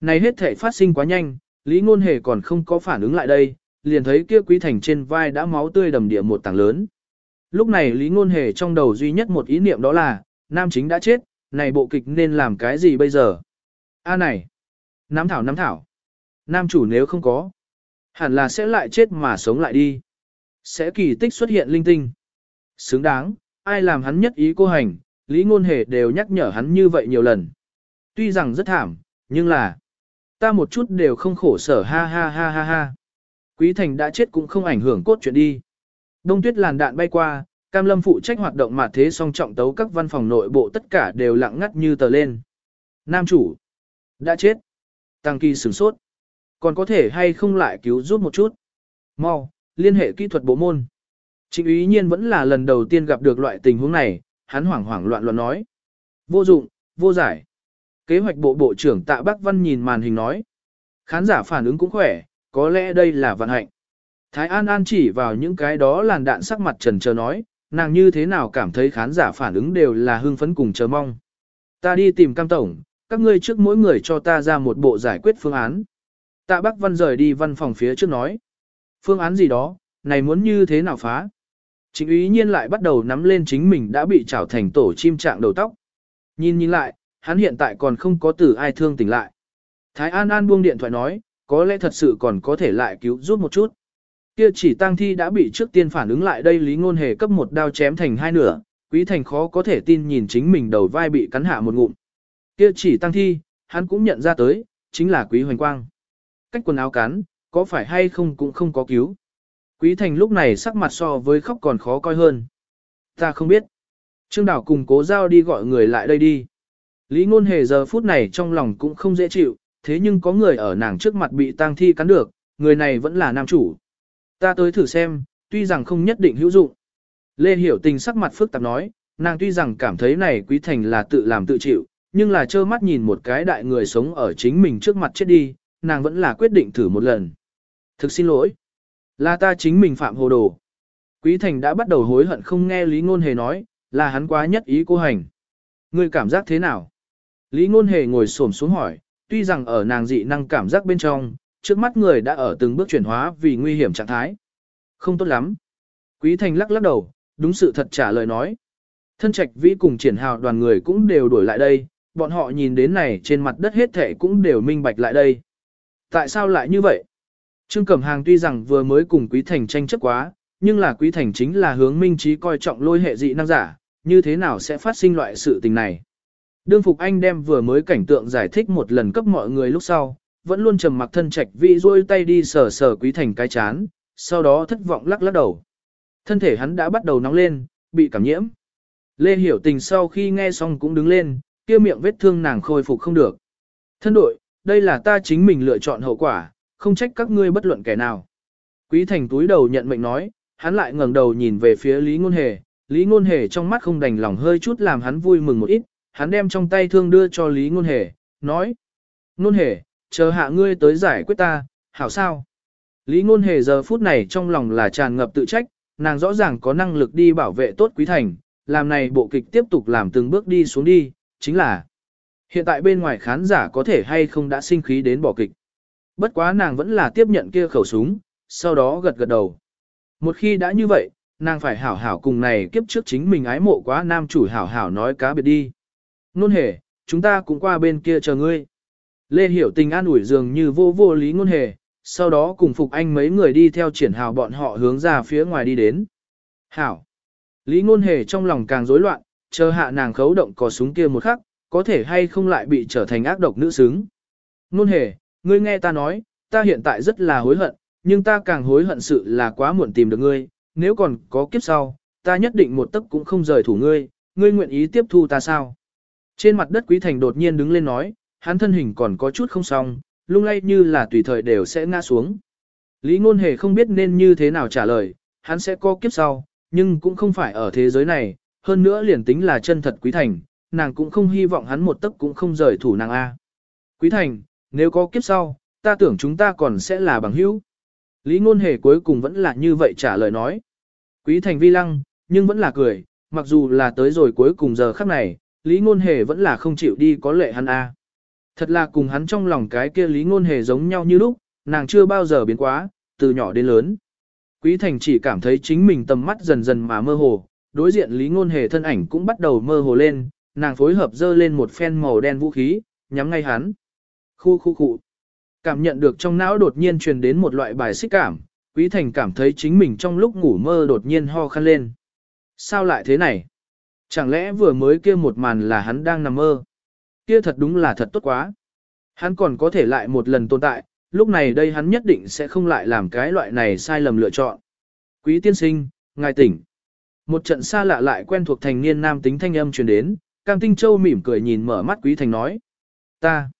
Này hết thể phát sinh quá nhanh, Lý Ngôn Hề còn không có phản ứng lại đây, liền thấy kia quý thành trên vai đã máu tươi đầm địa một tảng lớn. Lúc này Lý Ngôn Hề trong đầu duy nhất một ý niệm đó là, nam chính đã chết, này bộ kịch nên làm cái gì bây giờ? A này, nắm thảo nắm thảo, nam chủ nếu không có, hẳn là sẽ lại chết mà sống lại đi. Sẽ kỳ tích xuất hiện linh tinh. Xứng đáng, ai làm hắn nhất ý cô hành, Lý Ngôn Hề đều nhắc nhở hắn như vậy nhiều lần. Tuy rằng rất thảm, nhưng là ta một chút đều không khổ sở ha ha ha ha ha. Quý Thành đã chết cũng không ảnh hưởng cốt chuyện đi. Đông tuyết làn đạn bay qua, Cam Lâm phụ trách hoạt động mà thế song trọng tấu các văn phòng nội bộ tất cả đều lặng ngắt như tờ lên. Nam chủ đã chết. Tăng kỳ sửng sốt. Còn có thể hay không lại cứu giúp một chút. Mau, liên hệ kỹ thuật bộ môn. Trịnh ý nhiên vẫn là lần đầu tiên gặp được loại tình huống này, hắn hoảng hoảng loạn loạn nói. Vô dụng, vô giải. Kế hoạch bộ bộ trưởng tạ Bắc Văn nhìn màn hình nói. Khán giả phản ứng cũng khỏe, có lẽ đây là vận hạnh. Thái An An chỉ vào những cái đó làn đạn sắc mặt trần chờ nói, nàng như thế nào cảm thấy khán giả phản ứng đều là hưng phấn cùng chờ mong. Ta đi tìm cam tổng, các ngươi trước mỗi người cho ta ra một bộ giải quyết phương án. Tạ Bắc Văn rời đi văn phòng phía trước nói. Phương án gì đó, này muốn như thế nào phá? Chính ý nhiên lại bắt đầu nắm lên chính mình đã bị trảo thành tổ chim trạng đầu tóc. Nhìn nhìn lại, hắn hiện tại còn không có từ ai thương tỉnh lại. Thái An An buông điện thoại nói, có lẽ thật sự còn có thể lại cứu giúp một chút. Kia chỉ tang thi đã bị trước tiên phản ứng lại đây Lý Ngôn Hề cấp một đao chém thành hai nửa, Quý Thành khó có thể tin nhìn chính mình đầu vai bị cắn hạ một ngụm. Kia chỉ tang thi, hắn cũng nhận ra tới, chính là Quý Hoành Quang. Cách quần áo cắn, có phải hay không cũng không có cứu. Quý Thành lúc này sắc mặt so với khóc còn khó coi hơn. Ta không biết. Trương Đảo cùng cố giao đi gọi người lại đây đi. Lý ngôn hề giờ phút này trong lòng cũng không dễ chịu, thế nhưng có người ở nàng trước mặt bị tang thi cắn được, người này vẫn là nam chủ. Ta tới thử xem, tuy rằng không nhất định hữu dụng. Lê Hiểu Tình sắc mặt phức tạp nói, nàng tuy rằng cảm thấy này Quý Thành là tự làm tự chịu, nhưng là trơ mắt nhìn một cái đại người sống ở chính mình trước mặt chết đi, nàng vẫn là quyết định thử một lần. Thực xin lỗi. Là ta chính mình phạm hồ đồ. Quý Thành đã bắt đầu hối hận không nghe Lý Ngôn Hề nói, là hắn quá nhất ý cô hành. Ngươi cảm giác thế nào? Lý Ngôn Hề ngồi xổm xuống hỏi, tuy rằng ở nàng dị năng cảm giác bên trong, trước mắt người đã ở từng bước chuyển hóa vì nguy hiểm trạng thái. Không tốt lắm. Quý Thành lắc lắc đầu, đúng sự thật trả lời nói. Thân trạch vĩ cùng triển hào đoàn người cũng đều đuổi lại đây, bọn họ nhìn đến này trên mặt đất hết thể cũng đều minh bạch lại đây. Tại sao lại như vậy? Trương Cẩm Hàng tuy rằng vừa mới cùng Quý Thành tranh chấp quá, nhưng là Quý Thành chính là hướng minh trí coi trọng lôi hệ dị năng giả, như thế nào sẽ phát sinh loại sự tình này? Đương Phục Anh đem vừa mới cảnh tượng giải thích một lần cấp mọi người lúc sau, vẫn luôn trầm mặc thân trạch vị rôi tay đi sờ sờ Quý Thành cái chán, sau đó thất vọng lắc lắc đầu. Thân thể hắn đã bắt đầu nóng lên, bị cảm nhiễm. Lê Hiểu Tình sau khi nghe xong cũng đứng lên, kia miệng vết thương nàng khôi phục không được. Thân đội, đây là ta chính mình lựa chọn hậu quả, không trách các ngươi bất luận kẻ nào. Quý Thành túi đầu nhận mệnh nói, hắn lại ngẩng đầu nhìn về phía Lý Ngôn Hề, Lý Ngôn Hề trong mắt không đành lòng hơi chút làm hắn vui mừng một ít, hắn đem trong tay thương đưa cho Lý Ngôn Hề, nói, Ngôn Hề, chờ hạ ngươi tới giải quyết ta, hảo sao? Lý Ngôn Hề giờ phút này trong lòng là tràn ngập tự trách, nàng rõ ràng có năng lực đi bảo vệ tốt Quý Thành, làm này bộ kịch tiếp tục làm từng bước đi xuống đi, chính là hiện tại bên ngoài khán giả có thể hay không đã sinh khí đến bỏ kịch. Bất quá nàng vẫn là tiếp nhận kia khẩu súng, sau đó gật gật đầu. Một khi đã như vậy, nàng phải hảo hảo cùng này kiếp trước chính mình ái mộ quá nam chủ hảo hảo nói cá biệt đi. Nôn hề, chúng ta cũng qua bên kia chờ ngươi. Lê Hiểu Tình an ủi dường như vô vô lý ngôn hề, sau đó cùng Phục Anh mấy người đi theo triển hào bọn họ hướng ra phía ngoài đi đến. Hảo. Lý ngôn hề trong lòng càng rối loạn, chờ hạ nàng khấu động có súng kia một khắc, có thể hay không lại bị trở thành ác độc nữ xứng. Ngôn hề, ngươi nghe ta nói, ta hiện tại rất là hối hận, nhưng ta càng hối hận sự là quá muộn tìm được ngươi, nếu còn có kiếp sau, ta nhất định một tấc cũng không rời thủ ngươi, ngươi nguyện ý tiếp thu ta sao? Trên mặt đất Quý Thành đột nhiên đứng lên nói, hắn thân hình còn có chút không xong, lung lay như là tùy thời đều sẽ ngã xuống. Lý Ngôn Hề không biết nên như thế nào trả lời, hắn sẽ có kiếp sau, nhưng cũng không phải ở thế giới này, hơn nữa liền tính là chân thật Quý Thành, nàng cũng không hy vọng hắn một tấc cũng không rời thủ nàng A. Quý Thành, nếu có kiếp sau, ta tưởng chúng ta còn sẽ là bằng hữu. Lý Ngôn Hề cuối cùng vẫn là như vậy trả lời nói. Quý Thành vi lăng, nhưng vẫn là cười, mặc dù là tới rồi cuối cùng giờ khắc này, Lý Ngôn Hề vẫn là không chịu đi có lệ hắn a. Thật là cùng hắn trong lòng cái kia Lý Ngôn Hề giống nhau như lúc, nàng chưa bao giờ biến quá, từ nhỏ đến lớn. Quý Thành chỉ cảm thấy chính mình tầm mắt dần dần mà mơ hồ, đối diện Lý Ngôn Hề thân ảnh cũng bắt đầu mơ hồ lên, nàng phối hợp dơ lên một phen màu đen vũ khí, nhắm ngay hắn. Khu khu khu. Cảm nhận được trong não đột nhiên truyền đến một loại bài xích cảm, Quý Thành cảm thấy chính mình trong lúc ngủ mơ đột nhiên ho khăn lên. Sao lại thế này? Chẳng lẽ vừa mới kia một màn là hắn đang nằm mơ? Kia thật đúng là thật tốt quá. Hắn còn có thể lại một lần tồn tại, lúc này đây hắn nhất định sẽ không lại làm cái loại này sai lầm lựa chọn. Quý tiên sinh, ngài tỉnh. Một trận xa lạ lại quen thuộc thành niên nam tính thanh âm truyền đến, Cam Tinh Châu mỉm cười nhìn mở mắt Quý Thành nói. Ta,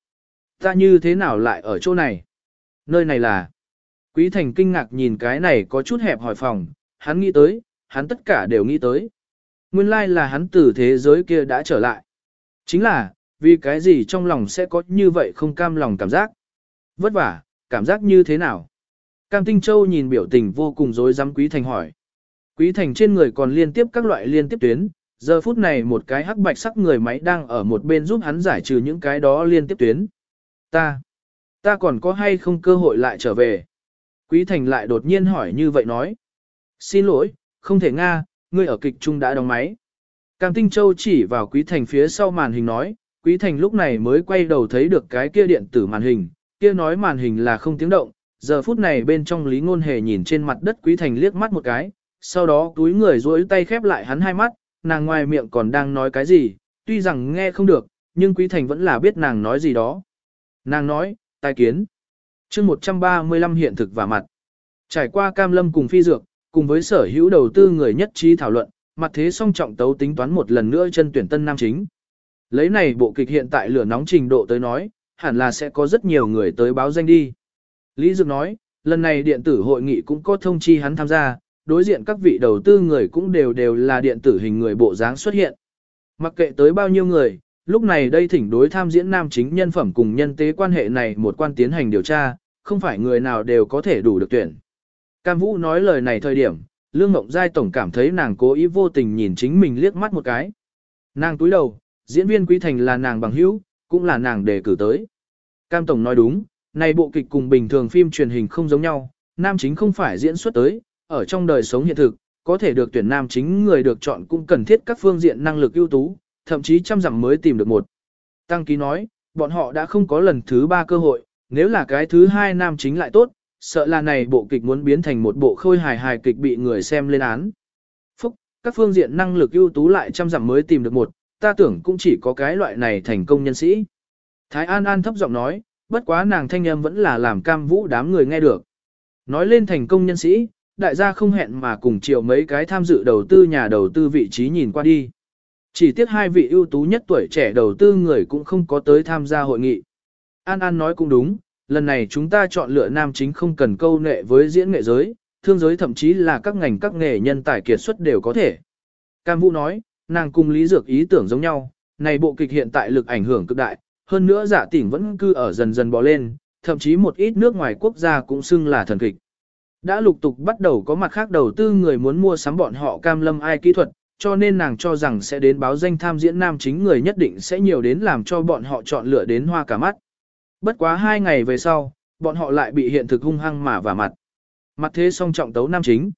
ta như thế nào lại ở chỗ này? Nơi này là... Quý Thành kinh ngạc nhìn cái này có chút hẹp hỏi phòng, hắn nghĩ tới, hắn tất cả đều nghĩ tới. Nguyên lai là hắn từ thế giới kia đã trở lại. Chính là, vì cái gì trong lòng sẽ có như vậy không cam lòng cảm giác. Vất vả, cảm giác như thế nào? Cam Tinh Châu nhìn biểu tình vô cùng dối dám Quý Thành hỏi. Quý Thành trên người còn liên tiếp các loại liên tiếp tuyến, giờ phút này một cái hắc bạch sắc người máy đang ở một bên giúp hắn giải trừ những cái đó liên tiếp tuyến. Ta, ta còn có hay không cơ hội lại trở về? Quý Thành lại đột nhiên hỏi như vậy nói. Xin lỗi, không thể Nga, ngươi ở kịch trung đã đóng máy. Cam Tinh Châu chỉ vào Quý Thành phía sau màn hình nói, Quý Thành lúc này mới quay đầu thấy được cái kia điện tử màn hình, kia nói màn hình là không tiếng động, giờ phút này bên trong Lý Ngôn Hề nhìn trên mặt đất Quý Thành liếc mắt một cái, sau đó túi người duỗi tay khép lại hắn hai mắt, nàng ngoài miệng còn đang nói cái gì, tuy rằng nghe không được, nhưng Quý Thành vẫn là biết nàng nói gì đó. Nàng nói, tai kiến. chương 135 hiện thực và mặt. Trải qua cam lâm cùng phi dược, cùng với sở hữu đầu tư người nhất trí thảo luận, mặt thế song trọng tấu tính toán một lần nữa chân tuyển tân nam chính. Lấy này bộ kịch hiện tại lửa nóng trình độ tới nói, hẳn là sẽ có rất nhiều người tới báo danh đi. Lý Dược nói, lần này điện tử hội nghị cũng có thông chi hắn tham gia, đối diện các vị đầu tư người cũng đều đều là điện tử hình người bộ dáng xuất hiện. Mặc kệ tới bao nhiêu người, lúc này đây thỉnh đối tham diễn nam chính nhân phẩm cùng nhân tế quan hệ này một quan tiến hành điều tra, không phải người nào đều có thể đủ được tuyển. Cam Vũ nói lời này thời điểm, Lương Ngộng Giai Tổng cảm thấy nàng cố ý vô tình nhìn chính mình liếc mắt một cái. Nàng túi đầu, diễn viên Quý Thành là nàng bằng hữu, cũng là nàng đề cử tới. Cam Tổng nói đúng, này bộ kịch cùng bình thường phim truyền hình không giống nhau, nam chính không phải diễn xuất tới, ở trong đời sống hiện thực, có thể được tuyển nam chính người được chọn cũng cần thiết các phương diện năng lực ưu tú, thậm chí trăm dặm mới tìm được một. Tăng ký nói, bọn họ đã không có lần thứ ba cơ hội, nếu là cái thứ hai nam chính lại tốt, sợ là này bộ kịch muốn biến thành một bộ khôi hài hài kịch bị người xem lên án. Phúc, các phương diện năng lực ưu tú lại trăm dặm mới tìm được một, ta tưởng cũng chỉ có cái loại này thành công nhân sĩ. Thái An An thấp giọng nói, bất quá nàng thanh âm vẫn là làm cam vũ đám người nghe được. Nói lên thành công nhân sĩ, đại gia không hẹn mà cùng chiều mấy cái tham dự đầu tư nhà đầu tư vị trí nhìn qua đi. Chỉ tiếc hai vị ưu tú nhất tuổi trẻ đầu tư người cũng không có tới tham gia hội nghị. An An nói cũng đúng, lần này chúng ta chọn lựa nam chính không cần câu nệ với diễn nghệ giới, thương giới thậm chí là các ngành các nghề nhân tài kiệt xuất đều có thể. Cam Vũ nói, nàng cùng Lý Dược ý tưởng giống nhau, này bộ kịch hiện tại lực ảnh hưởng cực đại, hơn nữa giả tỉnh vẫn cư ở dần dần bò lên, thậm chí một ít nước ngoài quốc gia cũng xưng là thần kịch. Đã lục tục bắt đầu có mặt khác đầu tư người muốn mua sắm bọn họ cam lâm ai kỹ thuật, cho nên nàng cho rằng sẽ đến báo danh tham diễn nam chính người nhất định sẽ nhiều đến làm cho bọn họ chọn lựa đến hoa cả mắt. Bất quá hai ngày về sau, bọn họ lại bị hiện thực hung hăng mà vả mặt. Mặt thế song trọng tấu nam chính.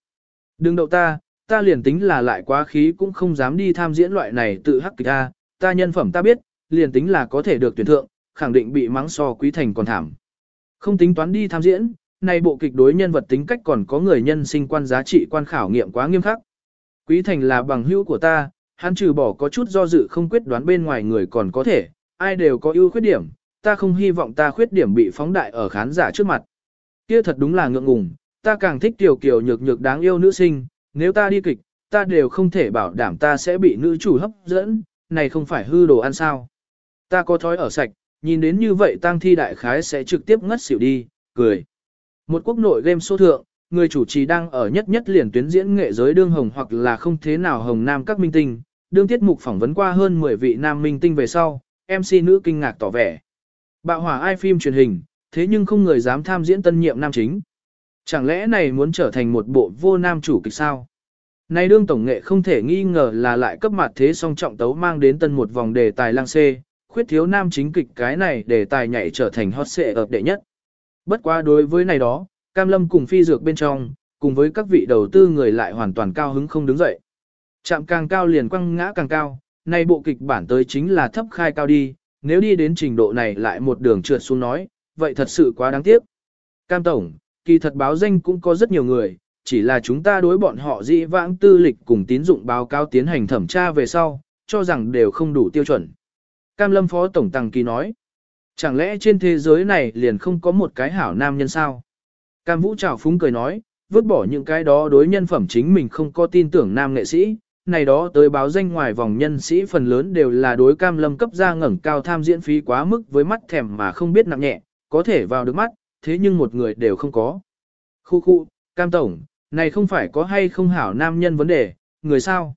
Đừng đậu ta, ta liền tính là lại quá khí cũng không dám đi tham diễn loại này tự hắc kịch ta, ta nhân phẩm ta biết, liền tính là có thể được tuyển thượng, khẳng định bị mắng so quý thành còn thảm. Không tính toán đi tham diễn, này bộ kịch đối nhân vật tính cách còn có người nhân sinh quan giá trị quan khảo nghiệm quá nghiêm khắc. Quý thành là bằng hữu của ta, hắn trừ bỏ có chút do dự không quyết đoán bên ngoài người còn có thể, ai đều có ưu khuyết điểm, ta không hy vọng ta khuyết điểm bị phóng đại ở khán giả trước mặt. Kia thật đúng là ngượng ngùng, ta càng thích tiểu kiều nhược nhược đáng yêu nữ sinh, nếu ta đi kịch, ta đều không thể bảo đảm ta sẽ bị nữ chủ hấp dẫn, này không phải hư đồ ăn sao. Ta có thói ở sạch, nhìn đến như vậy tang thi đại khái sẽ trực tiếp ngất xỉu đi, cười. Một quốc nội game số thượng, người chủ trì đang ở nhất nhất liền tuyến diễn nghệ giới đương hồng hoặc là không thế nào hồng nam các minh tinh, đương tiết mục phỏng vấn qua hơn 10 vị nam minh tinh về sau, MC nữ kinh ngạc tỏ vẻ. Bạo hỏa ai phim truyền hình, thế nhưng không người dám tham diễn tân nhiệm nam chính. Chẳng lẽ này muốn trở thành một bộ vô nam chủ kịch sao? Này đương tổng nghệ không thể nghi ngờ là lại cấp mặt thế song trọng tấu mang đến tân một vòng đề tài lang xê, khuyết thiếu nam chính kịch cái này đề tài nhảy trở thành hot xệ ập đệ nhất. Bất quá đối với này đó, Cam Lâm cùng phi dược bên trong, cùng với các vị đầu tư người lại hoàn toàn cao hứng không đứng dậy. Chạm càng cao liền quăng ngã càng cao, này bộ kịch bản tới chính là thấp khai cao đi, nếu đi đến trình độ này lại một đường trượt xuống nói, vậy thật sự quá đáng tiếc. Cam Tổng, kỳ thật báo danh cũng có rất nhiều người, chỉ là chúng ta đối bọn họ dĩ vãng tư lịch cùng tín dụng báo cáo tiến hành thẩm tra về sau, cho rằng đều không đủ tiêu chuẩn. Cam Lâm Phó Tổng Tăng Kỳ nói, chẳng lẽ trên thế giới này liền không có một cái hảo nam nhân sao? Cam Vũ Trào Phúng cười nói, vứt bỏ những cái đó đối nhân phẩm chính mình không có tin tưởng nam nghệ sĩ, này đó tới báo danh ngoài vòng nhân sĩ phần lớn đều là đối cam lâm cấp ra ngẩng cao tham diễn phí quá mức với mắt thèm mà không biết nặng nhẹ, có thể vào được mắt, thế nhưng một người đều không có. Khu khu, cam tổng, này không phải có hay không hảo nam nhân vấn đề, người sao?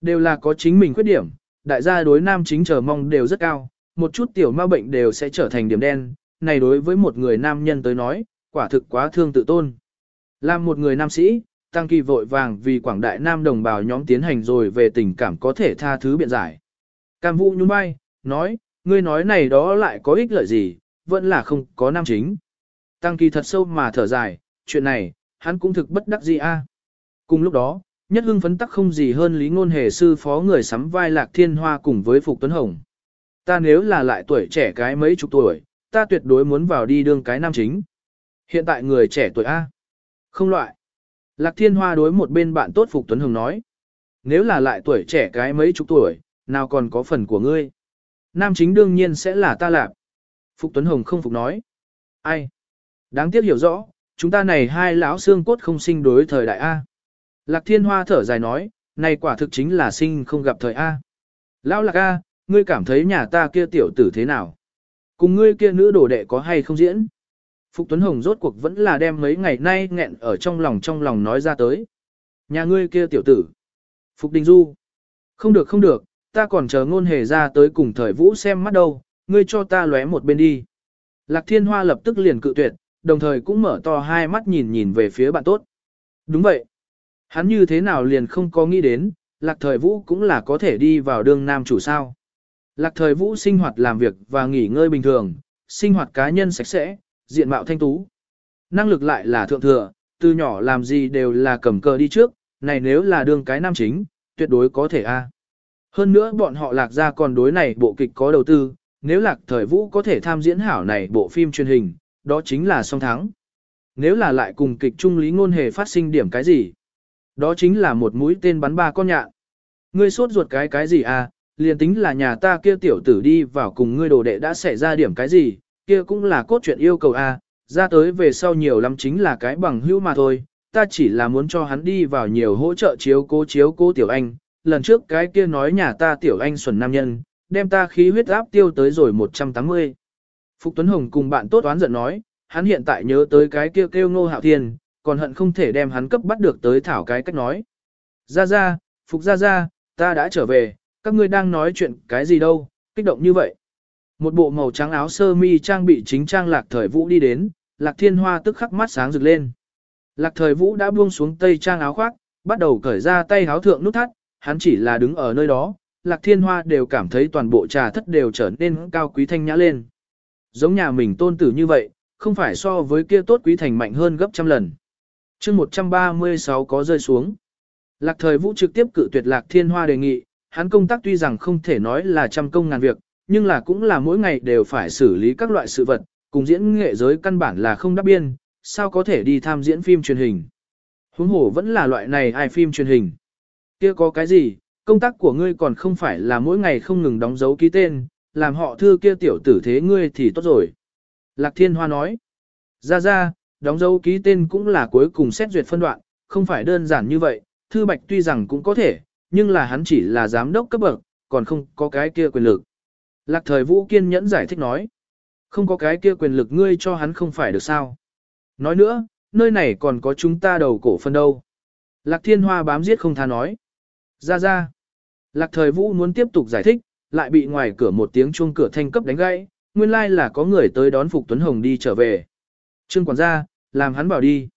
Đều là có chính mình khuyết điểm, đại gia đối nam chính chờ mong đều rất cao, một chút tiểu ma bệnh đều sẽ trở thành điểm đen, này đối với một người nam nhân tới nói, quả thực quá thương tự tôn. Làm một người nam sĩ, Tăng Kỳ vội vàng vì quảng đại nam đồng bào nhóm tiến hành rồi về tình cảm có thể tha thứ biện giải. Cam Vũ nhún vai, nói, ngươi nói này đó lại có ích lợi gì, vẫn là không có nam chính. Tăng Kỳ thật sâu mà thở dài, chuyện này, hắn cũng thực bất đắc gì a. Cùng lúc đó, nhất hưng phấn tắc không gì hơn lý ngôn hề sư phó người sắm vai lạc thiên hoa cùng với Phục Tuấn Hồng. Ta nếu là lại tuổi trẻ cái mấy chục tuổi, ta tuyệt đối muốn vào đi đương cái nam chính. Hiện tại người trẻ tuổi A. Không loại. Lạc Thiên Hoa đối một bên bạn tốt Phục Tuấn Hồng nói. Nếu là lại tuổi trẻ cái mấy chục tuổi, nào còn có phần của ngươi. Nam chính đương nhiên sẽ là ta lạc. Phục Tuấn Hồng không phục nói. Ai? Đáng tiếc hiểu rõ, chúng ta này hai lão xương cốt không sinh đối thời đại A. Lạc Thiên Hoa thở dài nói, này quả thực chính là sinh không gặp thời A. Lão Lạc A, ngươi cảm thấy nhà ta kia tiểu tử thế nào? Cùng ngươi kia nữ đồ đệ có hay không diễn? Phục Tuấn Hồng rốt cuộc vẫn là đem mấy ngày nay nghẹn ở trong lòng trong lòng nói ra tới. Nhà ngươi kia tiểu tử. Phục Đình Du. Không được không được, ta còn chờ ngôn hề ra tới cùng thời vũ xem mắt đâu, ngươi cho ta lóe một bên đi. Lạc thiên hoa lập tức liền cự tuyệt, đồng thời cũng mở to hai mắt nhìn nhìn về phía bạn tốt. Đúng vậy. Hắn như thế nào liền không có nghĩ đến, lạc thời vũ cũng là có thể đi vào đường nam chủ sao. Lạc thời vũ sinh hoạt làm việc và nghỉ ngơi bình thường, sinh hoạt cá nhân sạch sẽ, diện mạo thanh tú. Năng lực lại là thượng thừa, từ nhỏ làm gì đều là cầm cờ đi trước, này nếu là đường cái nam chính, tuyệt đối có thể a. Hơn nữa bọn họ lạc ra còn đối này bộ kịch có đầu tư, nếu lạc thời vũ có thể tham diễn hảo này bộ phim truyền hình, đó chính là song thắng. Nếu là lại cùng kịch trung lý ngôn hề phát sinh điểm cái gì, đó chính là một mũi tên bắn ba con nhạn. Ngươi sốt ruột cái cái gì à, liền tính là nhà ta kia tiểu tử đi vào cùng ngươi đồ đệ đã xảy ra điểm cái gì, kia cũng là cốt truyện yêu cầu a, ra tới về sau nhiều lắm chính là cái bằng hữu mà thôi, ta chỉ là muốn cho hắn đi vào nhiều hỗ trợ chiếu cố chiếu cố tiểu anh, lần trước cái kia nói nhà ta tiểu anh xuẩn nam nhân, đem ta khí huyết áp tiêu tới rồi 180. Phục Tuấn Hồng cùng bạn tốt oán giận nói, hắn hiện tại nhớ tới cái kia kêu, kêu ngô hạo thiên, còn hận không thể đem hắn cấp bắt được tới thảo cái cách nói. Ra ra, Phục ra ra, ta đã trở về, các ngươi đang nói chuyện cái gì đâu, kích động như vậy. Một bộ màu trắng áo sơ mi trang bị chính trang lạc thời vũ đi đến, lạc thiên hoa tức khắc mắt sáng rực lên. Lạc thời vũ đã buông xuống tây trang áo khoác, bắt đầu cởi ra tay áo thượng nút thắt, hắn chỉ là đứng ở nơi đó, lạc thiên hoa đều cảm thấy toàn bộ trà thất đều trở nên cao quý thanh nhã lên. Giống nhà mình tôn tử như vậy, không phải so với kia tốt quý thành mạnh hơn gấp trăm lần. chương 136 có rơi xuống. Lạc thời vũ trực tiếp cự tuyệt lạc thiên hoa đề nghị, hắn công tác tuy rằng không thể nói là trăm công ngàn việc, nhưng là cũng là mỗi ngày đều phải xử lý các loại sự vật, cùng diễn nghệ giới căn bản là không đáp biên, sao có thể đi tham diễn phim truyền hình. Huống hồ vẫn là loại này ai phim truyền hình. kia có cái gì, công tác của ngươi còn không phải là mỗi ngày không ngừng đóng dấu ký tên, làm họ thư kia tiểu tử thế ngươi thì tốt rồi. Lạc Thiên Hoa nói, ra ra, đóng dấu ký tên cũng là cuối cùng xét duyệt phân đoạn, không phải đơn giản như vậy, thư bạch tuy rằng cũng có thể, nhưng là hắn chỉ là giám đốc cấp bậc, còn không có cái kia quyền lực. Lạc thời vũ kiên nhẫn giải thích nói, không có cái kia quyền lực ngươi cho hắn không phải được sao. Nói nữa, nơi này còn có chúng ta đầu cổ phân đâu. Lạc thiên hoa bám giết không tha nói. Ra ra. Lạc thời vũ muốn tiếp tục giải thích, lại bị ngoài cửa một tiếng chuông cửa thanh cấp đánh gãy, nguyên lai là có người tới đón Phục Tuấn Hồng đi trở về. Trương quản gia, làm hắn bảo đi.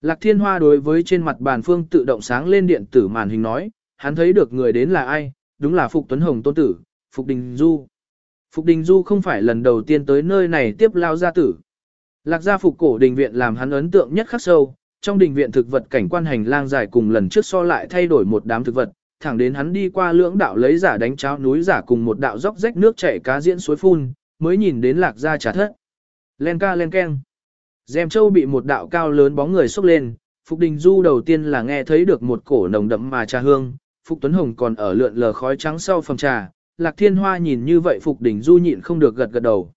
Lạc thiên hoa đối với trên mặt bàn phương tự động sáng lên điện tử màn hình nói, hắn thấy được người đến là ai, đúng là Phục Tuấn Hồng tôn tử, Phục Đình Du. Phục Đình Du không phải lần đầu tiên tới nơi này tiếp lao gia tử. Lạc gia phục cổ đình viện làm hắn ấn tượng nhất khắc sâu, trong đình viện thực vật cảnh quan hành lang dài cùng lần trước so lại thay đổi một đám thực vật, thẳng đến hắn đi qua lưỡng đạo lấy giả đánh cháo núi giả cùng một đạo dốc rách nước chảy cá diễn suối phun, mới nhìn đến lạc gia trà thất. Len ca len keng. Dèm châu bị một đạo cao lớn bóng người xúc lên, Phục Đình Du đầu tiên là nghe thấy được một cổ nồng đậm mà trà hương, Phục Tuấn Hồng còn ở lượn lờ khói trắng sau phòng trà, Lạc Thiên Hoa nhìn như vậy Phục Đình Du nhịn không được gật gật đầu.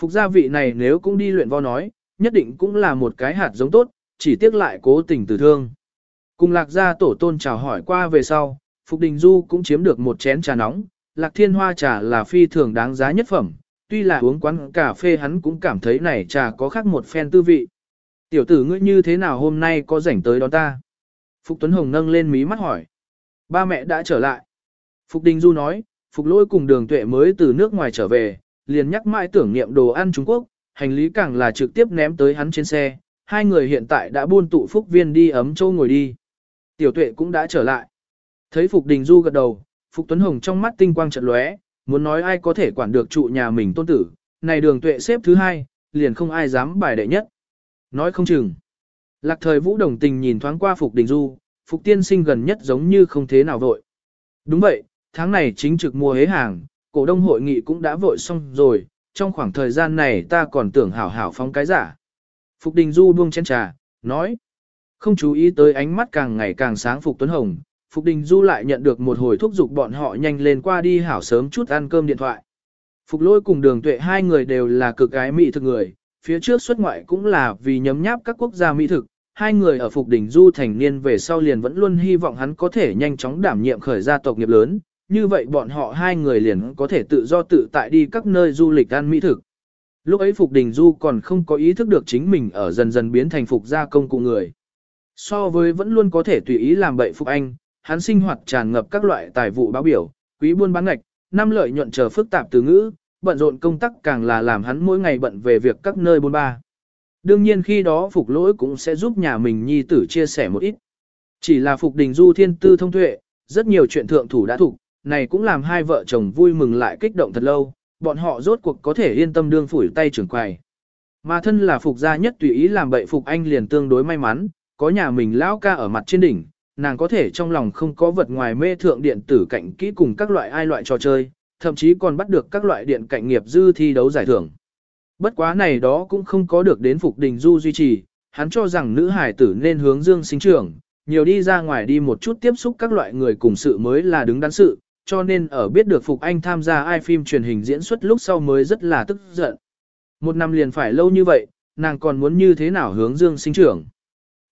Phục gia vị này nếu cũng đi luyện vo nói, nhất định cũng là một cái hạt giống tốt, chỉ tiếc lại cố tình từ thương. Cùng Lạc gia tổ tôn chào hỏi qua về sau, Phục Đình Du cũng chiếm được một chén trà nóng, Lạc Thiên Hoa trà là phi thường đáng giá nhất phẩm, tuy là uống quán cà phê hắn cũng cảm thấy này trà có khác một phen tư vị. Tiểu tử ngươi như thế nào hôm nay có rảnh tới đón ta? Phục Tuấn Hồng nâng lên mí mắt hỏi. Ba mẹ đã trở lại. Phục Đình Du nói, Phục lỗi cùng đường tuệ mới từ nước ngoài trở về, liền nhắc mãi tưởng niệm đồ ăn Trung Quốc, hành lý càng là trực tiếp ném tới hắn trên xe, hai người hiện tại đã buôn tụ Phúc Viên đi ấm châu ngồi đi. Tiểu tuệ cũng đã trở lại. Thấy Phục Đình Du gật đầu, Phục Tuấn Hồng trong mắt tinh quang trận lóe, muốn nói ai có thể quản được trụ nhà mình tôn tử, này đường tuệ xếp thứ hai, liền không ai dám bài đệ nhất. Nói không chừng. Lạc thời vũ đồng tình nhìn thoáng qua Phục Đình Du, Phục tiên sinh gần nhất giống như không thế nào vội. Đúng vậy, tháng này chính trực mua hế hàng, cổ đông hội nghị cũng đã vội xong rồi, trong khoảng thời gian này ta còn tưởng hảo hảo phóng cái giả. Phục Đình Du buông chén trà, nói. Không chú ý tới ánh mắt càng ngày càng sáng Phục Tuấn Hồng, Phục Đình Du lại nhận được một hồi thúc giục bọn họ nhanh lên qua đi hảo sớm chút ăn cơm điện thoại. Phục lôi cùng đường tuệ hai người đều là cực gái mỹ thực người, phía trước xuất ngoại cũng là vì nhấm nháp các quốc gia mỹ thực, hai người ở Phục Đình Du thành niên về sau liền vẫn luôn hy vọng hắn có thể nhanh chóng đảm nhiệm khởi gia tộc nghiệp lớn, như vậy bọn họ hai người liền có thể tự do tự tại đi các nơi du lịch ăn mỹ thực. Lúc ấy Phục Đình Du còn không có ý thức được chính mình ở dần dần biến thành Phục gia công cụ người. So với vẫn luôn có thể tùy ý làm bậy Phục Anh, hắn sinh hoạt tràn ngập các loại tài vụ báo biểu, quý buôn bán ngạch, năm lợi nhuận chờ phức tạp từ ngữ, bận rộn công tác càng là làm hắn mỗi ngày bận về việc các nơi buôn ba. Đương nhiên khi đó Phục Lỗi cũng sẽ giúp nhà mình nhi tử chia sẻ một ít. Chỉ là Phục Đình Du thiên tư thông tuệ, rất nhiều chuyện thượng thủ đã thủ, này cũng làm hai vợ chồng vui mừng lại kích động thật lâu, bọn họ rốt cuộc có thể yên tâm đương phủi tay trưởng quầy. Mà thân là Phục gia nhất tùy ý làm bậy Phục Anh liền tương đối may mắn, có nhà mình lão ca ở mặt trên đỉnh, nàng có thể trong lòng không có vật ngoài mê thượng điện tử cạnh kỹ cùng các loại ai loại trò chơi, thậm chí còn bắt được các loại điện cạnh nghiệp dư thi đấu giải thưởng. Bất quá này đó cũng không có được đến Phục Đình Du duy trì, hắn cho rằng nữ hải tử nên hướng dương sinh trưởng, nhiều đi ra ngoài đi một chút tiếp xúc các loại người cùng sự mới là đứng đắn sự, cho nên ở biết được Phục Anh tham gia ai phim truyền hình diễn xuất lúc sau mới rất là tức giận. Một năm liền phải lâu như vậy, nàng còn muốn như thế nào hướng dương sinh trưởng.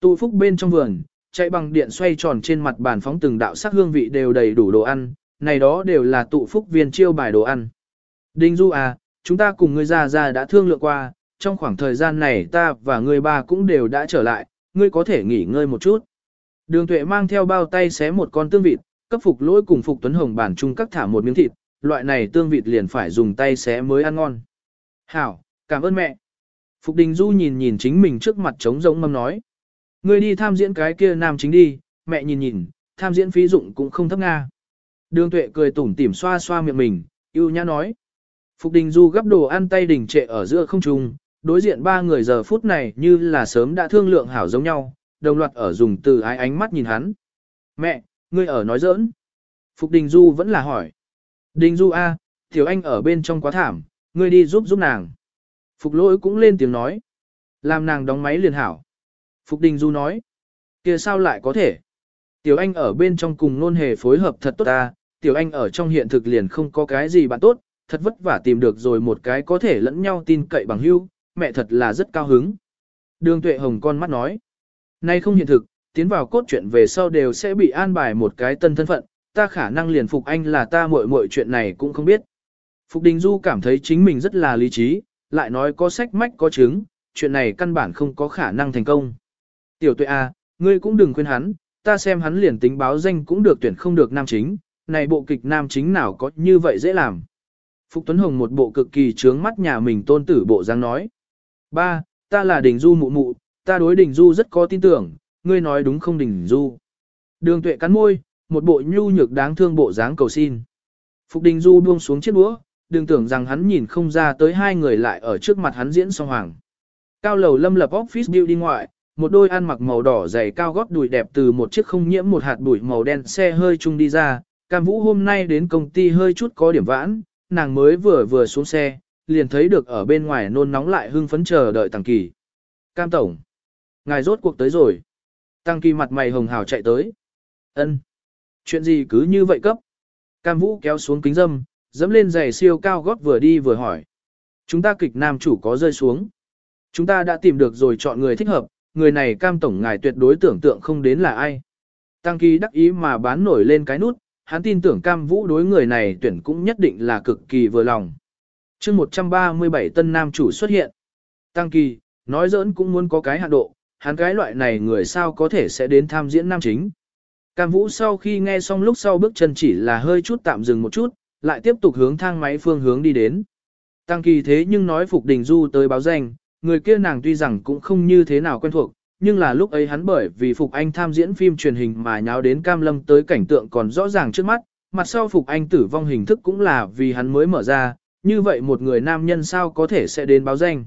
Tụ Phúc bên trong vườn, chạy bằng điện xoay tròn trên mặt bàn phóng từng đạo sắc hương vị đều đầy đủ đồ ăn, này đó đều là tụ Phúc viên chiêu bài đồ ăn. Đinh Du à, chúng ta cùng ngươi ra ra đã thương lượng qua, trong khoảng thời gian này ta và ngươi ba cũng đều đã trở lại, ngươi có thể nghỉ ngơi một chút. Đường tuệ mang theo bao tay xé một con tương vịt, cấp phục lỗi cùng phục tuấn hồng bản chung các thả một miếng thịt, loại này tương vịt liền phải dùng tay xé mới ăn ngon. Hảo, cảm ơn mẹ. Phục Đình Du nhìn nhìn chính mình trước mặt trống rỗng mâm nói. Ngươi đi tham diễn cái kia nam chính đi, mẹ nhìn nhìn, tham diễn phí dụng cũng không thấp nga. Đường tuệ cười tủm tỉm xoa xoa miệng mình, yêu nhã nói. Phục Đình Du gấp đồ ăn tay đình trệ ở giữa không trung, đối diện ba người giờ phút này như là sớm đã thương lượng hảo giống nhau, đồng loạt ở dùng từ ái ánh mắt nhìn hắn. Mẹ, ngươi ở nói giỡn. Phục Đình Du vẫn là hỏi. Đình Du A, Tiểu Anh ở bên trong quá thảm, ngươi đi giúp giúp nàng. Phục lỗi cũng lên tiếng nói. Làm nàng đóng máy liền hảo. Phục Đình Du nói. kia sao lại có thể? Tiểu Anh ở bên trong cùng nôn hề phối hợp thật tốt ta, Tiểu Anh ở trong hiện thực liền không có cái gì bạn tốt, thật vất vả tìm được rồi một cái có thể lẫn nhau tin cậy bằng hữu, mẹ thật là rất cao hứng. Đường Tuệ Hồng con mắt nói. Nay không hiện thực, tiến vào cốt truyện về sau đều sẽ bị an bài một cái tân thân phận, ta khả năng liền phục anh là ta muội muội chuyện này cũng không biết. Phục Đình Du cảm thấy chính mình rất là lý trí, lại nói có sách mách có chứng, chuyện này căn bản không có khả năng thành công. Tiểu tuệ A, à, ngươi cũng đừng khuyên hắn, ta xem hắn liền tính báo danh cũng được tuyển không được nam chính, này bộ kịch nam chính nào có như vậy dễ làm. Phục Tuấn Hồng một bộ cực kỳ trướng mắt nhà mình tôn tử bộ dáng nói. Ba, ta là Đình Du mụ mụ, ta đối Đình Du rất có tin tưởng, ngươi nói đúng không Đình Du. Đường tuệ cắn môi, một bộ nhu nhược đáng thương bộ dáng cầu xin. Phục Đình Du buông xuống chiếc đũa, đừng tưởng rằng hắn nhìn không ra tới hai người lại ở trước mặt hắn diễn song hoàng. Cao lầu lâm lập office building ngoại, một đôi ăn mặc màu đỏ dày cao gót đùi đẹp từ một chiếc không nhiễm một hạt bụi màu đen xe hơi chung đi ra. Cam Vũ hôm nay đến công ty hơi chút có điểm vãn, nàng mới vừa vừa xuống xe, liền thấy được ở bên ngoài nôn nóng lại hưng phấn chờ đợi Tàng Kỳ. Cam Tổng. Ngài rốt cuộc tới rồi. Tăng Kỳ mặt mày hồng hào chạy tới. ân Chuyện gì cứ như vậy cấp? Cam Vũ kéo xuống kính dâm, dẫm lên giày siêu cao gót vừa đi vừa hỏi. Chúng ta kịch nam chủ có rơi xuống. Chúng ta đã tìm được rồi chọn người thích hợp, người này cam tổng ngài tuyệt đối tưởng tượng không đến là ai. Tăng kỳ đắc ý mà bán nổi lên cái nút, hắn tin tưởng cam vũ đối người này tuyển cũng nhất định là cực kỳ vừa lòng. chương 137 tân nam chủ xuất hiện. Tăng kỳ, nói giỡn cũng muốn có cái hạn độ, hắn cái loại này người sao có thể sẽ đến tham diễn nam chính. Cam vũ sau khi nghe xong lúc sau bước chân chỉ là hơi chút tạm dừng một chút, lại tiếp tục hướng thang máy phương hướng đi đến. Tăng kỳ thế nhưng nói Phục Đình Du tới báo danh, người kia nàng tuy rằng cũng không như thế nào quen thuộc, nhưng là lúc ấy hắn bởi vì Phục Anh tham diễn phim truyền hình mà nháo đến cam lâm tới cảnh tượng còn rõ ràng trước mắt, mặt sau Phục Anh tử vong hình thức cũng là vì hắn mới mở ra, như vậy một người nam nhân sao có thể sẽ đến báo danh.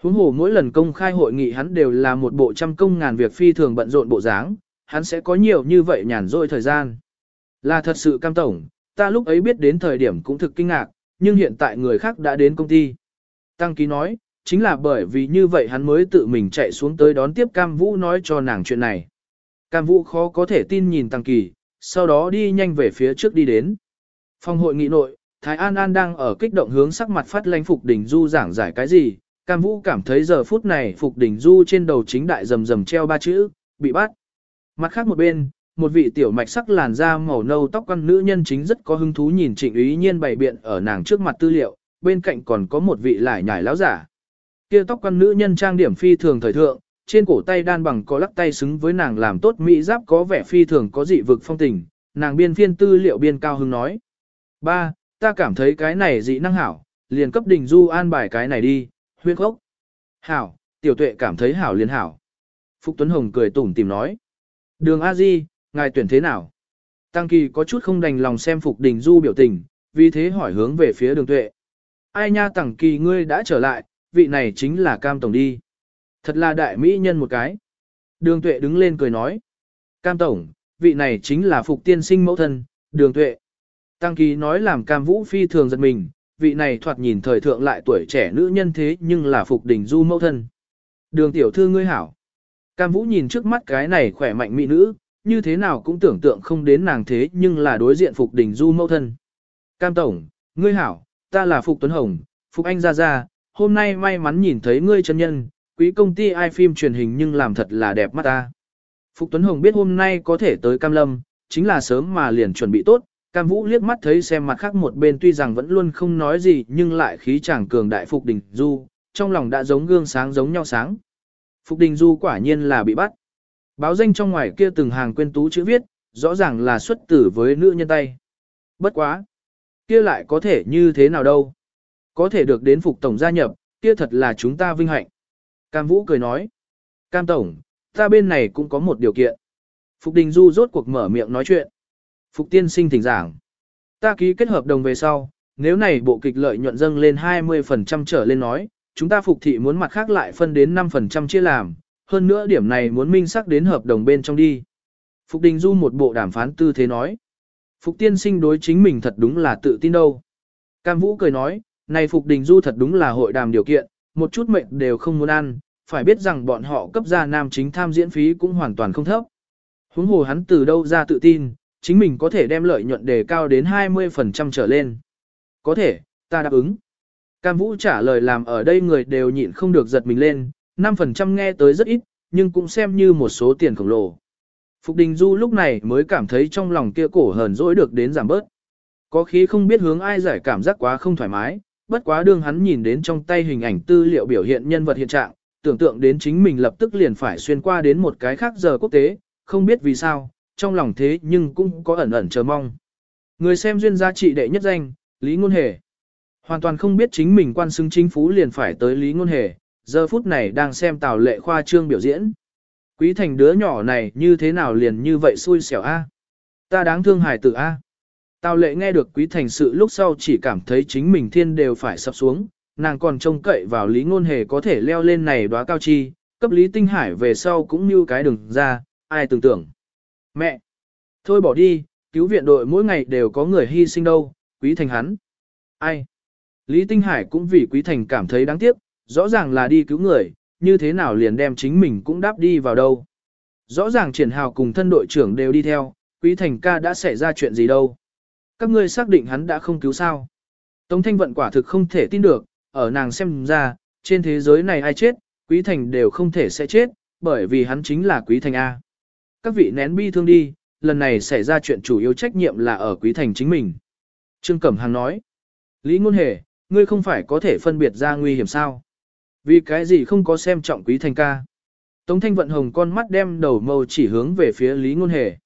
Huống hồ mỗi lần công khai hội nghị hắn đều là một bộ trăm công ngàn việc phi thường bận rộn bộ dáng, hắn sẽ có nhiều như vậy nhàn rỗi thời gian. Là thật sự cam tổng, ta lúc ấy biết đến thời điểm cũng thực kinh ngạc, nhưng hiện tại người khác đã đến công ty. Tăng ký nói, chính là bởi vì như vậy hắn mới tự mình chạy xuống tới đón tiếp Cam Vũ nói cho nàng chuyện này. Cam Vũ khó có thể tin nhìn Tăng Kỳ, sau đó đi nhanh về phía trước đi đến. Phòng hội nghị nội, Thái An An đang ở kích động hướng sắc mặt phát lãnh Phục đỉnh Du giảng giải cái gì, Cam Vũ cảm thấy giờ phút này Phục Đình Du trên đầu chính đại rầm rầm treo ba chữ, bị bắt. Mặt khác một bên, một vị tiểu mạch sắc làn da màu nâu tóc quăn nữ nhân chính rất có hứng thú nhìn trịnh ý nhiên bày biện ở nàng trước mặt tư liệu, bên cạnh còn có một vị lải nhải láo giả. Kia tóc quăn nữ nhân trang điểm phi thường thời thượng, trên cổ tay đan bằng có lắc tay xứng với nàng làm tốt mỹ giáp có vẻ phi thường có dị vực phong tình, nàng biên phiên tư liệu biên cao hứng nói. Ba, ta cảm thấy cái này dị năng hảo, liền cấp đình du an bài cái này đi, huyên khốc. Hảo, tiểu tuệ cảm thấy hảo liền hảo. Phúc Tuấn Hồng cười tủm tìm nói. Đường A Di, ngài tuyển thế nào? Tăng Kỳ có chút không đành lòng xem Phục Đình Du biểu tình, vì thế hỏi hướng về phía đường tuệ. Ai nha Tăng Kỳ ngươi đã trở lại, vị này chính là Cam Tổng đi. Thật là đại mỹ nhân một cái. Đường tuệ đứng lên cười nói. Cam Tổng, vị này chính là Phục Tiên Sinh mẫu thân, đường tuệ. Tăng Kỳ nói làm Cam Vũ phi thường giật mình, vị này thoạt nhìn thời thượng lại tuổi trẻ nữ nhân thế nhưng là Phục Đình Du mẫu thân. Đường tiểu thư ngươi hảo. Cam Vũ nhìn trước mắt cái này khỏe mạnh mỹ nữ, như thế nào cũng tưởng tượng không đến nàng thế nhưng là đối diện Phục Đình Du mẫu thân. Cam Tổng, ngươi hảo, ta là Phục Tuấn Hồng, Phục Anh Gia Gia, hôm nay may mắn nhìn thấy ngươi chân nhân, quý công ty ai phim truyền hình nhưng làm thật là đẹp mắt ta. Phục Tuấn Hồng biết hôm nay có thể tới Cam Lâm, chính là sớm mà liền chuẩn bị tốt, Cam Vũ liếc mắt thấy xem mặt khác một bên tuy rằng vẫn luôn không nói gì nhưng lại khí chàng cường đại Phục Đình Du, trong lòng đã giống gương sáng giống nhau sáng. Phục Đình Du quả nhiên là bị bắt. Báo danh trong ngoài kia từng hàng quên tú chữ viết, rõ ràng là xuất tử với nữ nhân tay. Bất quá. Kia lại có thể như thế nào đâu. Có thể được đến Phục Tổng gia nhập, kia thật là chúng ta vinh hạnh. Cam Vũ cười nói. Cam Tổng, ta bên này cũng có một điều kiện. Phục Đình Du rốt cuộc mở miệng nói chuyện. Phục Tiên sinh thỉnh giảng. Ta ký kết hợp đồng về sau, nếu này bộ kịch lợi nhuận dâng lên 20% trở lên nói, chúng ta phục thị muốn mặt khác lại phân đến 5% chia làm, hơn nữa điểm này muốn minh xác đến hợp đồng bên trong đi. Phục Đình Du một bộ đàm phán tư thế nói. Phục tiên sinh đối chính mình thật đúng là tự tin đâu. Cam Vũ cười nói, này Phục Đình Du thật đúng là hội đàm điều kiện, một chút mệnh đều không muốn ăn, phải biết rằng bọn họ cấp ra nam chính tham diễn phí cũng hoàn toàn không thấp. Huống hồ hắn từ đâu ra tự tin, chính mình có thể đem lợi nhuận đề cao đến 20% trở lên. Có thể, ta đáp ứng. Cam Vũ trả lời làm ở đây người đều nhịn không được giật mình lên, 5% nghe tới rất ít, nhưng cũng xem như một số tiền khổng lồ. Phục Đình Du lúc này mới cảm thấy trong lòng kia cổ hờn dỗi được đến giảm bớt. Có khí không biết hướng ai giải cảm giác quá không thoải mái, bất quá đương hắn nhìn đến trong tay hình ảnh tư liệu biểu hiện nhân vật hiện trạng, tưởng tượng đến chính mình lập tức liền phải xuyên qua đến một cái khác giờ quốc tế, không biết vì sao, trong lòng thế nhưng cũng có ẩn ẩn chờ mong. Người xem duyên giá trị đệ nhất danh, Lý Ngôn Hề. Hoàn toàn không biết chính mình quan xứng chính phú liền phải tới Lý Ngôn Hề, giờ phút này đang xem Tào Lệ Khoa trương biểu diễn. Quý thành đứa nhỏ này như thế nào liền như vậy xui xẻo a? Ta đáng thương hài tử a. Tào Lệ nghe được Quý thành sự lúc sau chỉ cảm thấy chính mình thiên đều phải sập xuống, nàng còn trông cậy vào Lý Ngôn Hề có thể leo lên này đóa cao chi, cấp Lý Tinh Hải về sau cũng như cái đường ra, ai tưởng tưởng. Mẹ! Thôi bỏ đi, cứu viện đội mỗi ngày đều có người hy sinh đâu, Quý thành hắn. Ai? Lý Tinh Hải cũng vì Quý Thành cảm thấy đáng tiếc, rõ ràng là đi cứu người, như thế nào liền đem chính mình cũng đáp đi vào đâu. Rõ ràng triển hào cùng thân đội trưởng đều đi theo, Quý Thành ca đã xảy ra chuyện gì đâu. Các ngươi xác định hắn đã không cứu sao. Tống Thanh Vận quả thực không thể tin được, ở nàng xem ra, trên thế giới này ai chết, Quý Thành đều không thể sẽ chết, bởi vì hắn chính là Quý Thành A. Các vị nén bi thương đi, lần này xảy ra chuyện chủ yếu trách nhiệm là ở Quý Thành chính mình. Trương Cẩm Hằng nói, Lý Ngôn Hề, ngươi không phải có thể phân biệt ra nguy hiểm sao? Vì cái gì không có xem trọng quý thành ca? Tống thanh vận hồng con mắt đem đầu mâu chỉ hướng về phía Lý Ngôn Hề.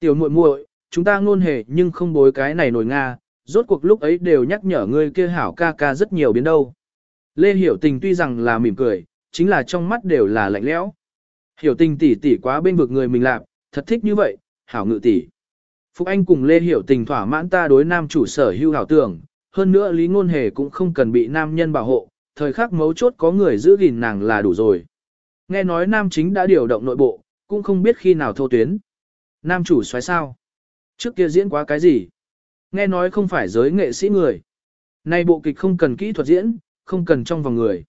Tiểu muội muội, chúng ta ngôn hề nhưng không bối cái này nổi Nga, rốt cuộc lúc ấy đều nhắc nhở ngươi kia hảo ca ca rất nhiều biến đâu. Lê Hiểu Tình tuy rằng là mỉm cười, chính là trong mắt đều là lạnh lẽo. Hiểu Tình tỷ tỷ quá bên vực người mình làm, thật thích như vậy, hảo ngự tỷ. Phúc Anh cùng Lê Hiểu Tình thỏa mãn ta đối nam chủ sở hưu hảo tưởng, hơn nữa Lý Ngôn Hề cũng không cần bị nam nhân bảo hộ, thời khắc mấu chốt có người giữ gìn nàng là đủ rồi. Nghe nói nam chính đã điều động nội bộ, cũng không biết khi nào thô tuyến. Nam chủ xoáy sao? Trước kia diễn quá cái gì? Nghe nói không phải giới nghệ sĩ người. Nay bộ kịch không cần kỹ thuật diễn, không cần trong vòng người.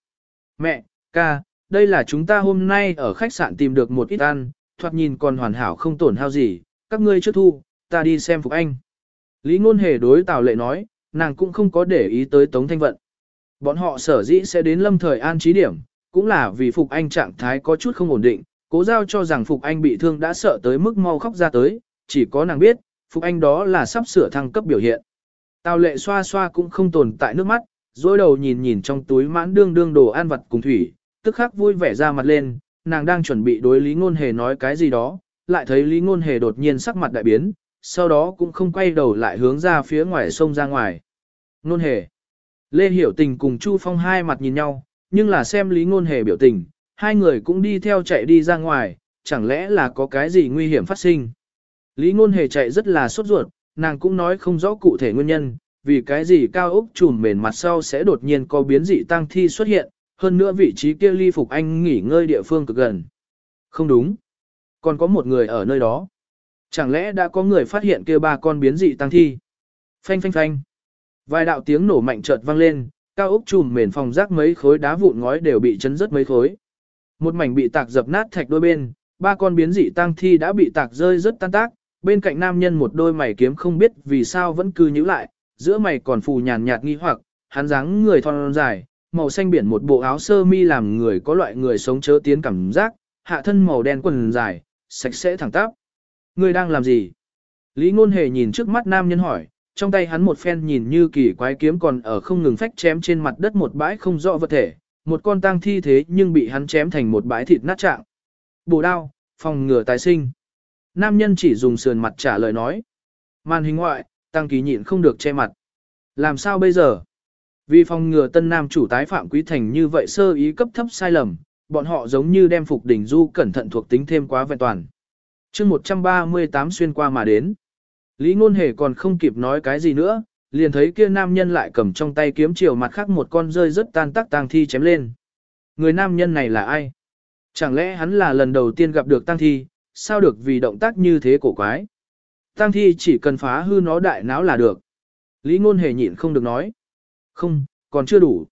Mẹ, ca, đây là chúng ta hôm nay ở khách sạn tìm được một ít ăn, thoạt nhìn còn hoàn hảo không tổn hao gì, các ngươi chưa thu, ta đi xem phục anh. Lý ngôn hề đối Tào Lệ nói, nàng cũng không có để ý tới Tống Thanh Vận. Bọn họ sở dĩ sẽ đến lâm thời an trí điểm, cũng là vì Phục Anh trạng thái có chút không ổn định, cố giao cho rằng Phục Anh bị thương đã sợ tới mức mau khóc ra tới, chỉ có nàng biết, Phục Anh đó là sắp sửa thăng cấp biểu hiện. Tào lệ xoa xoa cũng không tồn tại nước mắt, dối đầu nhìn nhìn trong túi mãn đương đương đồ ăn vặt cùng thủy, tức khắc vui vẻ ra mặt lên, nàng đang chuẩn bị đối Lý Ngôn Hề nói cái gì đó, lại thấy Lý Ngôn Hề đột nhiên sắc mặt đại biến, sau đó cũng không quay đầu lại hướng ra phía ngoài sông ra ngoài. Nôn hề. Lê Hiểu Tình cùng Chu Phong hai mặt nhìn nhau, nhưng là xem Lý Ngôn Hề biểu tình, hai người cũng đi theo chạy đi ra ngoài, chẳng lẽ là có cái gì nguy hiểm phát sinh. Lý Ngôn Hề chạy rất là sốt ruột, nàng cũng nói không rõ cụ thể nguyên nhân, vì cái gì cao ốc trùm mền mặt sau sẽ đột nhiên có biến dị tăng thi xuất hiện, hơn nữa vị trí kia ly phục anh nghỉ ngơi địa phương cực gần. Không đúng. Còn có một người ở nơi đó. Chẳng lẽ đã có người phát hiện kia ba con biến dị tăng thi? Phanh phanh phanh. Vài đạo tiếng nổ mạnh chợt vang lên, cao ốc trùm mền phòng rác mấy khối đá vụn ngói đều bị chấn rớt mấy khối. Một mảnh bị tạc dập nát thạch đôi bên, ba con biến dị tăng thi đã bị tạc rơi rất tan tác, bên cạnh nam nhân một đôi mày kiếm không biết vì sao vẫn cứ nhíu lại, giữa mày còn phù nhàn nhạt nghi hoặc, hắn dáng người thon dài, màu xanh biển một bộ áo sơ mi làm người có loại người sống chớ tiến cảm giác, hạ thân màu đen quần dài, sạch sẽ thẳng tắp. Người đang làm gì? Lý ngôn hề nhìn trước mắt nam nhân hỏi, trong tay hắn một phen nhìn như kỳ quái kiếm còn ở không ngừng phách chém trên mặt đất một bãi không rõ vật thể, một con tang thi thế nhưng bị hắn chém thành một bãi thịt nát trạng. Bổ đao, phòng ngừa tái sinh. Nam nhân chỉ dùng sườn mặt trả lời nói. Màn hình ngoại, tăng ký nhịn không được che mặt. Làm sao bây giờ? Vì phòng ngừa tân nam chủ tái phạm quý thành như vậy sơ ý cấp thấp sai lầm, bọn họ giống như đem phục đỉnh du cẩn thận thuộc tính thêm quá vẹn toàn. chương 138 xuyên qua mà đến. Lý ngôn hề còn không kịp nói cái gì nữa, liền thấy kia nam nhân lại cầm trong tay kiếm chiều mặt khác một con rơi rất tan tác tang thi chém lên. Người nam nhân này là ai? Chẳng lẽ hắn là lần đầu tiên gặp được tang thi, sao được vì động tác như thế cổ quái? Tang thi chỉ cần phá hư nó đại não là được. Lý ngôn hề nhịn không được nói. Không, còn chưa đủ.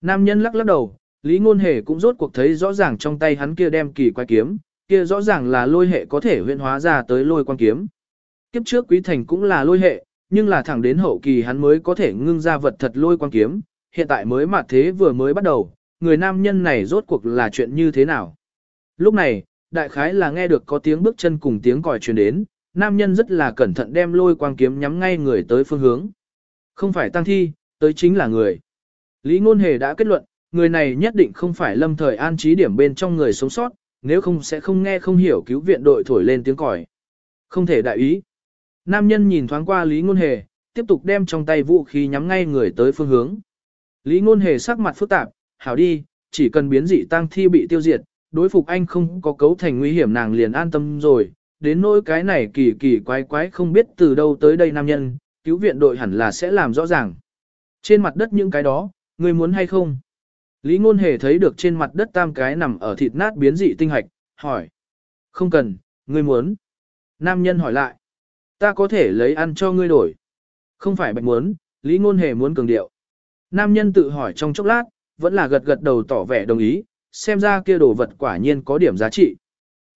Nam nhân lắc lắc đầu, Lý ngôn hề cũng rốt cuộc thấy rõ ràng trong tay hắn kia đem kỳ quái kiếm, kia rõ ràng là lôi hệ có thể huyễn hóa ra tới lôi quan kiếm. Kiếp trước quý thành cũng là lôi hệ, nhưng là thẳng đến hậu kỳ hắn mới có thể ngưng ra vật thật lôi quan kiếm, hiện tại mới mà thế vừa mới bắt đầu, người nam nhân này rốt cuộc là chuyện như thế nào. Lúc này, đại khái là nghe được có tiếng bước chân cùng tiếng còi truyền đến, nam nhân rất là cẩn thận đem lôi quang kiếm nhắm ngay người tới phương hướng. Không phải tăng thi, tới chính là người. Lý Ngôn Hề đã kết luận, người này nhất định không phải lâm thời an trí điểm bên trong người sống sót, nếu không sẽ không nghe không hiểu cứu viện đội thổi lên tiếng còi. Không thể đại ý. Nam nhân nhìn thoáng qua Lý Ngôn Hề, tiếp tục đem trong tay vũ khí nhắm ngay người tới phương hướng. Lý Ngôn Hề sắc mặt phức tạp, hảo đi, chỉ cần biến dị tăng thi bị tiêu diệt, đối phục anh không có cấu thành nguy hiểm nàng liền an tâm rồi, đến nỗi cái này kỳ kỳ quái quái không biết từ đâu tới đây nam nhân, cứu viện đội hẳn là sẽ làm rõ ràng. Trên mặt đất những cái đó, người muốn hay không? Lý Ngôn Hề thấy được trên mặt đất tam cái nằm ở thịt nát biến dị tinh hạch, hỏi. Không cần, ngươi muốn. Nam nhân hỏi lại. Ta có thể lấy ăn cho ngươi đổi. Không phải bạch muốn, Lý Ngôn Hề muốn cường điệu. Nam nhân tự hỏi trong chốc lát, vẫn là gật gật đầu tỏ vẻ đồng ý, xem ra kia đồ vật quả nhiên có điểm giá trị.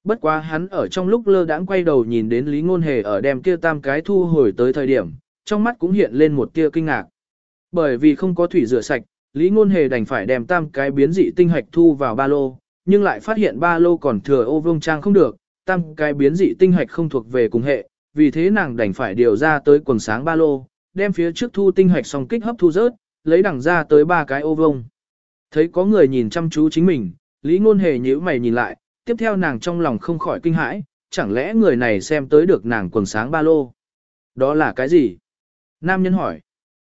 Bất quá hắn ở trong lúc lơ đãng quay đầu nhìn đến Lý Ngôn Hề ở đem kia tam cái thu hồi tới thời điểm, trong mắt cũng hiện lên một tia kinh ngạc. Bởi vì không có thủy rửa sạch, Lý Ngôn Hề đành phải đem tam cái biến dị tinh hạch thu vào ba lô, nhưng lại phát hiện ba lô còn thừa ô vương trang không được, tam cái biến dị tinh hạch không thuộc về cùng hệ, vì thế nàng đành phải điều ra tới quần sáng ba lô, đem phía trước thu tinh hạch xong kích hấp thu rớt, lấy đằng ra tới ba cái ô vông. Thấy có người nhìn chăm chú chính mình, Lý Ngôn Hề nhíu mày nhìn lại, tiếp theo nàng trong lòng không khỏi kinh hãi, chẳng lẽ người này xem tới được nàng quần sáng ba lô. Đó là cái gì? Nam nhân hỏi.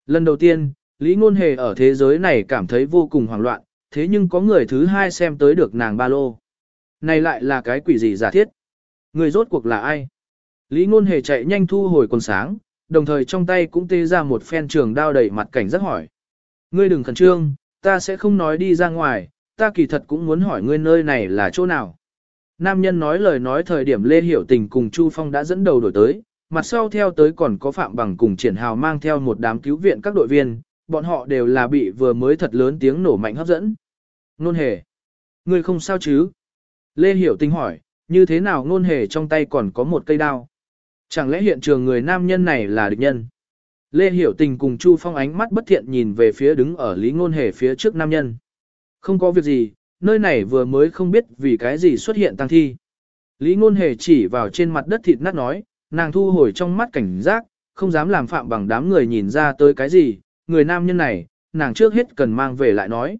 Lần đầu tiên, Lý Ngôn Hề ở thế giới này cảm thấy vô cùng hoảng loạn, thế nhưng có người thứ hai xem tới được nàng ba lô. Này lại là cái quỷ gì giả thiết? Người rốt cuộc là ai? Lý Ngôn Hề chạy nhanh thu hồi quần sáng, đồng thời trong tay cũng tê ra một phen trường đao đầy mặt cảnh rất hỏi. Ngươi đừng khẩn trương, ta sẽ không nói đi ra ngoài, ta kỳ thật cũng muốn hỏi ngươi nơi này là chỗ nào. Nam nhân nói lời nói thời điểm Lê Hiểu Tình cùng Chu Phong đã dẫn đầu đổi tới, mặt sau theo tới còn có Phạm Bằng cùng Triển Hào mang theo một đám cứu viện các đội viên, bọn họ đều là bị vừa mới thật lớn tiếng nổ mạnh hấp dẫn. Nôn hề. Ngươi không sao chứ? Lê Hiểu Tình hỏi, như thế nào nôn hề trong tay còn có một cây đao? Chẳng lẽ hiện trường người nam nhân này là địch nhân? Lê Hiểu Tình cùng Chu Phong ánh mắt bất thiện nhìn về phía đứng ở Lý Ngôn Hề phía trước nam nhân. Không có việc gì, nơi này vừa mới không biết vì cái gì xuất hiện tăng thi. Lý Ngôn Hề chỉ vào trên mặt đất thịt nát nói, nàng thu hồi trong mắt cảnh giác, không dám làm phạm bằng đám người nhìn ra tới cái gì, người nam nhân này, nàng trước hết cần mang về lại nói.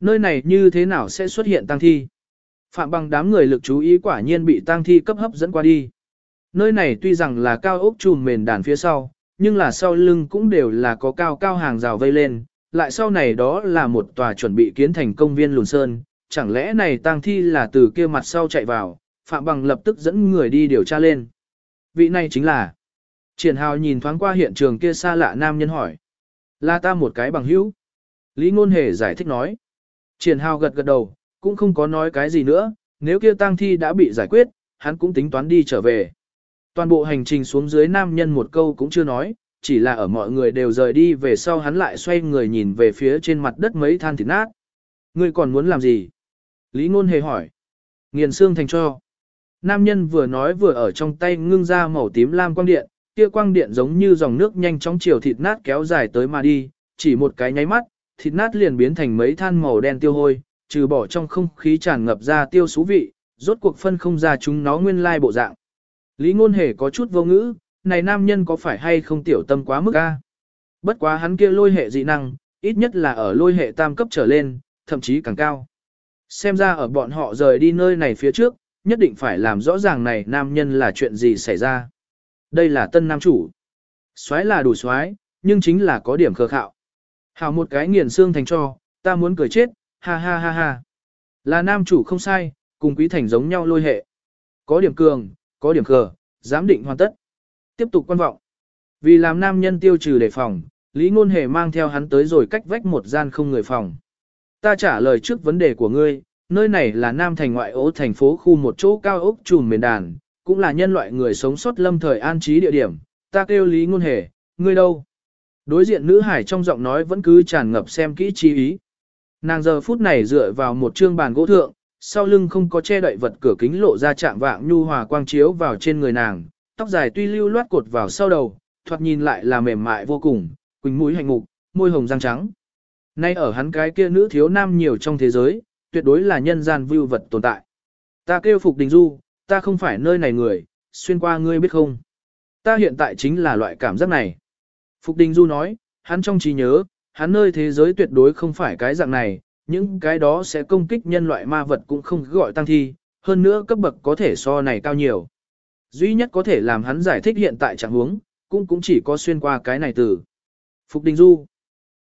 Nơi này như thế nào sẽ xuất hiện tăng thi? Phạm bằng đám người lực chú ý quả nhiên bị tăng thi cấp hấp dẫn qua đi. Nơi này tuy rằng là cao ốc trùm mền đàn phía sau, nhưng là sau lưng cũng đều là có cao cao hàng rào vây lên, lại sau này đó là một tòa chuẩn bị kiến thành công viên lùn sơn, chẳng lẽ này tang thi là từ kia mặt sau chạy vào, Phạm Bằng lập tức dẫn người đi điều tra lên. Vị này chính là Triển Hào nhìn thoáng qua hiện trường kia xa lạ nam nhân hỏi. Là ta một cái bằng hữu. Lý Ngôn Hề giải thích nói. Triển Hào gật gật đầu, cũng không có nói cái gì nữa, nếu kia tang thi đã bị giải quyết, hắn cũng tính toán đi trở về. Toàn bộ hành trình xuống dưới nam nhân một câu cũng chưa nói, chỉ là ở mọi người đều rời đi về sau hắn lại xoay người nhìn về phía trên mặt đất mấy than thịt nát. Ngươi còn muốn làm gì? Lý Ngôn Hề hỏi. Nghiền xương thành cho. Nam nhân vừa nói vừa ở trong tay ngưng ra màu tím lam quang điện, kia quang điện giống như dòng nước nhanh chóng chiều thịt nát kéo dài tới mà đi, chỉ một cái nháy mắt, thịt nát liền biến thành mấy than màu đen tiêu hôi, trừ bỏ trong không khí tràn ngập ra tiêu xú vị, rốt cuộc phân không ra chúng nó nguyên lai bộ dạng. Lý ngôn hề có chút vô ngữ, này nam nhân có phải hay không tiểu tâm quá mức a? Bất quá hắn kia lôi hệ dị năng, ít nhất là ở lôi hệ tam cấp trở lên, thậm chí càng cao. Xem ra ở bọn họ rời đi nơi này phía trước, nhất định phải làm rõ ràng này nam nhân là chuyện gì xảy ra. Đây là tân nam chủ. Soái là đủ soái, nhưng chính là có điểm khờ khạo. hào một cái nghiền xương thành cho, ta muốn cười chết, ha ha ha ha. Là nam chủ không sai, cùng quý thành giống nhau lôi hệ. Có điểm cường, có điểm khờ, giám định hoàn tất. Tiếp tục quan vọng. Vì làm nam nhân tiêu trừ đề phòng, Lý Ngôn Hề mang theo hắn tới rồi cách vách một gian không người phòng. Ta trả lời trước vấn đề của ngươi, nơi này là Nam Thành ngoại ô thành phố khu một chỗ cao ốc trùm miền đàn, cũng là nhân loại người sống sót lâm thời an trí địa điểm. Ta kêu Lý Ngôn Hề, ngươi đâu? Đối diện nữ hải trong giọng nói vẫn cứ tràn ngập xem kỹ chi ý. Nàng giờ phút này dựa vào một trương bàn gỗ thượng, sau lưng không có che đậy vật cửa kính lộ ra chạm vạng nhu hòa quang chiếu vào trên người nàng, tóc dài tuy lưu loát cột vào sau đầu, thoạt nhìn lại là mềm mại vô cùng, quỳnh mũi hành ngục, môi hồng răng trắng. Nay ở hắn cái kia nữ thiếu nam nhiều trong thế giới, tuyệt đối là nhân gian vưu vật tồn tại. Ta kêu Phục Đình Du, ta không phải nơi này người, xuyên qua ngươi biết không? Ta hiện tại chính là loại cảm giác này. Phục Đình Du nói, hắn trong trí nhớ, hắn nơi thế giới tuyệt đối không phải cái dạng này, những cái đó sẽ công kích nhân loại ma vật cũng không gọi tăng thi, hơn nữa cấp bậc có thể so này cao nhiều. Duy nhất có thể làm hắn giải thích hiện tại trạng huống, cũng cũng chỉ có xuyên qua cái này từ. Phục Đình Du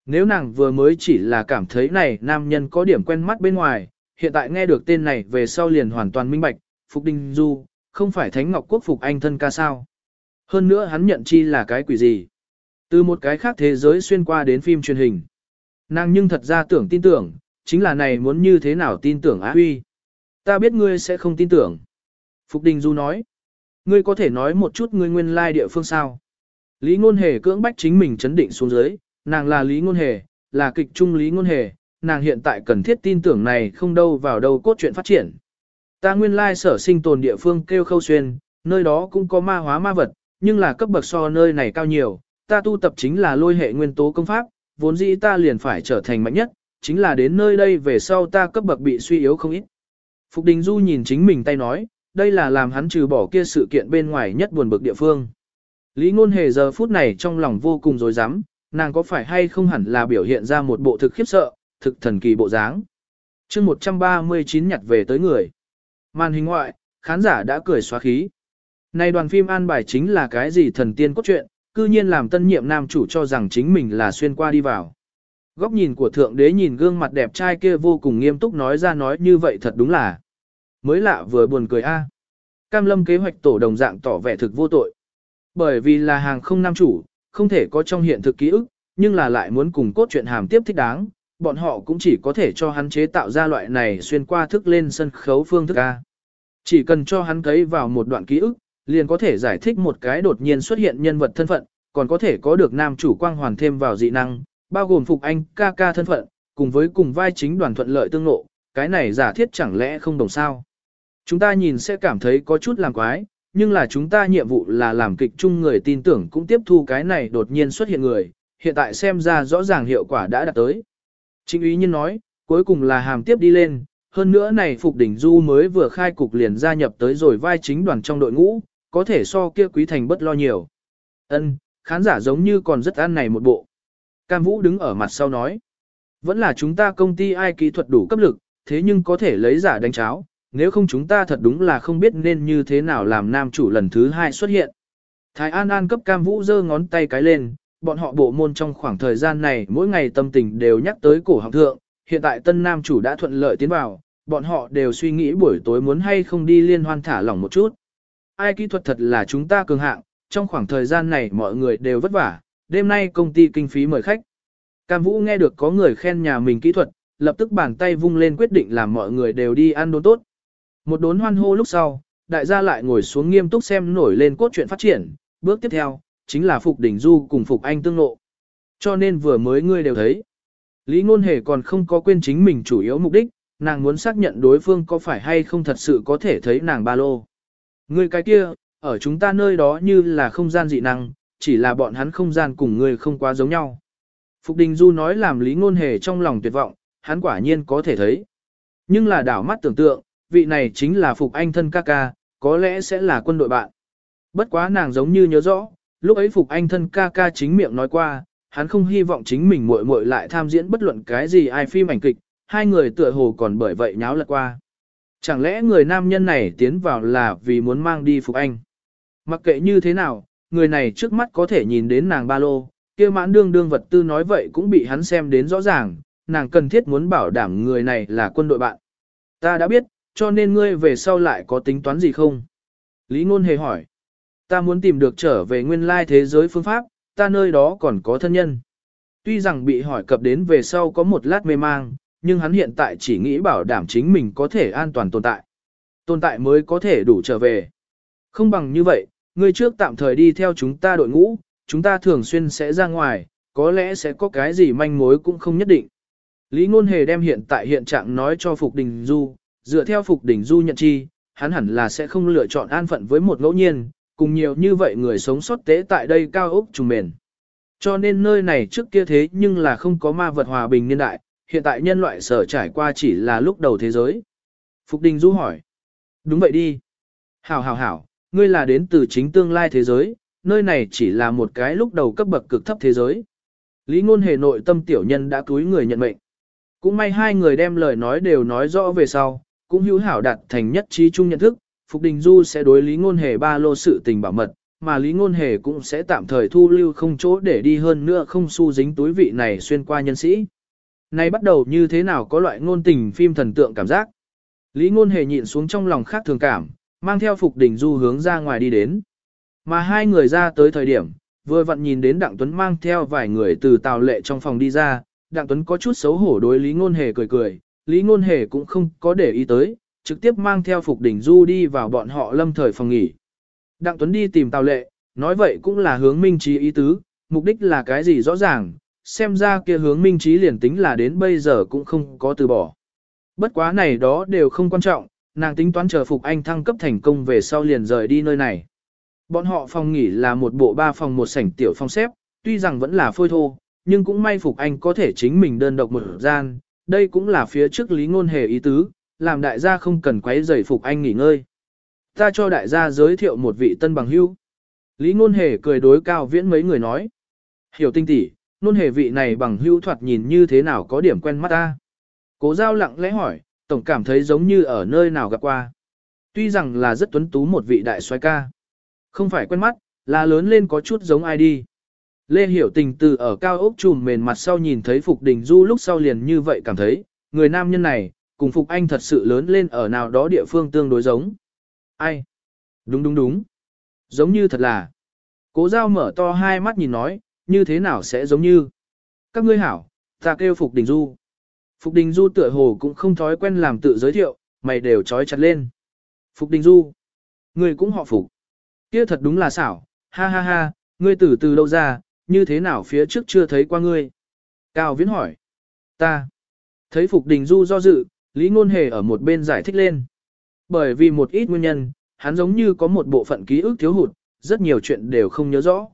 nếu nàng vừa mới chỉ là cảm thấy này nam nhân có điểm quen mắt bên ngoài, hiện tại nghe được tên này về sau liền hoàn toàn minh bạch, Phục Đình Du, không phải Thánh Ngọc Quốc Phục Anh thân ca sao. Hơn nữa hắn nhận chi là cái quỷ gì. Từ một cái khác thế giới xuyên qua đến phim truyền hình. Nàng nhưng thật ra tưởng tin tưởng, chính là này muốn như thế nào tin tưởng Á Huy. Ta biết ngươi sẽ không tin tưởng. Phục Đình Du nói. Ngươi có thể nói một chút ngươi nguyên lai địa phương sao. Lý Ngôn Hề cưỡng bách chính mình chấn định xuống dưới, nàng là Lý Ngôn Hề, là kịch trung Lý Ngôn Hề, nàng hiện tại cần thiết tin tưởng này không đâu vào đâu cốt truyện phát triển. Ta nguyên lai sở sinh tồn địa phương kêu khâu xuyên, nơi đó cũng có ma hóa ma vật, nhưng là cấp bậc so nơi này cao nhiều, ta tu tập chính là lôi hệ nguyên tố công pháp, vốn dĩ ta liền phải trở thành mạnh nhất, chính là đến nơi đây về sau ta cấp bậc bị suy yếu không ít. Phục Đình Du nhìn chính mình tay nói, đây là làm hắn trừ bỏ kia sự kiện bên ngoài nhất buồn bực địa phương. Lý ngôn hề giờ phút này trong lòng vô cùng rối rắm nàng có phải hay không hẳn là biểu hiện ra một bộ thực khiếp sợ, thực thần kỳ bộ dáng. chương 139 nhặt về tới người. Màn hình ngoại, khán giả đã cười xóa khí. Này đoàn phim an bài chính là cái gì thần tiên cốt truyện, cư nhiên làm tân nhiệm nam chủ cho rằng chính mình là xuyên qua đi vào. Góc nhìn của thượng đế nhìn gương mặt đẹp trai kia vô cùng nghiêm túc nói ra nói như vậy thật đúng là. Mới lạ vừa buồn cười a. Cam lâm kế hoạch tổ đồng dạng tỏ vẻ thực vô tội. Bởi vì là hàng không nam chủ, không thể có trong hiện thực ký ức, nhưng là lại muốn cùng cốt truyện hàm tiếp thích đáng, bọn họ cũng chỉ có thể cho hắn chế tạo ra loại này xuyên qua thức lên sân khấu phương thức A. Chỉ cần cho hắn thấy vào một đoạn ký ức, liền có thể giải thích một cái đột nhiên xuất hiện nhân vật thân phận, còn có thể có được nam chủ quang hoàn thêm vào dị năng, bao gồm Phục Anh ca ca thân phận, cùng với cùng vai chính đoàn thuận lợi tương nộ, cái này giả thiết chẳng lẽ không đồng sao. Chúng ta nhìn sẽ cảm thấy có chút làm quái, nhưng là chúng ta nhiệm vụ là làm kịch chung người tin tưởng cũng tiếp thu cái này đột nhiên xuất hiện người, hiện tại xem ra rõ ràng hiệu quả đã đạt tới. Chính ý nhân nói, cuối cùng là hàm tiếp đi lên, hơn nữa này Phục Đỉnh Du mới vừa khai cục liền gia nhập tới rồi vai chính đoàn trong đội ngũ, có thể so kia quý thành bất lo nhiều. Ân, khán giả giống như còn rất ăn này một bộ. Cam Vũ đứng ở mặt sau nói, vẫn là chúng ta công ty ai kỹ thuật đủ cấp lực, thế nhưng có thể lấy giả đánh cháo, nếu không chúng ta thật đúng là không biết nên như thế nào làm nam chủ lần thứ hai xuất hiện. Thái An An cấp cam vũ giơ ngón tay cái lên, bọn họ bộ môn trong khoảng thời gian này mỗi ngày tâm tình đều nhắc tới cổ học thượng, hiện tại tân nam chủ đã thuận lợi tiến vào, bọn họ đều suy nghĩ buổi tối muốn hay không đi liên hoan thả lỏng một chút. Ai kỹ thuật thật là chúng ta cường hạng, trong khoảng thời gian này mọi người đều vất vả, đêm nay công ty kinh phí mời khách. Cam Vũ nghe được có người khen nhà mình kỹ thuật, lập tức bàn tay vung lên quyết định làm mọi người đều đi ăn đồ tốt. Một đốn hoan hô lúc sau, đại gia lại ngồi xuống nghiêm túc xem nổi lên cốt truyện phát triển, bước tiếp theo, chính là Phục Đỉnh Du cùng Phục Anh tương lộ. Cho nên vừa mới ngươi đều thấy. Lý Ngôn Hề còn không có quên chính mình chủ yếu mục đích, nàng muốn xác nhận đối phương có phải hay không thật sự có thể thấy nàng ba lô. Ngươi cái kia, ở chúng ta nơi đó như là không gian dị năng, chỉ là bọn hắn không gian cùng ngươi không quá giống nhau. Phục Đình Du nói làm Lý Ngôn Hề trong lòng tuyệt vọng, hắn quả nhiên có thể thấy. Nhưng là đảo mắt tưởng tượng, vị này chính là Phục Anh thân ca ca, có lẽ sẽ là quân đội bạn. Bất quá nàng giống như nhớ rõ, lúc ấy Phục Anh thân ca ca chính miệng nói qua, hắn không hy vọng chính mình muội muội lại tham diễn bất luận cái gì ai phim ảnh kịch, hai người tựa hồ còn bởi vậy nháo lật qua. Chẳng lẽ người nam nhân này tiến vào là vì muốn mang đi Phục Anh? Mặc kệ như thế nào, người này trước mắt có thể nhìn đến nàng ba lô, kia mãn đương đương vật tư nói vậy cũng bị hắn xem đến rõ ràng, nàng cần thiết muốn bảo đảm người này là quân đội bạn. Ta đã biết, cho nên ngươi về sau lại có tính toán gì không? Lý Ngôn hề hỏi. Ta muốn tìm được trở về nguyên lai thế giới phương pháp, ta nơi đó còn có thân nhân. Tuy rằng bị hỏi cập đến về sau có một lát mê mang, nhưng hắn hiện tại chỉ nghĩ bảo đảm chính mình có thể an toàn tồn tại. Tồn tại mới có thể đủ trở về. Không bằng như vậy, ngươi trước tạm thời đi theo chúng ta đội ngũ, chúng ta thường xuyên sẽ ra ngoài, có lẽ sẽ có cái gì manh mối cũng không nhất định. Lý Ngôn Hề đem hiện tại hiện trạng nói cho Phục Đình Du, dựa theo Phục Đình Du nhận chi, hắn hẳn là sẽ không lựa chọn an phận với một ngẫu nhiên, cùng nhiều như vậy người sống sót tế tại đây cao ốc trùng mền. Cho nên nơi này trước kia thế nhưng là không có ma vật hòa bình niên đại, hiện tại nhân loại sở trải qua chỉ là lúc đầu thế giới. Phục Đình Du hỏi. Đúng vậy đi. Hảo hảo hảo, ngươi là đến từ chính tương lai thế giới, nơi này chỉ là một cái lúc đầu cấp bậc cực thấp thế giới. Lý ngôn hề nội tâm tiểu nhân đã túi người nhận mệnh. Cũng may hai người đem lời nói đều nói rõ về sau, cũng hữu hảo đạt thành nhất trí chung nhận thức, Phục Đình Du sẽ đối Lý Ngôn Hề ba lô sự tình bảo mật, mà Lý Ngôn Hề cũng sẽ tạm thời thu lưu không chỗ để đi hơn nữa không xu dính túi vị này xuyên qua nhân sĩ. Này bắt đầu như thế nào có loại ngôn tình phim thần tượng cảm giác. Lý Ngôn Hề nhịn xuống trong lòng khác thường cảm, mang theo Phục Đình Du hướng ra ngoài đi đến. Mà hai người ra tới thời điểm, vừa vặn nhìn đến Đặng Tuấn mang theo vài người từ tàu lệ trong phòng đi ra, Đặng Tuấn có chút xấu hổ đối Lý Ngôn Hề cười cười, Lý Ngôn Hề cũng không có để ý tới, trực tiếp mang theo Phục Đình Du đi vào bọn họ lâm thời phòng nghỉ. Đặng Tuấn đi tìm Tào lệ, nói vậy cũng là hướng minh trí ý tứ, mục đích là cái gì rõ ràng, xem ra kia hướng minh trí liền tính là đến bây giờ cũng không có từ bỏ. Bất quá này đó đều không quan trọng, nàng tính toán chờ Phục Anh thăng cấp thành công về sau liền rời đi nơi này. Bọn họ phòng nghỉ là một bộ ba phòng một sảnh tiểu phòng xếp, tuy rằng vẫn là phôi thô, nhưng cũng may Phục Anh có thể chính mình đơn độc một gian, đây cũng là phía trước lý ngôn hề ý tứ, làm đại gia không cần quấy rầy Phục Anh nghỉ ngơi. Ta cho đại gia giới thiệu một vị tân bằng hữu. Lý ngôn hề cười đối cao viễn mấy người nói. Hiểu tinh tỷ, ngôn hề vị này bằng hữu thoạt nhìn như thế nào có điểm quen mắt ta. Cố giao lặng lẽ hỏi, tổng cảm thấy giống như ở nơi nào gặp qua. Tuy rằng là rất tuấn tú một vị đại soái ca. Không phải quen mắt, là lớn lên có chút giống ai đi. Lê Hiểu Tình từ ở cao ốc trùm mền mặt sau nhìn thấy Phục Đình Du lúc sau liền như vậy cảm thấy, người nam nhân này, cùng Phục Anh thật sự lớn lên ở nào đó địa phương tương đối giống. Ai? Đúng đúng đúng. Giống như thật là. Cố giao mở to hai mắt nhìn nói, như thế nào sẽ giống như. Các ngươi hảo, ta kêu Phục Đình Du. Phục Đình Du tựa hồ cũng không thói quen làm tự giới thiệu, mày đều trói chặt lên. Phục Đình Du. Ngươi cũng họ Phục. Kia thật đúng là xảo, ha ha ha, ngươi từ từ đâu ra, như thế nào phía trước chưa thấy qua ngươi? Cao Viễn hỏi. Ta. Thấy Phục Đình Du do dự, Lý Ngôn Hề ở một bên giải thích lên. Bởi vì một ít nguyên nhân, hắn giống như có một bộ phận ký ức thiếu hụt, rất nhiều chuyện đều không nhớ rõ.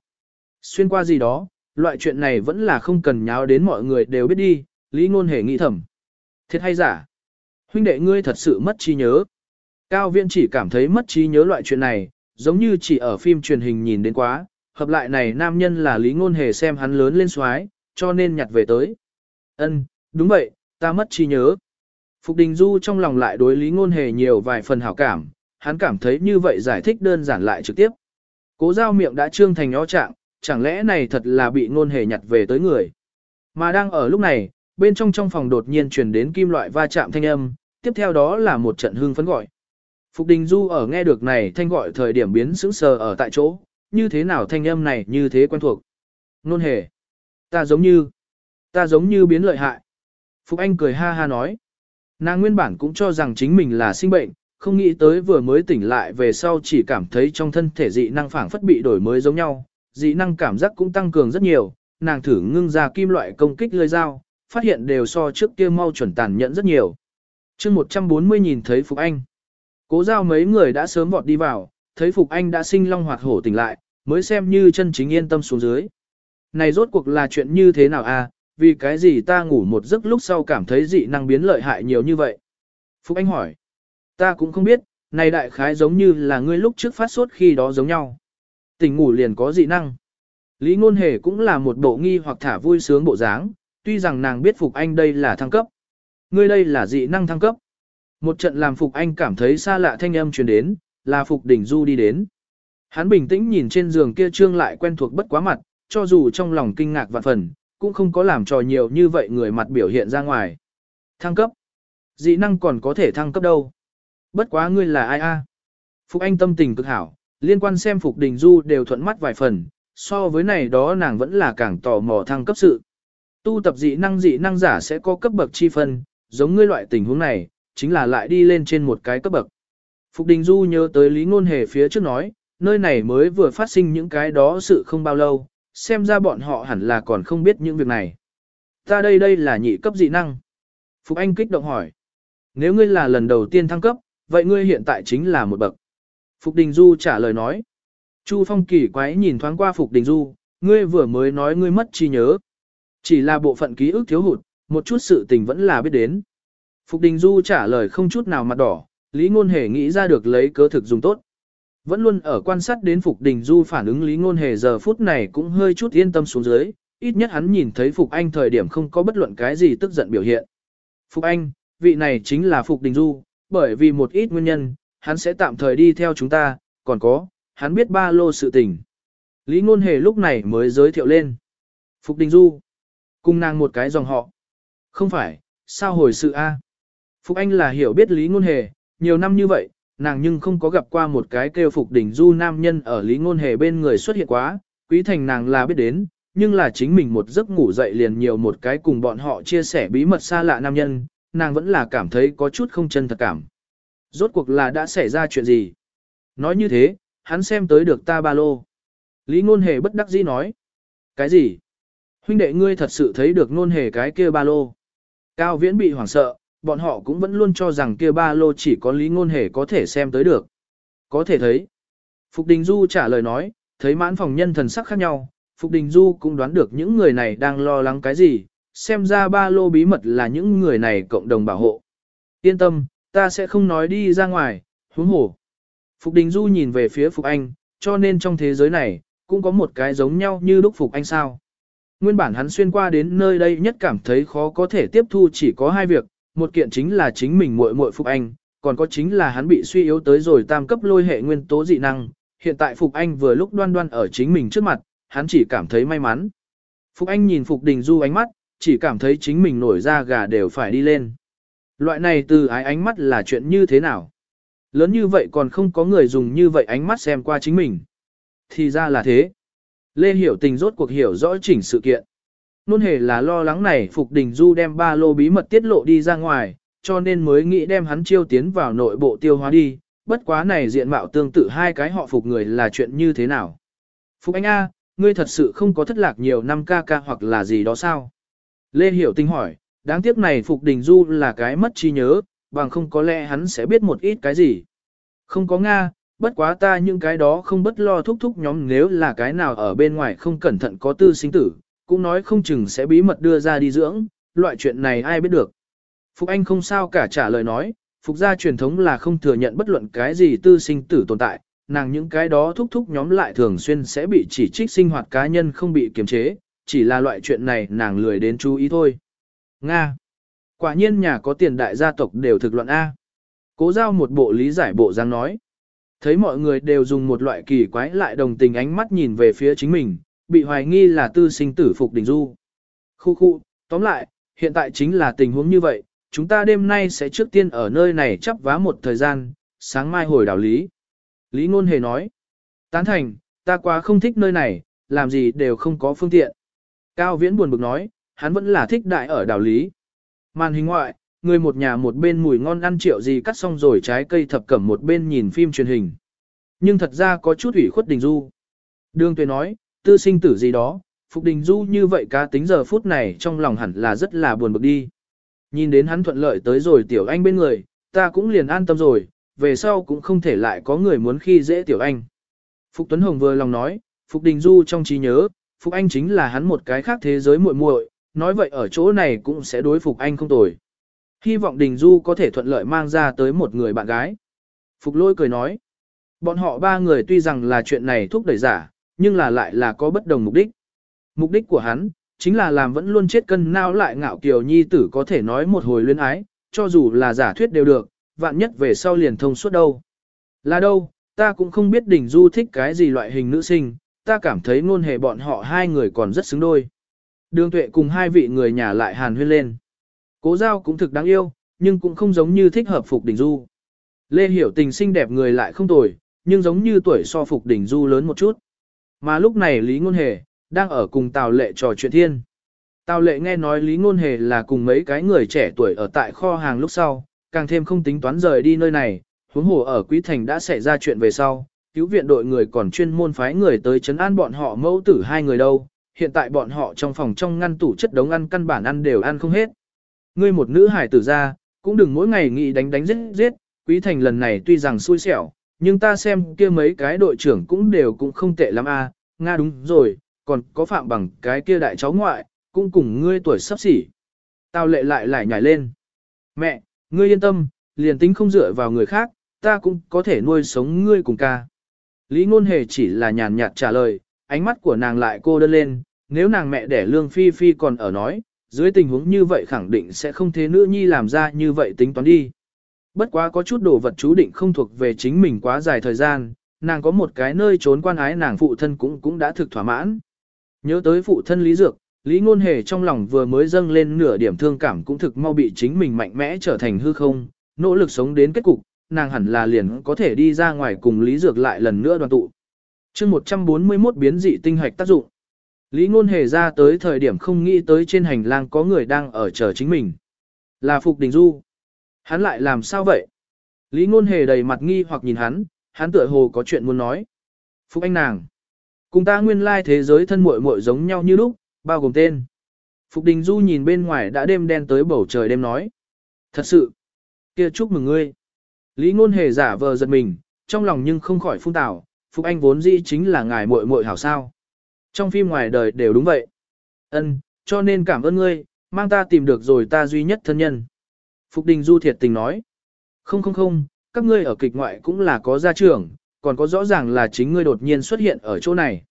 Xuyên qua gì đó, loại chuyện này vẫn là không cần nháo đến mọi người đều biết đi, Lý Ngôn Hề nghĩ thầm. Thiệt hay giả? Huynh đệ ngươi thật sự mất trí nhớ. Cao Viễn chỉ cảm thấy mất trí nhớ loại chuyện này, giống như chỉ ở phim truyền hình nhìn đến quá, hợp lại này nam nhân là lý ngôn hề xem hắn lớn lên xoái, cho nên nhặt về tới. Ân, đúng vậy, ta mất trí nhớ. Phục Đình Du trong lòng lại đối Lý Ngôn Hề nhiều vài phần hảo cảm, hắn cảm thấy như vậy giải thích đơn giản lại trực tiếp. Cố giao miệng đã trương thành nhó trạng, chẳng lẽ này thật là bị Ngôn Hề nhặt về tới người. Mà đang ở lúc này, bên trong trong phòng đột nhiên truyền đến kim loại va chạm thanh âm, tiếp theo đó là một trận hương phấn gọi. Phục Đình Du ở nghe được này thanh gọi thời điểm biến sững sờ ở tại chỗ, như thế nào thanh âm này như thế quen thuộc. Nôn hề. Ta giống như, ta giống như biến lợi hại. Phục Anh cười ha ha nói. Nàng nguyên bản cũng cho rằng chính mình là sinh bệnh, không nghĩ tới vừa mới tỉnh lại về sau chỉ cảm thấy trong thân thể dị năng phản phất bị đổi mới giống nhau, dị năng cảm giác cũng tăng cường rất nhiều, nàng thử ngưng ra kim loại công kích lưỡi dao, phát hiện đều so trước kia mau chuẩn tàn nhẫn rất nhiều. chương 140 nhìn thấy Phục Anh. Cố giao mấy người đã sớm vọt đi vào, thấy Phục Anh đã sinh long hoạt hổ tỉnh lại, mới xem như chân chính yên tâm xuống dưới. Này rốt cuộc là chuyện như thế nào à, vì cái gì ta ngủ một giấc lúc sau cảm thấy dị năng biến lợi hại nhiều như vậy? phúc Anh hỏi. Ta cũng không biết, này đại khái giống như là ngươi lúc trước phát sốt khi đó giống nhau. Tỉnh ngủ liền có dị năng. Lý Ngôn Hề cũng là một bộ nghi hoặc thả vui sướng bộ dáng, tuy rằng nàng biết Phục Anh đây là thăng cấp. Ngươi đây là dị năng thăng cấp. Một trận làm Phục Anh cảm thấy xa lạ thanh âm truyền đến, là Phục Đỉnh Du đi đến. Hắn bình tĩnh nhìn trên giường kia trương lại quen thuộc bất quá mặt, cho dù trong lòng kinh ngạc vạn phần, cũng không có làm trò nhiều như vậy người mặt biểu hiện ra ngoài. Thăng cấp. Dị năng còn có thể thăng cấp đâu. Bất quá ngươi là ai a? Phục Anh tâm tình cực hảo, liên quan xem Phục Đình Du đều thuận mắt vài phần, so với này đó nàng vẫn là càng tò mò thăng cấp sự. Tu tập dị năng dị năng giả sẽ có cấp bậc chi phân, giống ngươi loại tình huống này, chính là lại đi lên trên một cái cấp bậc. Phục Đình Du nhớ tới Lý Ngôn Hề phía trước nói, nơi này mới vừa phát sinh những cái đó sự không bao lâu, xem ra bọn họ hẳn là còn không biết những việc này. Ta đây đây là nhị cấp dị năng. Phục Anh kích động hỏi. Nếu ngươi là lần đầu tiên thăng cấp, vậy ngươi hiện tại chính là một bậc. Phục Đình Du trả lời nói. Chu Phong kỳ quái nhìn thoáng qua Phục Đình Du, ngươi vừa mới nói ngươi mất trí nhớ. Chỉ là bộ phận ký ức thiếu hụt, một chút sự tình vẫn là biết đến. Phục Đình Du trả lời không chút nào mặt đỏ, Lý Ngôn Hề nghĩ ra được lấy cớ thực dùng tốt. Vẫn luôn ở quan sát đến Phục Đình Du phản ứng Lý Ngôn Hề giờ phút này cũng hơi chút yên tâm xuống dưới, ít nhất hắn nhìn thấy Phục Anh thời điểm không có bất luận cái gì tức giận biểu hiện. Phục Anh, vị này chính là Phục Đình Du, bởi vì một ít nguyên nhân, hắn sẽ tạm thời đi theo chúng ta, còn có, hắn biết ba lô sự tình. Lý Ngôn Hề lúc này mới giới thiệu lên. Phục Đình Du, cùng nàng một cái dòng họ. Không phải, sao hồi sự A. Phục Anh là hiểu biết Lý Ngôn Hề, nhiều năm như vậy, nàng nhưng không có gặp qua một cái kêu Phục đỉnh Du nam nhân ở Lý Ngôn Hề bên người xuất hiện quá, quý thành nàng là biết đến, nhưng là chính mình một giấc ngủ dậy liền nhiều một cái cùng bọn họ chia sẻ bí mật xa lạ nam nhân, nàng vẫn là cảm thấy có chút không chân thật cảm. Rốt cuộc là đã xảy ra chuyện gì? Nói như thế, hắn xem tới được ta ba lô. Lý Ngôn Hề bất đắc dĩ nói. Cái gì? Huynh đệ ngươi thật sự thấy được Ngôn Hề cái kia ba lô. Cao Viễn bị hoảng sợ, bọn họ cũng vẫn luôn cho rằng kia ba lô chỉ có Lý Ngôn Hề có thể xem tới được. Có thể thấy. Phục Đình Du trả lời nói, thấy mãn phòng nhân thần sắc khác nhau, Phục Đình Du cũng đoán được những người này đang lo lắng cái gì, xem ra ba lô bí mật là những người này cộng đồng bảo hộ. Yên tâm, ta sẽ không nói đi ra ngoài, huống hồ. Phục Đình Du nhìn về phía Phục Anh, cho nên trong thế giới này, cũng có một cái giống nhau như lúc Phục Anh sao. Nguyên bản hắn xuyên qua đến nơi đây nhất cảm thấy khó có thể tiếp thu chỉ có hai việc, một kiện chính là chính mình muội muội Phục Anh, còn có chính là hắn bị suy yếu tới rồi tam cấp lôi hệ nguyên tố dị năng, hiện tại Phục Anh vừa lúc đoan đoan ở chính mình trước mặt, hắn chỉ cảm thấy may mắn. Phục Anh nhìn Phục Đình Du ánh mắt, chỉ cảm thấy chính mình nổi da gà đều phải đi lên. Loại này từ ái ánh mắt là chuyện như thế nào? Lớn như vậy còn không có người dùng như vậy ánh mắt xem qua chính mình. Thì ra là thế. Lê Hiểu Tình rốt cuộc hiểu rõ chỉnh sự kiện. Nôn hề là lo lắng này Phục Đình Du đem ba lô bí mật tiết lộ đi ra ngoài, cho nên mới nghĩ đem hắn chiêu tiến vào nội bộ tiêu hóa đi, bất quá này diện mạo tương tự hai cái họ Phục người là chuyện như thế nào. Phục Anh A, ngươi thật sự không có thất lạc nhiều năm ca ca hoặc là gì đó sao? Lê Hiểu Tinh hỏi, đáng tiếc này Phục Đình Du là cái mất trí nhớ, bằng không có lẽ hắn sẽ biết một ít cái gì. Không có Nga, bất quá ta những cái đó không bất lo thúc thúc nhóm nếu là cái nào ở bên ngoài không cẩn thận có tư sinh tử, cũng nói không chừng sẽ bí mật đưa ra đi dưỡng, loại chuyện này ai biết được. Phục Anh không sao cả trả lời nói, Phục gia truyền thống là không thừa nhận bất luận cái gì tư sinh tử tồn tại, nàng những cái đó thúc thúc nhóm lại thường xuyên sẽ bị chỉ trích sinh hoạt cá nhân không bị kiềm chế, chỉ là loại chuyện này nàng lười đến chú ý thôi. Nga. Quả nhiên nhà có tiền đại gia tộc đều thực luận A. Cố giao một bộ lý giải bộ giang nói. Thấy mọi người đều dùng một loại kỳ quái lại đồng tình ánh mắt nhìn về phía chính mình, bị hoài nghi là tư sinh tử Phục Đình Du. Khu khu, tóm lại, hiện tại chính là tình huống như vậy, chúng ta đêm nay sẽ trước tiên ở nơi này chấp vá một thời gian, sáng mai hồi đảo Lý. Lý Ngôn Hề nói, tán thành, ta quá không thích nơi này, làm gì đều không có phương tiện. Cao Viễn buồn bực nói, hắn vẫn là thích đại ở đảo Lý. Màn hình ngoại, người một nhà một bên mùi ngon ăn triệu gì cắt xong rồi trái cây thập cẩm một bên nhìn phim truyền hình. Nhưng thật ra có chút ủy khuất Đình Du. Đường Tuệ nói, tư sinh tử gì đó, Phục Đình Du như vậy cá tính giờ phút này trong lòng hẳn là rất là buồn bực đi. Nhìn đến hắn thuận lợi tới rồi tiểu anh bên người, ta cũng liền an tâm rồi, về sau cũng không thể lại có người muốn khi dễ tiểu anh. Phục Tuấn Hồng vừa lòng nói, Phục Đình Du trong trí nhớ, Phục Anh chính là hắn một cái khác thế giới muội muội, nói vậy ở chỗ này cũng sẽ đối Phục Anh không tồi. Hy vọng Đình Du có thể thuận lợi mang ra tới một người bạn gái. Phục lôi cười nói, bọn họ ba người tuy rằng là chuyện này thúc đẩy giả, nhưng là lại là có bất đồng mục đích. Mục đích của hắn, chính là làm vẫn luôn chết cân nao lại ngạo kiều nhi tử có thể nói một hồi luyến ái, cho dù là giả thuyết đều được, vạn nhất về sau liền thông suốt đâu. Là đâu, ta cũng không biết đỉnh du thích cái gì loại hình nữ sinh, ta cảm thấy ngôn hề bọn họ hai người còn rất xứng đôi. Đường tuệ cùng hai vị người nhà lại hàn huyên lên. Cố giao cũng thực đáng yêu, nhưng cũng không giống như thích hợp phục đỉnh du. Lê hiểu tình xinh đẹp người lại không tồi, nhưng giống như tuổi so phục đỉnh du lớn một chút. Mà lúc này Lý Ngôn Hề, đang ở cùng Tào Lệ trò chuyện thiên. Tào Lệ nghe nói Lý Ngôn Hề là cùng mấy cái người trẻ tuổi ở tại kho hàng lúc sau, càng thêm không tính toán rời đi nơi này, huống hồ ở Quý Thành đã xảy ra chuyện về sau, cứu viện đội người còn chuyên môn phái người tới chấn an bọn họ mẫu tử hai người đâu, hiện tại bọn họ trong phòng trong ngăn tủ chất đống ăn căn bản ăn đều ăn không hết. Ngươi một nữ hải tử ra, cũng đừng mỗi ngày nghĩ đánh đánh giết giết, Quý Thành lần này tuy rằng xui xẻo, nhưng ta xem kia mấy cái đội trưởng cũng đều cũng không tệ lắm a. Nga đúng rồi, còn có phạm bằng cái kia đại cháu ngoại, cũng cùng ngươi tuổi sắp xỉ. Tao lệ lại lại nhảy lên. Mẹ, ngươi yên tâm, liền tính không dựa vào người khác, ta cũng có thể nuôi sống ngươi cùng ca. Lý ngôn hề chỉ là nhàn nhạt trả lời, ánh mắt của nàng lại cô đơn lên, nếu nàng mẹ đẻ lương phi phi còn ở nói, dưới tình huống như vậy khẳng định sẽ không thế nữ nhi làm ra như vậy tính toán đi. Bất quá có chút đồ vật chú định không thuộc về chính mình quá dài thời gian, nàng có một cái nơi trốn quan ái nàng phụ thân cũng cũng đã thực thỏa mãn. Nhớ tới phụ thân Lý Dược, Lý Ngôn Hề trong lòng vừa mới dâng lên nửa điểm thương cảm cũng thực mau bị chính mình mạnh mẽ trở thành hư không, nỗ lực sống đến kết cục, nàng hẳn là liền có thể đi ra ngoài cùng Lý Dược lại lần nữa đoàn tụ. chương 141 biến dị tinh hạch tác dụng. Lý Ngôn Hề ra tới thời điểm không nghĩ tới trên hành lang có người đang ở chờ chính mình. Là Phục Đình Du. Hắn lại làm sao vậy? Lý Ngôn Hề đầy mặt nghi hoặc nhìn hắn, hắn tựa hồ có chuyện muốn nói. Phục anh nàng. Cùng ta nguyên lai thế giới thân muội muội giống nhau như lúc, bao gồm tên. Phục Đình Du nhìn bên ngoài đã đêm đen tới bầu trời đêm nói. Thật sự. kia chúc mừng ngươi. Lý ngôn hề giả vờ giật mình, trong lòng nhưng không khỏi phun tảo, Phục Anh vốn dĩ chính là ngài muội muội hảo sao. Trong phim ngoài đời đều đúng vậy. Ân, cho nên cảm ơn ngươi, mang ta tìm được rồi ta duy nhất thân nhân. Phục Đình Du thiệt tình nói. Không không không, các ngươi ở kịch ngoại cũng là có gia trưởng, còn có rõ ràng là chính ngươi đột nhiên xuất hiện ở chỗ này.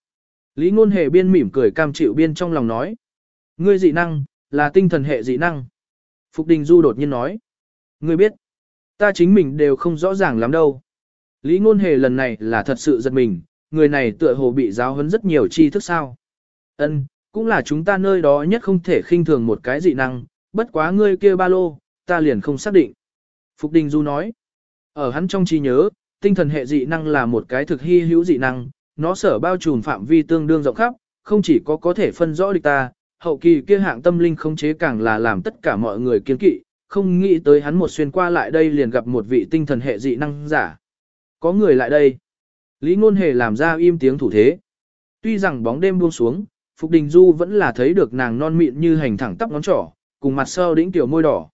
Lý ngôn hề biên mỉm cười cam chịu biên trong lòng nói. Ngươi dị năng, là tinh thần hệ dị năng. Phục Đình Du đột nhiên nói. Ngươi biết, ta chính mình đều không rõ ràng lắm đâu. Lý ngôn hề lần này là thật sự giật mình, người này tựa hồ bị giáo huấn rất nhiều tri thức sao. Ân, cũng là chúng ta nơi đó nhất không thể khinh thường một cái dị năng, bất quá ngươi kia ba lô, ta liền không xác định. Phục Đình Du nói, ở hắn trong trí nhớ, tinh thần hệ dị năng là một cái thực hy hữu dị năng, nó sở bao trùm phạm vi tương đương rộng khắp, không chỉ có có thể phân rõ địch ta, hậu kỳ kia hạng tâm linh không chế càng là làm tất cả mọi người kiên kỵ, không nghĩ tới hắn một xuyên qua lại đây liền gặp một vị tinh thần hệ dị năng giả. Có người lại đây. Lý Ngôn Hề làm ra im tiếng thủ thế. Tuy rằng bóng đêm buông xuống, Phục Đình Du vẫn là thấy được nàng non mịn như hành thẳng tắp ngón trỏ, cùng mặt sâu đỉnh tiểu môi đỏ.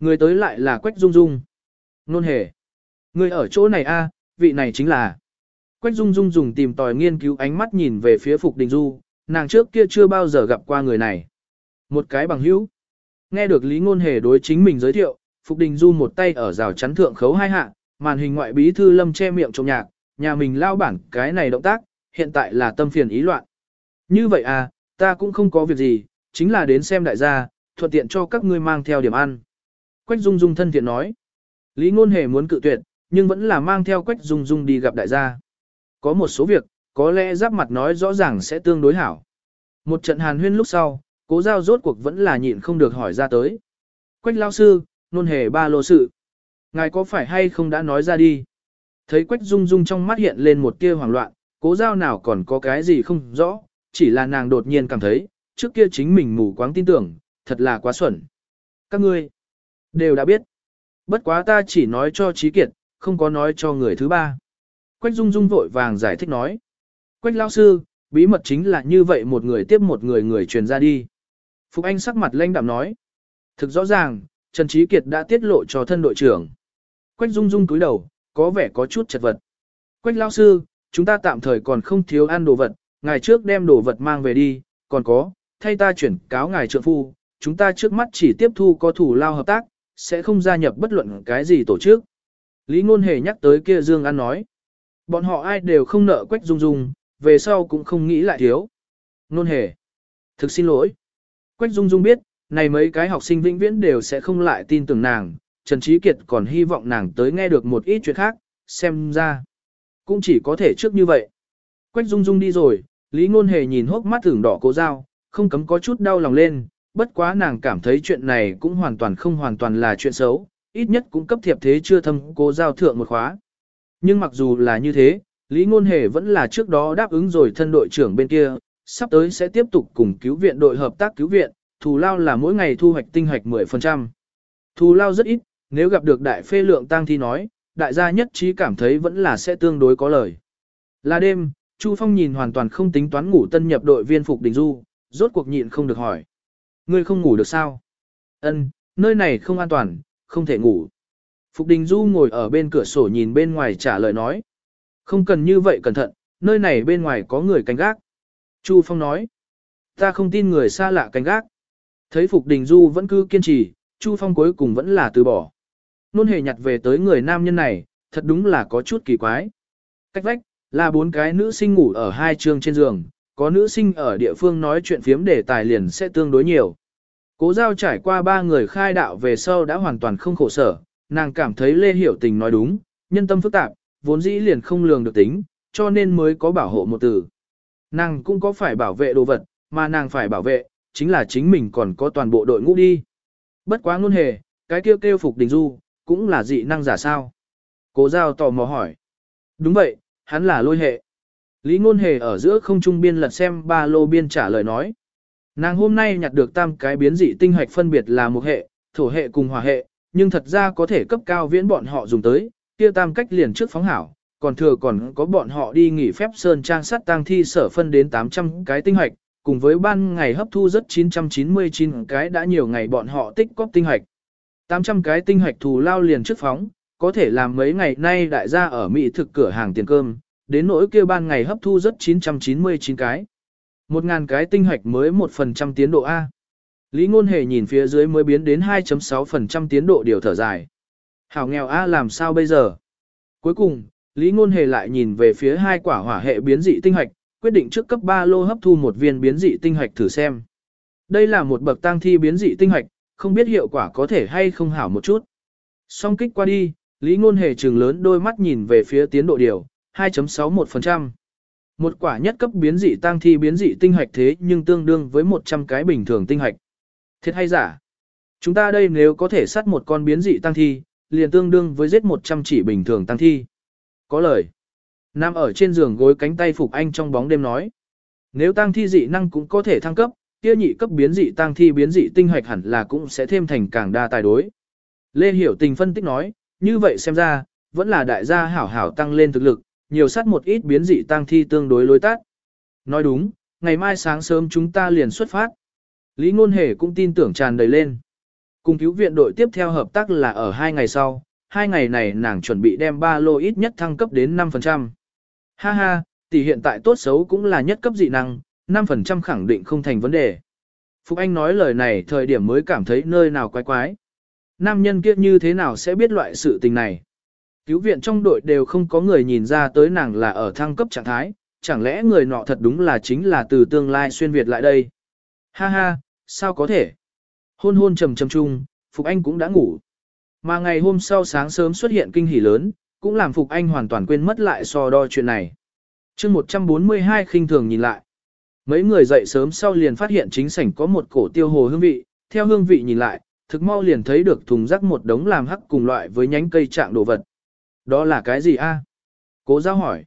Người tới lại là Quách Dung Dung. Nôn Hề. Người ở chỗ này a, vị này chính là. Quách Dung Dung dùng tìm tòi nghiên cứu ánh mắt nhìn về phía Phục Đình Du, nàng trước kia chưa bao giờ gặp qua người này. Một cái bằng hữu. Nghe được Lý Ngôn Hề đối chính mình giới thiệu, Phục Đình Du một tay ở rào chắn thượng khấu hai hạ, màn hình ngoại bí thư lâm che miệng trong nhạc, nhà mình lao bản cái này động tác, hiện tại là tâm phiền ý loạn. Như vậy à, ta cũng không có việc gì, chính là đến xem đại gia, thuận tiện cho các ngươi mang theo điểm ăn. Quách Dung Dung thân thiện nói. Lý Ngôn Hề muốn cự tuyệt, nhưng vẫn là mang theo Quách Dung Dung đi gặp đại gia. Có một số việc, có lẽ giáp mặt nói rõ ràng sẽ tương đối hảo. Một trận hàn huyên lúc sau, cố giao rốt cuộc vẫn là nhịn không được hỏi ra tới. Quách lao sư, Ngôn Hề ba lô sự. Ngài có phải hay không đã nói ra đi? Thấy Quách Dung Dung trong mắt hiện lên một tia hoảng loạn, cố giao nào còn có cái gì không rõ, chỉ là nàng đột nhiên cảm thấy, trước kia chính mình mù quáng tin tưởng, thật là quá xuẩn. Các ngươi đều đã biết. Bất quá ta chỉ nói cho Trí Kiệt, không có nói cho người thứ ba. Quách Dung Dung vội vàng giải thích nói. Quách lao sư, bí mật chính là như vậy một người tiếp một người người truyền ra đi. Phục Anh sắc mặt lanh đạm nói. Thực rõ ràng, Trần Trí Kiệt đã tiết lộ cho thân đội trưởng. Quách Dung Dung cúi đầu, có vẻ có chút chật vật. Quách lao sư, chúng ta tạm thời còn không thiếu ăn đồ vật, ngày trước đem đồ vật mang về đi, còn có, thay ta chuyển cáo ngài trượng phu, chúng ta trước mắt chỉ tiếp thu có thủ lao hợp tác, sẽ không gia nhập bất luận cái gì tổ chức. Lý Ngôn Hề nhắc tới kia Dương An nói, bọn họ ai đều không nợ Quách Dung Dung, về sau cũng không nghĩ lại thiếu. Ngôn Hề, thực xin lỗi. Quách Dung Dung biết, này mấy cái học sinh vĩnh viễn đều sẽ không lại tin tưởng nàng, Trần Trí Kiệt còn hy vọng nàng tới nghe được một ít chuyện khác, xem ra. Cũng chỉ có thể trước như vậy. Quách Dung Dung đi rồi, Lý Ngôn Hề nhìn hốc mắt thưởng đỏ cố dao, không cấm có chút đau lòng lên, bất quá nàng cảm thấy chuyện này cũng hoàn toàn không hoàn toàn là chuyện xấu, ít nhất cũng cấp thiệp thế chưa thâm cố giao thượng một khóa. Nhưng mặc dù là như thế, Lý Ngôn Hề vẫn là trước đó đáp ứng rồi thân đội trưởng bên kia, sắp tới sẽ tiếp tục cùng cứu viện đội hợp tác cứu viện, thù lao là mỗi ngày thu hoạch tinh hoạch 10%. Thù lao rất ít, nếu gặp được đại phê lượng tăng thi nói, đại gia nhất trí cảm thấy vẫn là sẽ tương đối có lời. Là đêm, Chu Phong nhìn hoàn toàn không tính toán ngủ tân nhập đội viên Phục Đình Du, rốt cuộc nhịn không được hỏi. Ngươi không ngủ được sao? Ân, nơi này không an toàn, không thể ngủ. Phục Đình Du ngồi ở bên cửa sổ nhìn bên ngoài trả lời nói. Không cần như vậy cẩn thận, nơi này bên ngoài có người canh gác. Chu Phong nói. Ta không tin người xa lạ canh gác. Thấy Phục Đình Du vẫn cứ kiên trì, Chu Phong cuối cùng vẫn là từ bỏ. Nôn hề nhặt về tới người nam nhân này, thật đúng là có chút kỳ quái. Cách vách, là bốn cái nữ sinh ngủ ở hai trường trên giường, có nữ sinh ở địa phương nói chuyện phiếm để tài liền sẽ tương đối nhiều. Cố giao trải qua ba người khai đạo về sau đã hoàn toàn không khổ sở, nàng cảm thấy Lê Hiểu Tình nói đúng, nhân tâm phức tạp, vốn dĩ liền không lường được tính, cho nên mới có bảo hộ một từ. Nàng cũng có phải bảo vệ đồ vật, mà nàng phải bảo vệ, chính là chính mình còn có toàn bộ đội ngũ đi. Bất quá ngôn hề, cái kêu kêu phục đình du, cũng là dị năng giả sao? Cố giao tò mò hỏi. Đúng vậy, hắn là lôi hệ. Lý ngôn hề ở giữa không trung biên lật xem ba lô biên trả lời nói. Nàng hôm nay nhặt được tam cái biến dị tinh hạch phân biệt là một hệ, thổ hệ cùng hỏa hệ, nhưng thật ra có thể cấp cao viễn bọn họ dùng tới, kia tam cách liền trước phóng hảo, còn thừa còn có bọn họ đi nghỉ phép sơn trang sắt tang thi sở phân đến 800 cái tinh hạch, cùng với ban ngày hấp thu rất 999 cái đã nhiều ngày bọn họ tích cóp tinh hạch. 800 cái tinh hạch thù lao liền trước phóng, có thể làm mấy ngày nay đại gia ở Mỹ thực cửa hàng tiền cơm, đến nỗi kia ban ngày hấp thu rất 999 cái. 1.000 cái tinh hoạch mới 1% tiến độ A. Lý ngôn hề nhìn phía dưới mới biến đến 2.6% tiến độ điều thở dài. Hảo nghèo A làm sao bây giờ? Cuối cùng, Lý ngôn hề lại nhìn về phía hai quả hỏa hệ biến dị tinh hoạch, quyết định trước cấp 3 lô hấp thu một viên biến dị tinh hoạch thử xem. Đây là một bậc tăng thi biến dị tinh hoạch, không biết hiệu quả có thể hay không hảo một chút. Song kích qua đi, Lý ngôn hề trừng lớn đôi mắt nhìn về phía tiến độ điều, 2.61%. Một quả nhất cấp biến dị tăng thi biến dị tinh hạch thế nhưng tương đương với 100 cái bình thường tinh hạch. Thiệt hay giả? Chúng ta đây nếu có thể sát một con biến dị tăng thi, liền tương đương với giết 100 chỉ bình thường tăng thi. Có lời. Nam ở trên giường gối cánh tay Phục Anh trong bóng đêm nói. Nếu tăng thi dị năng cũng có thể thăng cấp, kia nhị cấp biến dị tăng thi biến dị tinh hạch hẳn là cũng sẽ thêm thành càng đa tài đối. Lê Hiểu Tình phân tích nói, như vậy xem ra, vẫn là đại gia hảo hảo tăng lên thực lực, nhiều sát một ít biến dị tăng thi tương đối lối tát. Nói đúng, ngày mai sáng sớm chúng ta liền xuất phát. Lý Ngôn Hề cũng tin tưởng tràn đầy lên. Cùng cứu viện đội tiếp theo hợp tác là ở hai ngày sau, hai ngày này nàng chuẩn bị đem ba lô ít nhất thăng cấp đến 5%. Ha ha, tỷ hiện tại tốt xấu cũng là nhất cấp dị năng, 5% khẳng định không thành vấn đề. phục Anh nói lời này thời điểm mới cảm thấy nơi nào quái quái. Nam nhân kia như thế nào sẽ biết loại sự tình này. Cứu viện trong đội đều không có người nhìn ra tới nàng là ở thăng cấp trạng thái, chẳng lẽ người nọ thật đúng là chính là từ tương lai xuyên Việt lại đây. Ha ha, sao có thể? Hôn hôn trầm trầm chung, Phục Anh cũng đã ngủ. Mà ngày hôm sau sáng sớm xuất hiện kinh hỉ lớn, cũng làm Phục Anh hoàn toàn quên mất lại so đo chuyện này. chương 142 khinh thường nhìn lại. Mấy người dậy sớm sau liền phát hiện chính sảnh có một cổ tiêu hồ hương vị, theo hương vị nhìn lại, thực mau liền thấy được thùng rác một đống làm hắc cùng loại với nhánh cây trạng đồ vật. Đó là cái gì a? À? Cố giao hỏi.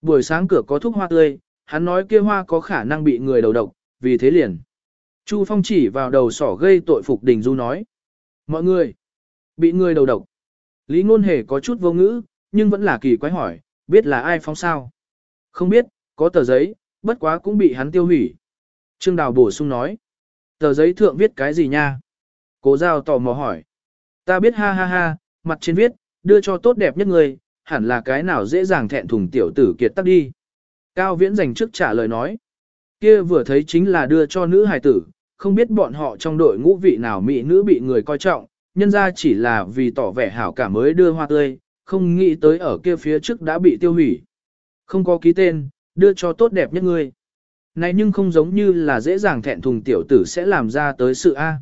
Buổi sáng cửa có thuốc hoa tươi, hắn nói kia hoa có khả năng bị người đầu độc, vì thế liền. Chu Phong chỉ vào đầu sỏ gây tội Phục Đình Du nói. Mọi người, bị người đầu độc. Lý Ngôn Hề có chút vô ngữ, nhưng vẫn là kỳ quái hỏi, biết là ai phóng sao? Không biết, có tờ giấy, bất quá cũng bị hắn tiêu hủy. Trương Đào bổ sung nói. Tờ giấy thượng viết cái gì nha? Cố giao tò mò hỏi. Ta biết ha ha ha, mặt trên viết, đưa cho tốt đẹp nhất người, hẳn là cái nào dễ dàng thẹn thùng tiểu tử kiệt tắc đi. Cao Viễn dành trước trả lời nói. Kia vừa thấy chính là đưa cho nữ hài tử, không biết bọn họ trong đội ngũ vị nào mỹ nữ bị người coi trọng, nhân ra chỉ là vì tỏ vẻ hảo cả mới đưa hoa tươi, không nghĩ tới ở kia phía trước đã bị tiêu hủy. Không có ký tên, đưa cho tốt đẹp nhất ngươi. Này nhưng không giống như là dễ dàng thẹn thùng tiểu tử sẽ làm ra tới sự A.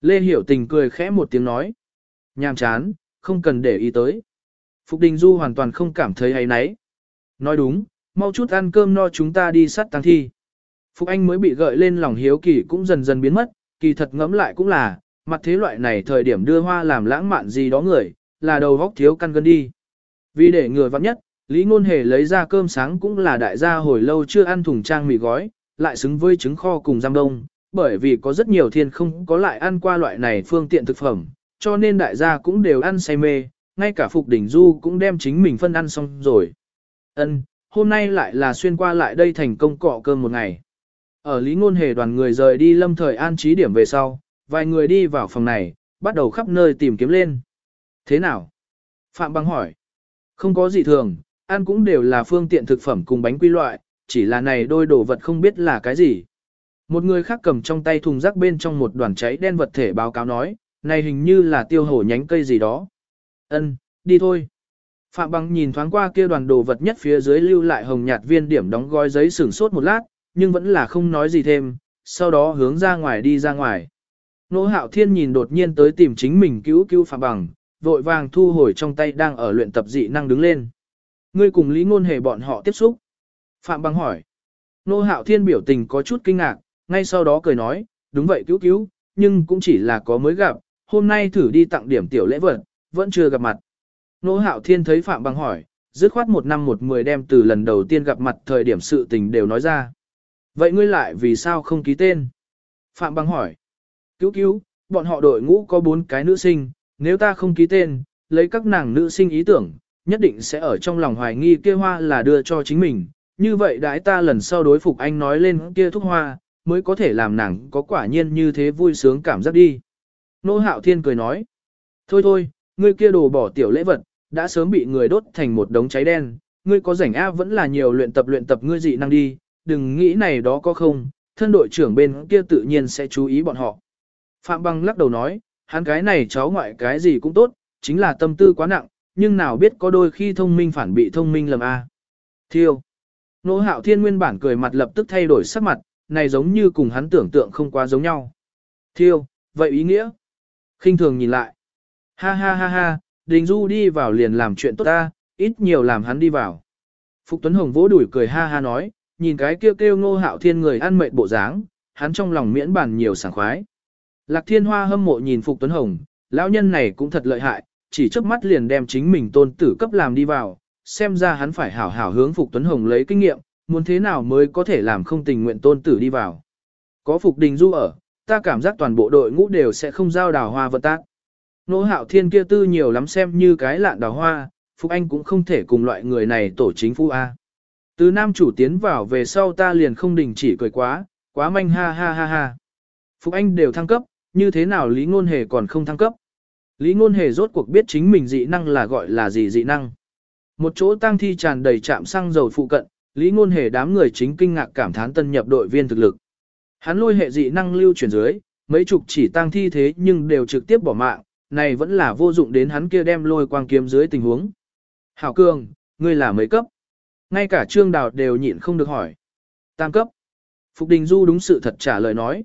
Lê Hiểu Tình cười khẽ một tiếng nói. Nhàm chán, không cần để ý tới. Phục Đình Du hoàn toàn không cảm thấy hay nấy. Nói đúng, mau chút ăn cơm no chúng ta đi sát tăng thi. Phục Anh mới bị gợi lên lòng hiếu kỳ cũng dần dần biến mất, kỳ thật ngẫm lại cũng là, mặt thế loại này thời điểm đưa hoa làm lãng mạn gì đó người, là đầu góc thiếu căn gân đi. Vì để người vắng nhất, Lý Ngôn Hề lấy ra cơm sáng cũng là đại gia hồi lâu chưa ăn thùng trang mì gói, lại xứng với trứng kho cùng giam đông, bởi vì có rất nhiều thiên không có lại ăn qua loại này phương tiện thực phẩm, cho nên đại gia cũng đều ăn say mê, ngay cả Phục Đỉnh Du cũng đem chính mình phân ăn xong rồi. Ân, hôm nay lại là xuyên qua lại đây thành công cọ cơm một ngày. Ở Lý Ngôn Hề đoàn người rời đi lâm thời an trí điểm về sau, vài người đi vào phòng này, bắt đầu khắp nơi tìm kiếm lên. Thế nào? Phạm Băng hỏi. Không có gì thường, ăn cũng đều là phương tiện thực phẩm cùng bánh quy loại, chỉ là này đôi đồ vật không biết là cái gì. Một người khác cầm trong tay thùng rác bên trong một đoàn cháy đen vật thể báo cáo nói, này hình như là tiêu hổ nhánh cây gì đó. Ân, đi thôi. Phạm Bằng nhìn thoáng qua kia đoàn đồ vật nhất phía dưới lưu lại hồng nhạt viên điểm đóng gói giấy sửng sốt một lát, nhưng vẫn là không nói gì thêm, sau đó hướng ra ngoài đi ra ngoài. Nỗ hạo thiên nhìn đột nhiên tới tìm chính mình cứu cứu Phạm Bằng, vội vàng thu hồi trong tay đang ở luyện tập dị năng đứng lên. Ngươi cùng Lý Ngôn Hề bọn họ tiếp xúc. Phạm Bằng hỏi. Nô hạo thiên biểu tình có chút kinh ngạc, ngay sau đó cười nói, đúng vậy cứu cứu, nhưng cũng chỉ là có mới gặp, hôm nay thử đi tặng điểm tiểu lễ vật, vẫn chưa gặp mặt. Nô hạo thiên thấy Phạm Bằng hỏi, dứt khoát một năm một mười đem từ lần đầu tiên gặp mặt thời điểm sự tình đều nói ra. Vậy ngươi lại vì sao không ký tên? Phạm Bằng hỏi. Cứu cứu, bọn họ đội ngũ có bốn cái nữ sinh, nếu ta không ký tên, lấy các nàng nữ sinh ý tưởng, nhất định sẽ ở trong lòng hoài nghi kia hoa là đưa cho chính mình. Như vậy đãi ta lần sau đối phục anh nói lên kia thuốc hoa, mới có thể làm nàng có quả nhiên như thế vui sướng cảm giác đi. Nô hạo thiên cười nói. Thôi thôi, ngươi kia đồ bỏ tiểu lễ vật, đã sớm bị người đốt thành một đống cháy đen, ngươi có rảnh A vẫn là nhiều luyện tập luyện tập ngươi dị năng đi, đừng nghĩ này đó có không, thân đội trưởng bên kia tự nhiên sẽ chú ý bọn họ. Phạm Băng lắc đầu nói, hắn cái này cháu ngoại cái gì cũng tốt, chính là tâm tư quá nặng, nhưng nào biết có đôi khi thông minh phản bị thông minh lầm a. Thiêu. Nô hạo thiên nguyên bản cười mặt lập tức thay đổi sắc mặt, này giống như cùng hắn tưởng tượng không quá giống nhau. Thiêu, vậy ý nghĩa? Khinh thường nhìn lại. Ha ha ha ha, Đình Du đi vào liền làm chuyện tốt ta, ít nhiều làm hắn đi vào. Phục Tuấn Hồng vỗ đuổi cười ha ha nói, nhìn cái kêu kêu ngô hạo thiên người ăn mệt bộ dáng, hắn trong lòng miễn bàn nhiều sảng khoái. Lạc thiên hoa hâm mộ nhìn Phục Tuấn Hồng, lão nhân này cũng thật lợi hại, chỉ chớp mắt liền đem chính mình tôn tử cấp làm đi vào, xem ra hắn phải hảo hảo hướng Phục Tuấn Hồng lấy kinh nghiệm, muốn thế nào mới có thể làm không tình nguyện tôn tử đi vào. Có Phục Đình Du ở, ta cảm giác toàn bộ đội ngũ đều sẽ không giao đào hoa vận tác. Nô hạo thiên kia tư nhiều lắm xem như cái lạn đào hoa, Phúc Anh cũng không thể cùng loại người này tổ chính phu A. Từ nam chủ tiến vào về sau ta liền không đình chỉ cười quá, quá manh ha ha ha ha. Phúc Anh đều thăng cấp, như thế nào Lý Ngôn Hề còn không thăng cấp. Lý Ngôn Hề rốt cuộc biết chính mình dị năng là gọi là gì dị năng. Một chỗ tang thi tràn đầy trạm xăng dầu phụ cận, Lý Ngôn Hề đám người chính kinh ngạc cảm thán tân nhập đội viên thực lực. Hắn lôi hệ dị năng lưu chuyển dưới, mấy chục chỉ tang thi thế nhưng đều trực tiếp bỏ mạng, này vẫn là vô dụng đến hắn kia đem lôi quang kiếm dưới tình huống. Hảo cường, ngươi là mấy cấp? Ngay cả Trương Đào đều nhịn không được hỏi. Tam cấp. Phục Đình Du đúng sự thật trả lời nói.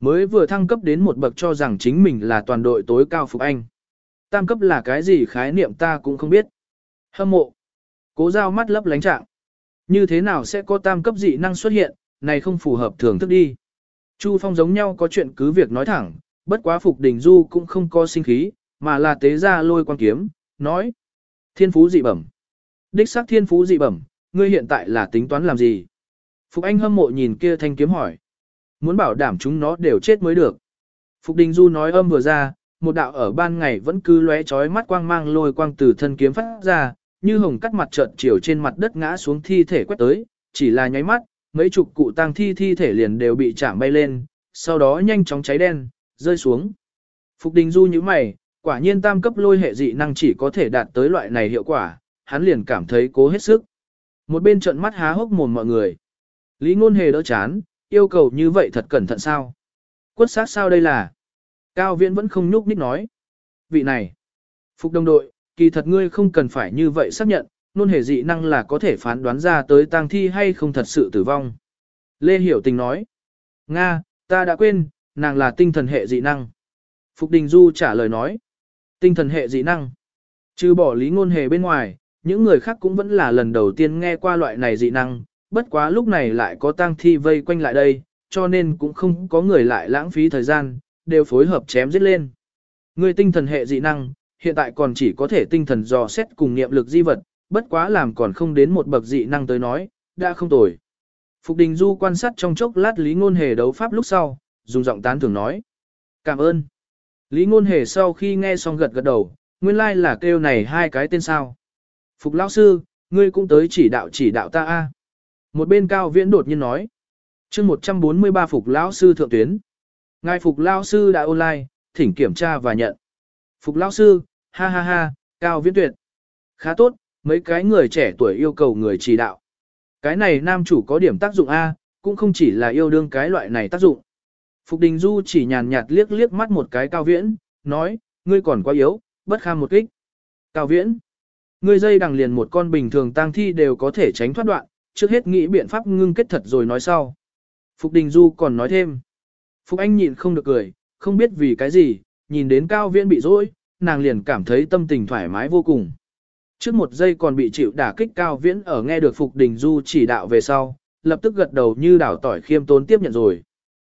Mới vừa thăng cấp đến một bậc cho rằng chính mình là toàn đội tối cao Phục Anh. Tam cấp là cái gì khái niệm ta cũng không biết. Hâm mộ. Cố giao mắt lấp lánh trạng. Như thế nào sẽ có tam cấp dị năng xuất hiện, này không phù hợp thường thức đi. Chu Phong giống nhau có chuyện cứ việc nói thẳng, bất quá Phục Đình Du cũng không có sinh khí, mà là tế ra lôi quan kiếm, nói. Thiên phú dị bẩm. Đích xác thiên phú dị bẩm, ngươi hiện tại là tính toán làm gì? Phục Anh hâm mộ nhìn kia thanh kiếm hỏi. Muốn bảo đảm chúng nó đều chết mới được. Phục Đình Du nói âm vừa ra, một đạo ở ban ngày vẫn cứ lóe chói mắt quang mang lôi quang từ thân kiếm phát ra, như hồng cắt mặt trợn chiều trên mặt đất ngã xuống thi thể quét tới, chỉ là nháy mắt, mấy chục cụ tang thi thi thể liền đều bị chạm bay lên, sau đó nhanh chóng cháy đen, rơi xuống. Phục Đình Du như mày, quả nhiên tam cấp lôi hệ dị năng chỉ có thể đạt tới loại này hiệu quả, hắn liền cảm thấy cố hết sức. Một bên trận mắt há hốc mồm mọi người. Lý ngôn hề đỡ chán, yêu cầu như vậy thật cẩn thận sao? Quất sát sao đây là? Cao viễn vẫn không nhúc nhích nói. Vị này. Phục đồng đội, kỳ thật ngươi không cần phải như vậy xác nhận, nôn hề dị năng là có thể phán đoán ra tới tang thi hay không thật sự tử vong. Lê Hiểu Tình nói. Nga, ta đã quên, nàng là tinh thần hệ dị năng. Phục Đình Du trả lời nói. Tinh thần hệ dị năng. Trừ bỏ lý ngôn hề bên ngoài, những người khác cũng vẫn là lần đầu tiên nghe qua loại này dị năng, bất quá lúc này lại có tang thi vây quanh lại đây, cho nên cũng không có người lại lãng phí thời gian, đều phối hợp chém giết lên. Người tinh thần hệ dị năng, hiện tại còn chỉ có thể tinh thần dò xét cùng nghiệm lực di vật, bất quá làm còn không đến một bậc dị năng tới nói, đã không tồi. Phục Đình Du quan sát trong chốc lát Lý Ngôn Hề đấu pháp lúc sau, dùng giọng tán thưởng nói. Cảm ơn. Lý Ngôn Hề sau khi nghe xong gật gật đầu, nguyên lai like là kêu này hai cái tên sao. Phục Lão Sư, ngươi cũng tới chỉ đạo chỉ đạo ta a. Một bên cao viễn đột nhiên nói. chương 143 Phục Lão Sư thượng tuyến. Ngài Phục Lão Sư đã online, thỉnh kiểm tra và nhận. Phục Lão Sư, ha ha ha, cao viễn tuyệt. Khá tốt, mấy cái người trẻ tuổi yêu cầu người chỉ đạo. Cái này nam chủ có điểm tác dụng A, cũng không chỉ là yêu đương cái loại này tác dụng. Phục Đình Du chỉ nhàn nhạt liếc liếc mắt một cái cao viễn, nói, ngươi còn quá yếu, bất kham một kích. Cao viễn, ngươi dây đằng liền một con bình thường tang thi đều có thể tránh thoát đoạn, trước hết nghĩ biện pháp ngưng kết thật rồi nói sau. Phục Đình Du còn nói thêm. Phục Anh nhịn không được cười, không biết vì cái gì, nhìn đến cao viễn bị dối, nàng liền cảm thấy tâm tình thoải mái vô cùng. Trước một giây còn bị chịu đả kích cao viễn ở nghe được Phục Đình Du chỉ đạo về sau, lập tức gật đầu như đảo tỏi khiêm tốn tiếp nhận rồi.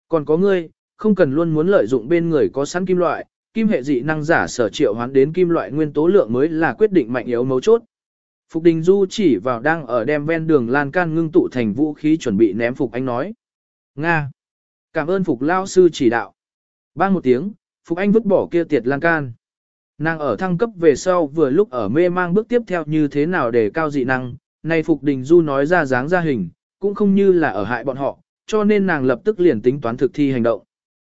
Còn có ngươi, không cần luôn muốn lợi dụng bên người có sẵn kim loại, kim hệ dị năng giả sở triệu hoán đến kim loại nguyên tố lượng mới là quyết định mạnh yếu mấu chốt. Phục Đình Du chỉ vào đang ở đem ven đường lan can ngưng tụ thành vũ khí chuẩn bị ném Phục Anh nói. Nga! Cảm ơn Phục Lao Sư chỉ đạo. Bang một tiếng, Phục Anh vứt bỏ kia tiệt lan can. Nàng ở thăng cấp về sau vừa lúc ở mê mang bước tiếp theo như thế nào để cao dị năng, Nay Phục Đình Du nói ra dáng ra hình, cũng không như là ở hại bọn họ, cho nên nàng lập tức liền tính toán thực thi hành động.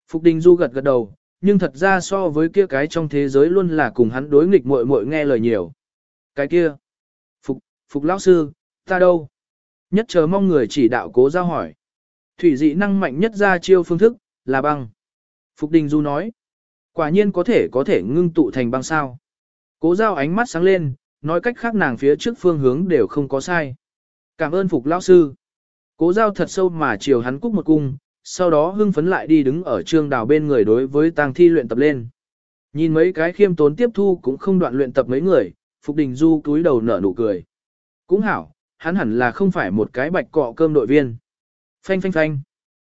Phục Đình Du gật gật đầu, nhưng thật ra so với kia cái trong thế giới luôn là cùng hắn đối nghịch muội muội nghe lời nhiều. Cái kia, Phục, Phục lão sư, ta đâu? Nhất chờ mong người chỉ đạo cố giao hỏi. Thủy dị năng mạnh nhất ra chiêu phương thức, là băng. Phục Đình Du nói. Quả nhiên có thể có thể ngưng tụ thành băng sao. Cố giao ánh mắt sáng lên, nói cách khác nàng phía trước phương hướng đều không có sai. Cảm ơn Phục lão sư. Cố giao thật sâu mà chiều hắn cúc một cung, sau đó hưng phấn lại đi đứng ở trương đào bên người đối với tang thi luyện tập lên. Nhìn mấy cái khiêm tốn tiếp thu cũng không đoạn luyện tập mấy người, Phục Đình Du cúi đầu nở nụ cười. Cũng hảo, hắn hẳn là không phải một cái bạch cọ cơm đội viên. Phanh phanh phanh.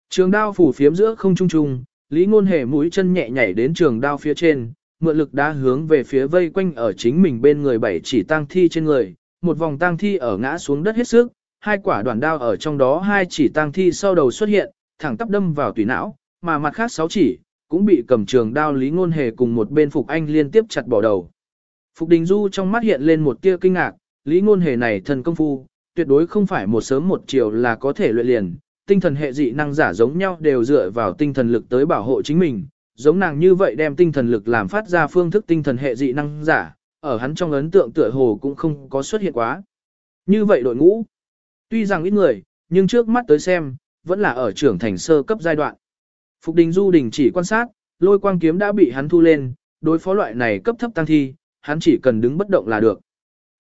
Trường đao phủ phiếm giữa không trung trung, Lý Ngôn Hề mũi chân nhẹ nhảy đến trường đao phía trên, mượn lực đá hướng về phía vây quanh ở chính mình bên người bảy chỉ tang thi trên người, một vòng tang thi ở ngã xuống đất hết sức, hai quả đoạn đao ở trong đó hai chỉ tang thi sau đầu xuất hiện, thẳng tắp đâm vào tùy não, mà mặt khác sáu chỉ cũng bị cầm trường đao Lý Ngôn Hề cùng một bên Phục Anh liên tiếp chặt bỏ đầu. Phục Đình Du trong mắt hiện lên một tia kinh ngạc, Lý Ngôn Hề này thần công phu, tuyệt đối không phải một sớm một chiều là có thể luyện liền, tinh thần hệ dị năng giả giống nhau đều dựa vào tinh thần lực tới bảo hộ chính mình, giống nàng như vậy đem tinh thần lực làm phát ra phương thức tinh thần hệ dị năng giả, ở hắn trong ấn tượng tựa hồ cũng không có xuất hiện quá. Như vậy đội ngũ, tuy rằng ít người, nhưng trước mắt tới xem, vẫn là ở trưởng thành sơ cấp giai đoạn. Phục Đình Du đình chỉ quan sát, lôi quang kiếm đã bị hắn thu lên, đối phó loại này cấp thấp tăng thi, hắn chỉ cần đứng bất động là được.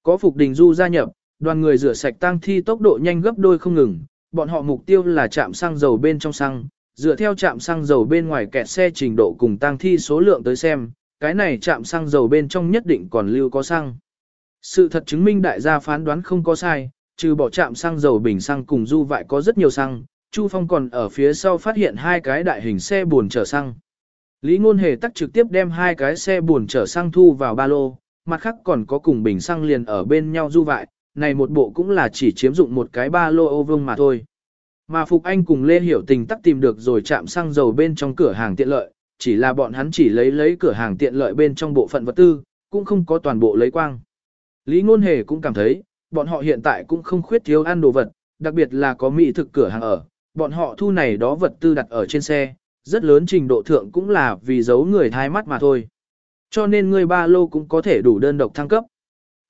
Có Phục Đình Du gia nhập, đoàn người rửa sạch tăng thi tốc độ nhanh gấp đôi không ngừng, bọn họ mục tiêu là chạm xăng dầu bên trong xăng, dựa theo chạm xăng dầu bên ngoài kẹt xe trình độ cùng tăng thi số lượng tới xem, cái này chạm xăng dầu bên trong nhất định còn lưu có xăng. Sự thật chứng minh đại gia phán đoán không có sai, trừ bỏ chạm xăng dầu bình xăng cùng du vại có rất nhiều xăng, Chu Phong còn ở phía sau phát hiện hai cái đại hình xe buồn chở xăng. Lý Ngôn Hề tắt trực tiếp đem hai cái xe buồn chở xăng thu vào ba lô, mặt khác còn có cùng bình xăng liền ở bên nhau du vại, này một bộ cũng là chỉ chiếm dụng một cái ba lô ô vương mà thôi. Mà Phục Anh cùng Lê Hiểu Tình tắt tìm được rồi chạm xăng dầu bên trong cửa hàng tiện lợi, chỉ là bọn hắn chỉ lấy lấy cửa hàng tiện lợi bên trong bộ phận vật tư, cũng không có toàn bộ lấy quang. Lý Ngôn Hề cũng cảm thấy, bọn họ hiện tại cũng không khuyết thiếu ăn đồ vật, đặc biệt là có mỹ thực cửa hàng ở, bọn họ thu này đó vật tư đặt ở trên xe, rất lớn trình độ thượng cũng là vì giấu người thai mắt mà thôi. Cho nên người ba lô cũng có thể đủ đơn độc thăng cấp.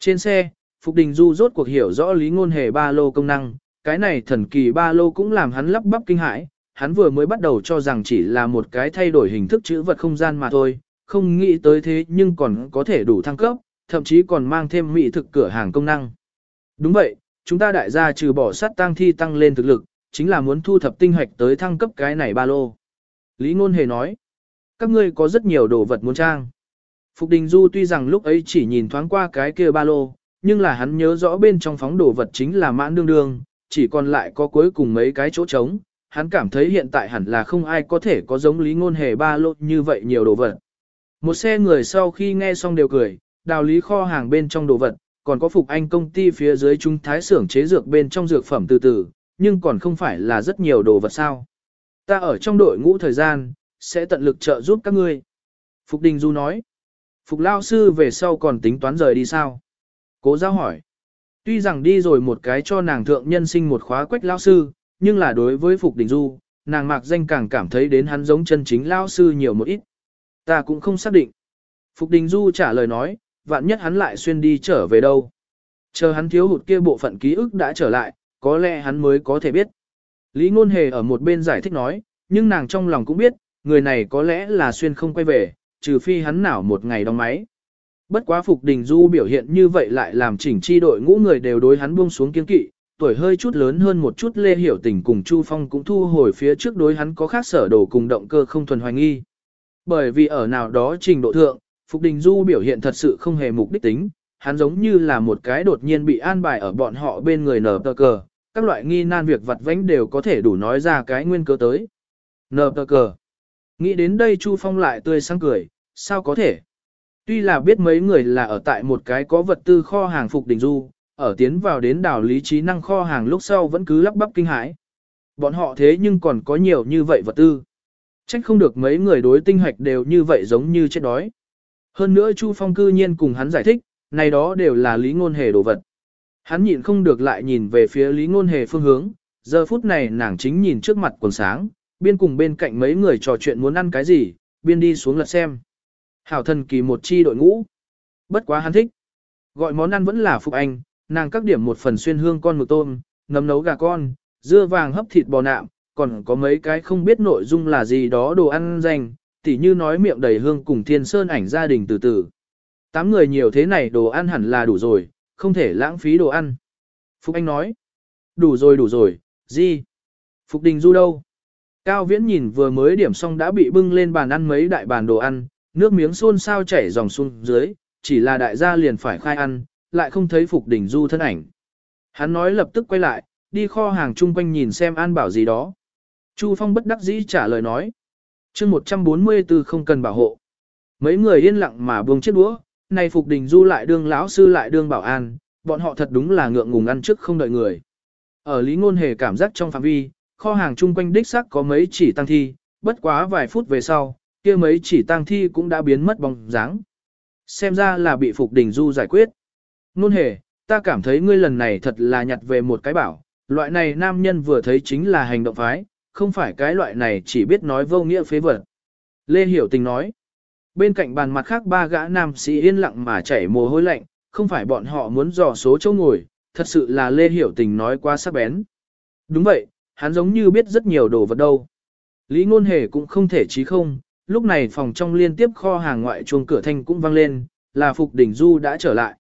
Trên xe, Phục Đình Du rốt cuộc hiểu rõ lý ngôn hề ba lô công năng, cái này thần kỳ ba lô cũng làm hắn lắp bắp kinh hãi, hắn vừa mới bắt đầu cho rằng chỉ là một cái thay đổi hình thức chữ vật không gian mà thôi, không nghĩ tới thế nhưng còn có thể đủ thăng cấp, thậm chí còn mang thêm mỹ thực cửa hàng công năng. Đúng vậy, chúng ta đại gia trừ bỏ sát tăng thi tăng lên thực lực, chính là muốn thu thập tinh hoạch tới thăng cấp cái này ba lô. Lý Ngôn Hề nói, các ngươi có rất nhiều đồ vật muốn trang. Phục Đình Du tuy rằng lúc ấy chỉ nhìn thoáng qua cái kia ba lô, nhưng là hắn nhớ rõ bên trong phóng đồ vật chính là mãn đương đương, chỉ còn lại có cuối cùng mấy cái chỗ trống. Hắn cảm thấy hiện tại hẳn là không ai có thể có giống Lý Ngôn Hề ba lô như vậy nhiều đồ vật. Một xe người sau khi nghe xong đều cười, đào lý kho hàng bên trong đồ vật, còn có Phục Anh công ty phía dưới trung thái xưởng chế dược bên trong dược phẩm từ từ, nhưng còn không phải là rất nhiều đồ vật sao. Ta ở trong đội ngũ thời gian, sẽ tận lực trợ giúp các ngươi. Phục Đình Du nói. Phục Lao Sư về sau còn tính toán rời đi sao? Cố giao hỏi. Tuy rằng đi rồi một cái cho nàng thượng nhân sinh một khóa quách Lao Sư, nhưng là đối với Phục Đình Du, nàng mạc danh càng cảm thấy đến hắn giống chân chính Lao Sư nhiều một ít. Ta cũng không xác định. Phục Đình Du trả lời nói, vạn nhất hắn lại xuyên đi trở về đâu. Chờ hắn thiếu hụt kia bộ phận ký ức đã trở lại, có lẽ hắn mới có thể biết. Lý Ngôn Hề ở một bên giải thích nói, nhưng nàng trong lòng cũng biết, người này có lẽ là xuyên không quay về, trừ phi hắn nào một ngày đóng máy. Bất quá Phục Đình Du biểu hiện như vậy lại làm chỉnh chi đội ngũ người đều đối hắn buông xuống kiên kỵ, tuổi hơi chút lớn hơn một chút Lê Hiểu Tình cùng Chu Phong cũng thu hồi phía trước đối hắn có khác sở đồ cùng động cơ không thuần hoài nghi. Bởi vì ở nào đó trình độ thượng, Phục Đình Du biểu hiện thật sự không hề mục đích tính, hắn giống như là một cái đột nhiên bị an bài ở bọn họ bên người nở tờ cờ, các loại nghi nan việc vặt vãnh đều có thể đủ nói ra cái nguyên cớ tới. Nở tờ cờ. Nghĩ đến đây Chu Phong lại tươi sáng cười, sao có thể? Tuy là biết mấy người là ở tại một cái có vật tư kho hàng Phục đỉnh Du, ở tiến vào đến đảo lý trí năng kho hàng lúc sau vẫn cứ lắp bắp kinh hãi. Bọn họ thế nhưng còn có nhiều như vậy vật tư. Trách không được mấy người đối tinh hoạch đều như vậy giống như chết đói. Hơn nữa Chu Phong cư nhiên cùng hắn giải thích, này đó đều là lý ngôn hề đồ vật. Hắn nhịn không được lại nhìn về phía lý ngôn hề phương hướng, giờ phút này nàng chính nhìn trước mặt quần sáng, biên cùng bên cạnh mấy người trò chuyện muốn ăn cái gì, biên đi xuống lật xem. Hảo thần kỳ một chi đội ngũ. Bất quá hắn thích. Gọi món ăn vẫn là Phục Anh, nàng các điểm một phần xuyên hương con mực tôm, nấm nấu gà con, dưa vàng hấp thịt bò nạm, còn có mấy cái không biết nội dung là gì đó đồ ăn dành, tỉ như nói miệng đầy hương cùng thiên sơn ảnh gia đình từ từ. Tám người nhiều thế này đồ ăn hẳn là đủ rồi, không thể lãng phí đồ ăn. Phục Anh nói, đủ rồi đủ rồi, gì? Phục Đình Du đâu? Cao Viễn nhìn vừa mới điểm xong đã bị bưng lên bàn ăn mấy đại bàn đồ ăn, nước miếng xôn sao chảy dòng xuống dưới, chỉ là đại gia liền phải khai ăn, lại không thấy Phục Đình Du thân ảnh. Hắn nói lập tức quay lại, đi kho hàng chung quanh nhìn xem an bảo gì đó. Chu Phong bất đắc dĩ trả lời nói chương 144 không cần bảo hộ. Mấy người yên lặng mà buông chiếc đũa, này Phục Đình Du lại đương lão sư lại đương bảo an, bọn họ thật đúng là ngượng ngùng ăn trước không đợi người. Ở Lý Ngôn Hề cảm giác trong phạm vi, kho hàng chung quanh đích xác có mấy chỉ tăng thi, bất quá vài phút về sau, kia mấy chỉ tang thi cũng đã biến mất bóng dáng. Xem ra là bị Phục Đình Du giải quyết. Ngôn Hề, ta cảm thấy ngươi lần này thật là nhặt về một cái bảo, loại này nam nhân vừa thấy chính là hành động phái, không phải cái loại này chỉ biết nói vô nghĩa phế vật. Lê Hiểu Tình nói, bên cạnh bàn mặt khác ba gã nam sĩ yên lặng mà chảy mồ hôi lạnh, không phải bọn họ muốn dò số chỗ ngồi, thật sự là Lê Hiểu Tình nói quá sắc bén. Đúng vậy, hắn giống như biết rất nhiều đồ vật đâu. Lý Ngôn Hề cũng không thể chí không, lúc này phòng trong liên tiếp kho hàng ngoại chuông cửa thanh cũng vang lên, là Phục Đình Du đã trở lại.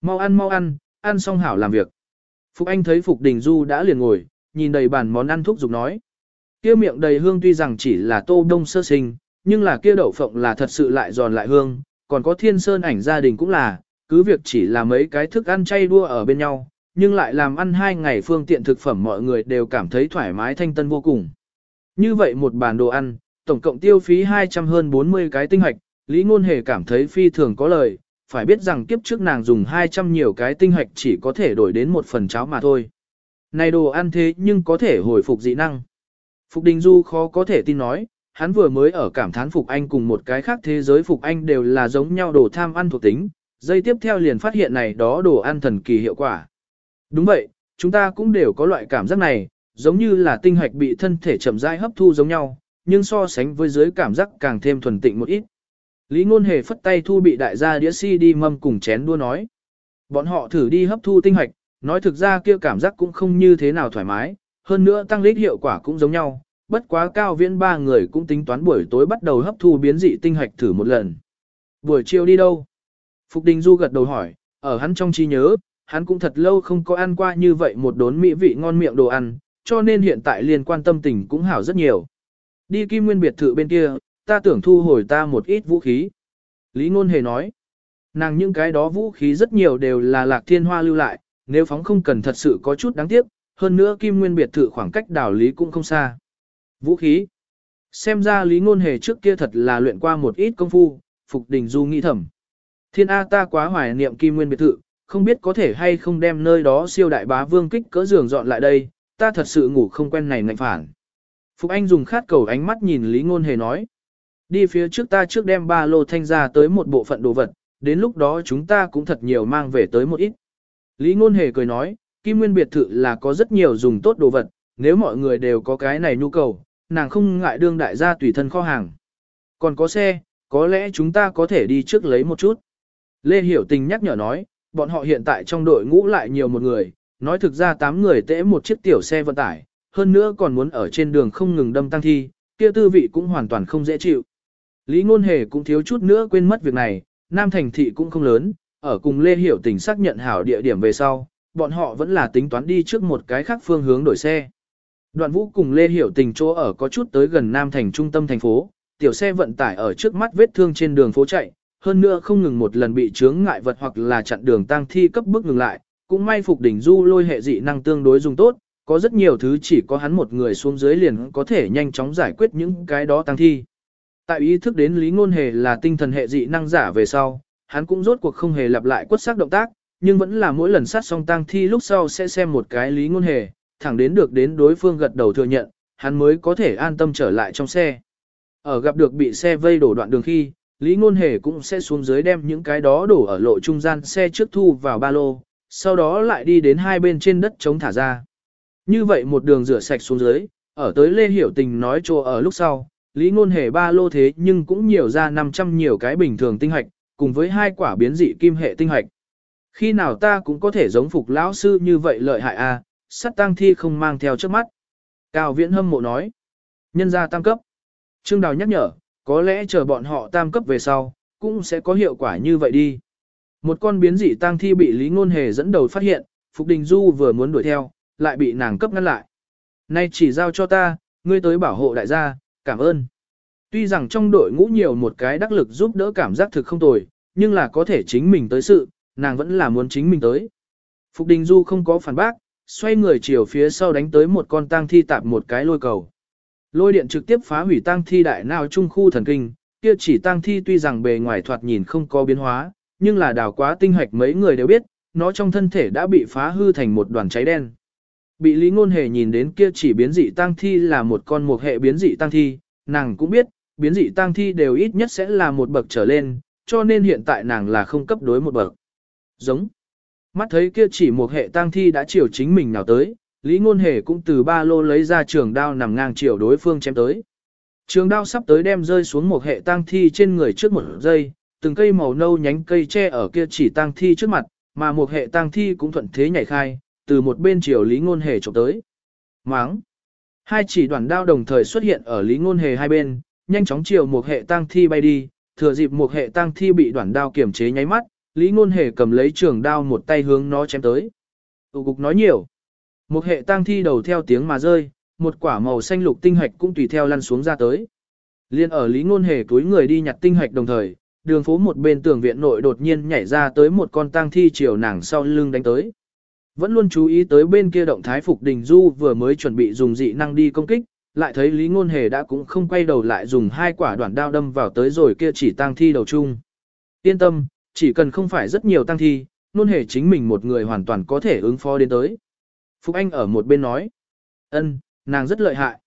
Mau ăn mau ăn, ăn xong hảo làm việc. Phục Anh thấy Phục Đình Du đã liền ngồi, nhìn đầy bàn món ăn thuốc dục nói. Kia miệng đầy hương tuy rằng chỉ là tô đông sơ sinh, nhưng là kia đậu phộng là thật sự lại giòn lại hương, còn có thiên sơn ảnh gia đình cũng là, cứ việc chỉ là mấy cái thức ăn chay đua ở bên nhau, nhưng lại làm ăn hai ngày phương tiện thực phẩm mọi người đều cảm thấy thoải mái thanh tân vô cùng. Như vậy một bàn đồ ăn, tổng cộng tiêu phí 200 hơn 40 cái tinh hạch, Lý Ngôn Hề cảm thấy phi thường có lời, phải biết rằng kiếp trước nàng dùng 200 nhiều cái tinh hạch chỉ có thể đổi đến một phần cháo mà thôi. Này đồ ăn thế nhưng có thể hồi phục dị năng. Phục Đình Du khó có thể tin nói, hắn vừa mới ở cảm thán Phục Anh cùng một cái khác thế giới Phục Anh đều là giống nhau đồ tham ăn thuộc tính, dây tiếp theo liền phát hiện này đó đồ ăn thần kỳ hiệu quả. Đúng vậy, chúng ta cũng đều có loại cảm giác này, giống như là tinh hạch bị thân thể chậm rãi hấp thu giống nhau, nhưng so sánh với dưới cảm giác càng thêm thuần tịnh một ít. Lý Ngôn Hề phất tay thu bị đại gia đĩa si đi mâm cùng chén đua nói. Bọn họ thử đi hấp thu tinh hoạch, nói thực ra kia cảm giác cũng không như thế nào thoải mái, hơn nữa tăng lít hiệu quả cũng giống nhau, bất quá cao viễn ba người cũng tính toán buổi tối bắt đầu hấp thu biến dị tinh hoạch thử một lần. Buổi chiều đi đâu? Phục Đình Du gật đầu hỏi, ở hắn trong trí nhớ, hắn cũng thật lâu không có ăn qua như vậy một đốn mỹ vị ngon miệng đồ ăn, cho nên hiện tại liên quan tâm tình cũng hảo rất nhiều. Đi kim nguyên biệt thự bên kia, ta tưởng thu hồi ta một ít vũ khí. Lý Ngôn Hề nói, nàng những cái đó vũ khí rất nhiều đều là lạc thiên hoa lưu lại, nếu phóng không cần thật sự có chút đáng tiếc, hơn nữa kim nguyên biệt thự khoảng cách đảo Lý cũng không xa. Vũ khí. Xem ra Lý Ngôn Hề trước kia thật là luyện qua một ít công phu, Phục Đình Du nghĩ thầm. Thiên A ta quá hoài niệm kim nguyên biệt thự, không biết có thể hay không đem nơi đó siêu đại bá vương kích cỡ giường dọn lại đây, ta thật sự ngủ không quen này ngạnh phản. Phục Anh dùng khát cầu ánh mắt nhìn Lý Ngôn Hề nói. Đi phía trước ta trước đem ba lô thanh ra tới một bộ phận đồ vật, đến lúc đó chúng ta cũng thật nhiều mang về tới một ít. Lý Ngôn Hề cười nói, Kim Nguyên biệt thự là có rất nhiều dùng tốt đồ vật, nếu mọi người đều có cái này nhu cầu, nàng không ngại đương đại gia tùy thân kho hàng. Còn có xe, có lẽ chúng ta có thể đi trước lấy một chút. Lê Hiểu Tình nhắc nhở nói, bọn họ hiện tại trong đội ngũ lại nhiều một người, nói thực ra 8 người tễ một chiếc tiểu xe vận tải, hơn nữa còn muốn ở trên đường không ngừng đâm tăng thi, kia tư vị cũng hoàn toàn không dễ chịu. Lý Ngôn Hề cũng thiếu chút nữa quên mất việc này, Nam Thành Thị cũng không lớn, ở cùng Lê Hiểu Tình xác nhận hảo địa điểm về sau, bọn họ vẫn là tính toán đi trước một cái khác phương hướng đổi xe. Đoạn vũ cùng Lê Hiểu Tình chỗ ở có chút tới gần Nam Thành trung tâm thành phố, tiểu xe vận tải ở trước mắt vết thương trên đường phố chạy, hơn nữa không ngừng một lần bị chướng ngại vật hoặc là chặn đường tăng thi cấp bước ngừng lại, cũng may phục đỉnh du lôi hệ dị năng tương đối dùng tốt, có rất nhiều thứ chỉ có hắn một người xuống dưới liền có thể nhanh chóng giải quyết những cái đó tăng thi. Tại ý thức đến lý ngôn hề là tinh thần hệ dị năng giả về sau, hắn cũng rốt cuộc không hề lặp lại quất sắc động tác, nhưng vẫn là mỗi lần sát xong tăng thi lúc sau sẽ xem một cái lý ngôn hề, thẳng đến được đến đối phương gật đầu thừa nhận, hắn mới có thể an tâm trở lại trong xe. Ở gặp được bị xe vây đổ đoạn đường khi, Lý Ngôn Hề cũng sẽ xuống dưới đem những cái đó đổ ở lộ trung gian xe trước thu vào ba lô, sau đó lại đi đến hai bên trên đất chống thả ra. Như vậy một đường rửa sạch xuống dưới, ở tới Lê Hiểu Tình nói chỗ ở lúc sau, Lý Ngôn Hề ba lô thế nhưng cũng nhiều ra 500 nhiều cái bình thường tinh hạch, cùng với hai quả biến dị kim hệ tinh hạch. Khi nào ta cũng có thể giống phục lão sư như vậy lợi hại a, à, sắt tăng thi không mang theo trước mắt. Cao Viễn hâm mộ nói, nhân gia tam cấp. Trương Đào nhắc nhở, có lẽ chờ bọn họ tam cấp về sau, cũng sẽ có hiệu quả như vậy đi. Một con biến dị tang thi bị Lý Ngôn Hề dẫn đầu phát hiện, Phục Đình Du vừa muốn đuổi theo, lại bị nàng cấp ngăn lại. Nay chỉ giao cho ta, ngươi tới bảo hộ đại gia, cảm ơn. Tuy rằng trong đội ngũ nhiều một cái đắc lực giúp đỡ cảm giác thực không tồi, nhưng là có thể chính mình tới sự, nàng vẫn là muốn chính mình tới. Phục Đình Du không có phản bác, xoay người chiều phía sau đánh tới một con tang thi tạp một cái lôi cầu. Lôi điện trực tiếp phá hủy tang thi đại nào trung khu thần kinh, kia chỉ tang thi tuy rằng bề ngoài thoạt nhìn không có biến hóa, nhưng là đào quá tinh hoạch mấy người đều biết, nó trong thân thể đã bị phá hư thành một đoàn cháy đen. Bị Lý Ngôn Hề nhìn đến kia chỉ biến dị tang thi là một con một hệ biến dị tang thi, nàng cũng biết, biến dị tang thi đều ít nhất sẽ là một bậc trở lên, cho nên hiện tại nàng là không cấp đối một bậc. Giống. Mắt thấy kia chỉ một hệ tang thi đã chiều chính mình nào tới, Lý Ngôn Hề cũng từ ba lô lấy ra trường đao nằm ngang chiều đối phương chém tới. Trường đao sắp tới đem rơi xuống một hệ tang thi trên người trước một giây, từng cây màu nâu nhánh cây tre ở kia chỉ tang thi trước mặt, mà một hệ tang thi cũng thuận thế nhảy khai, từ một bên chiều Lý Ngôn Hề chụp tới. Máng! Hai chỉ đoàn đao đồng thời xuất hiện ở Lý Ngôn Hề hai bên, nhanh chóng chiều một hệ tang thi bay đi, thừa dịp một hệ tang thi bị đoàn đao kiểm chế nháy mắt, Lý Ngôn Hề cầm lấy trường đao một tay hướng nó chém tới. Tụ cục nói nhiều. Một hệ tang thi đầu theo tiếng mà rơi, một quả màu xanh lục tinh hạch cũng tùy theo lăn xuống ra tới. Liên ở Lý Ngôn Hề túi người đi nhặt tinh hạch đồng thời, đường phố một bên tường viện nội đột nhiên nhảy ra tới một con tang thi chiều nàng sau lưng đánh tới. Vẫn luôn chú ý tới bên kia động thái Phục Đình Du vừa mới chuẩn bị dùng dị năng đi công kích, lại thấy Lý Ngôn Hề đã cũng không quay đầu lại dùng hai quả đoạn đao đâm vào tới rồi kia chỉ tang thi đầu chung. Yên tâm, chỉ cần không phải rất nhiều tang thi, Ngôn Hề chính mình một người hoàn toàn có thể ứng phó đến tới. Phục Anh ở một bên nói, ân, nàng rất lợi hại.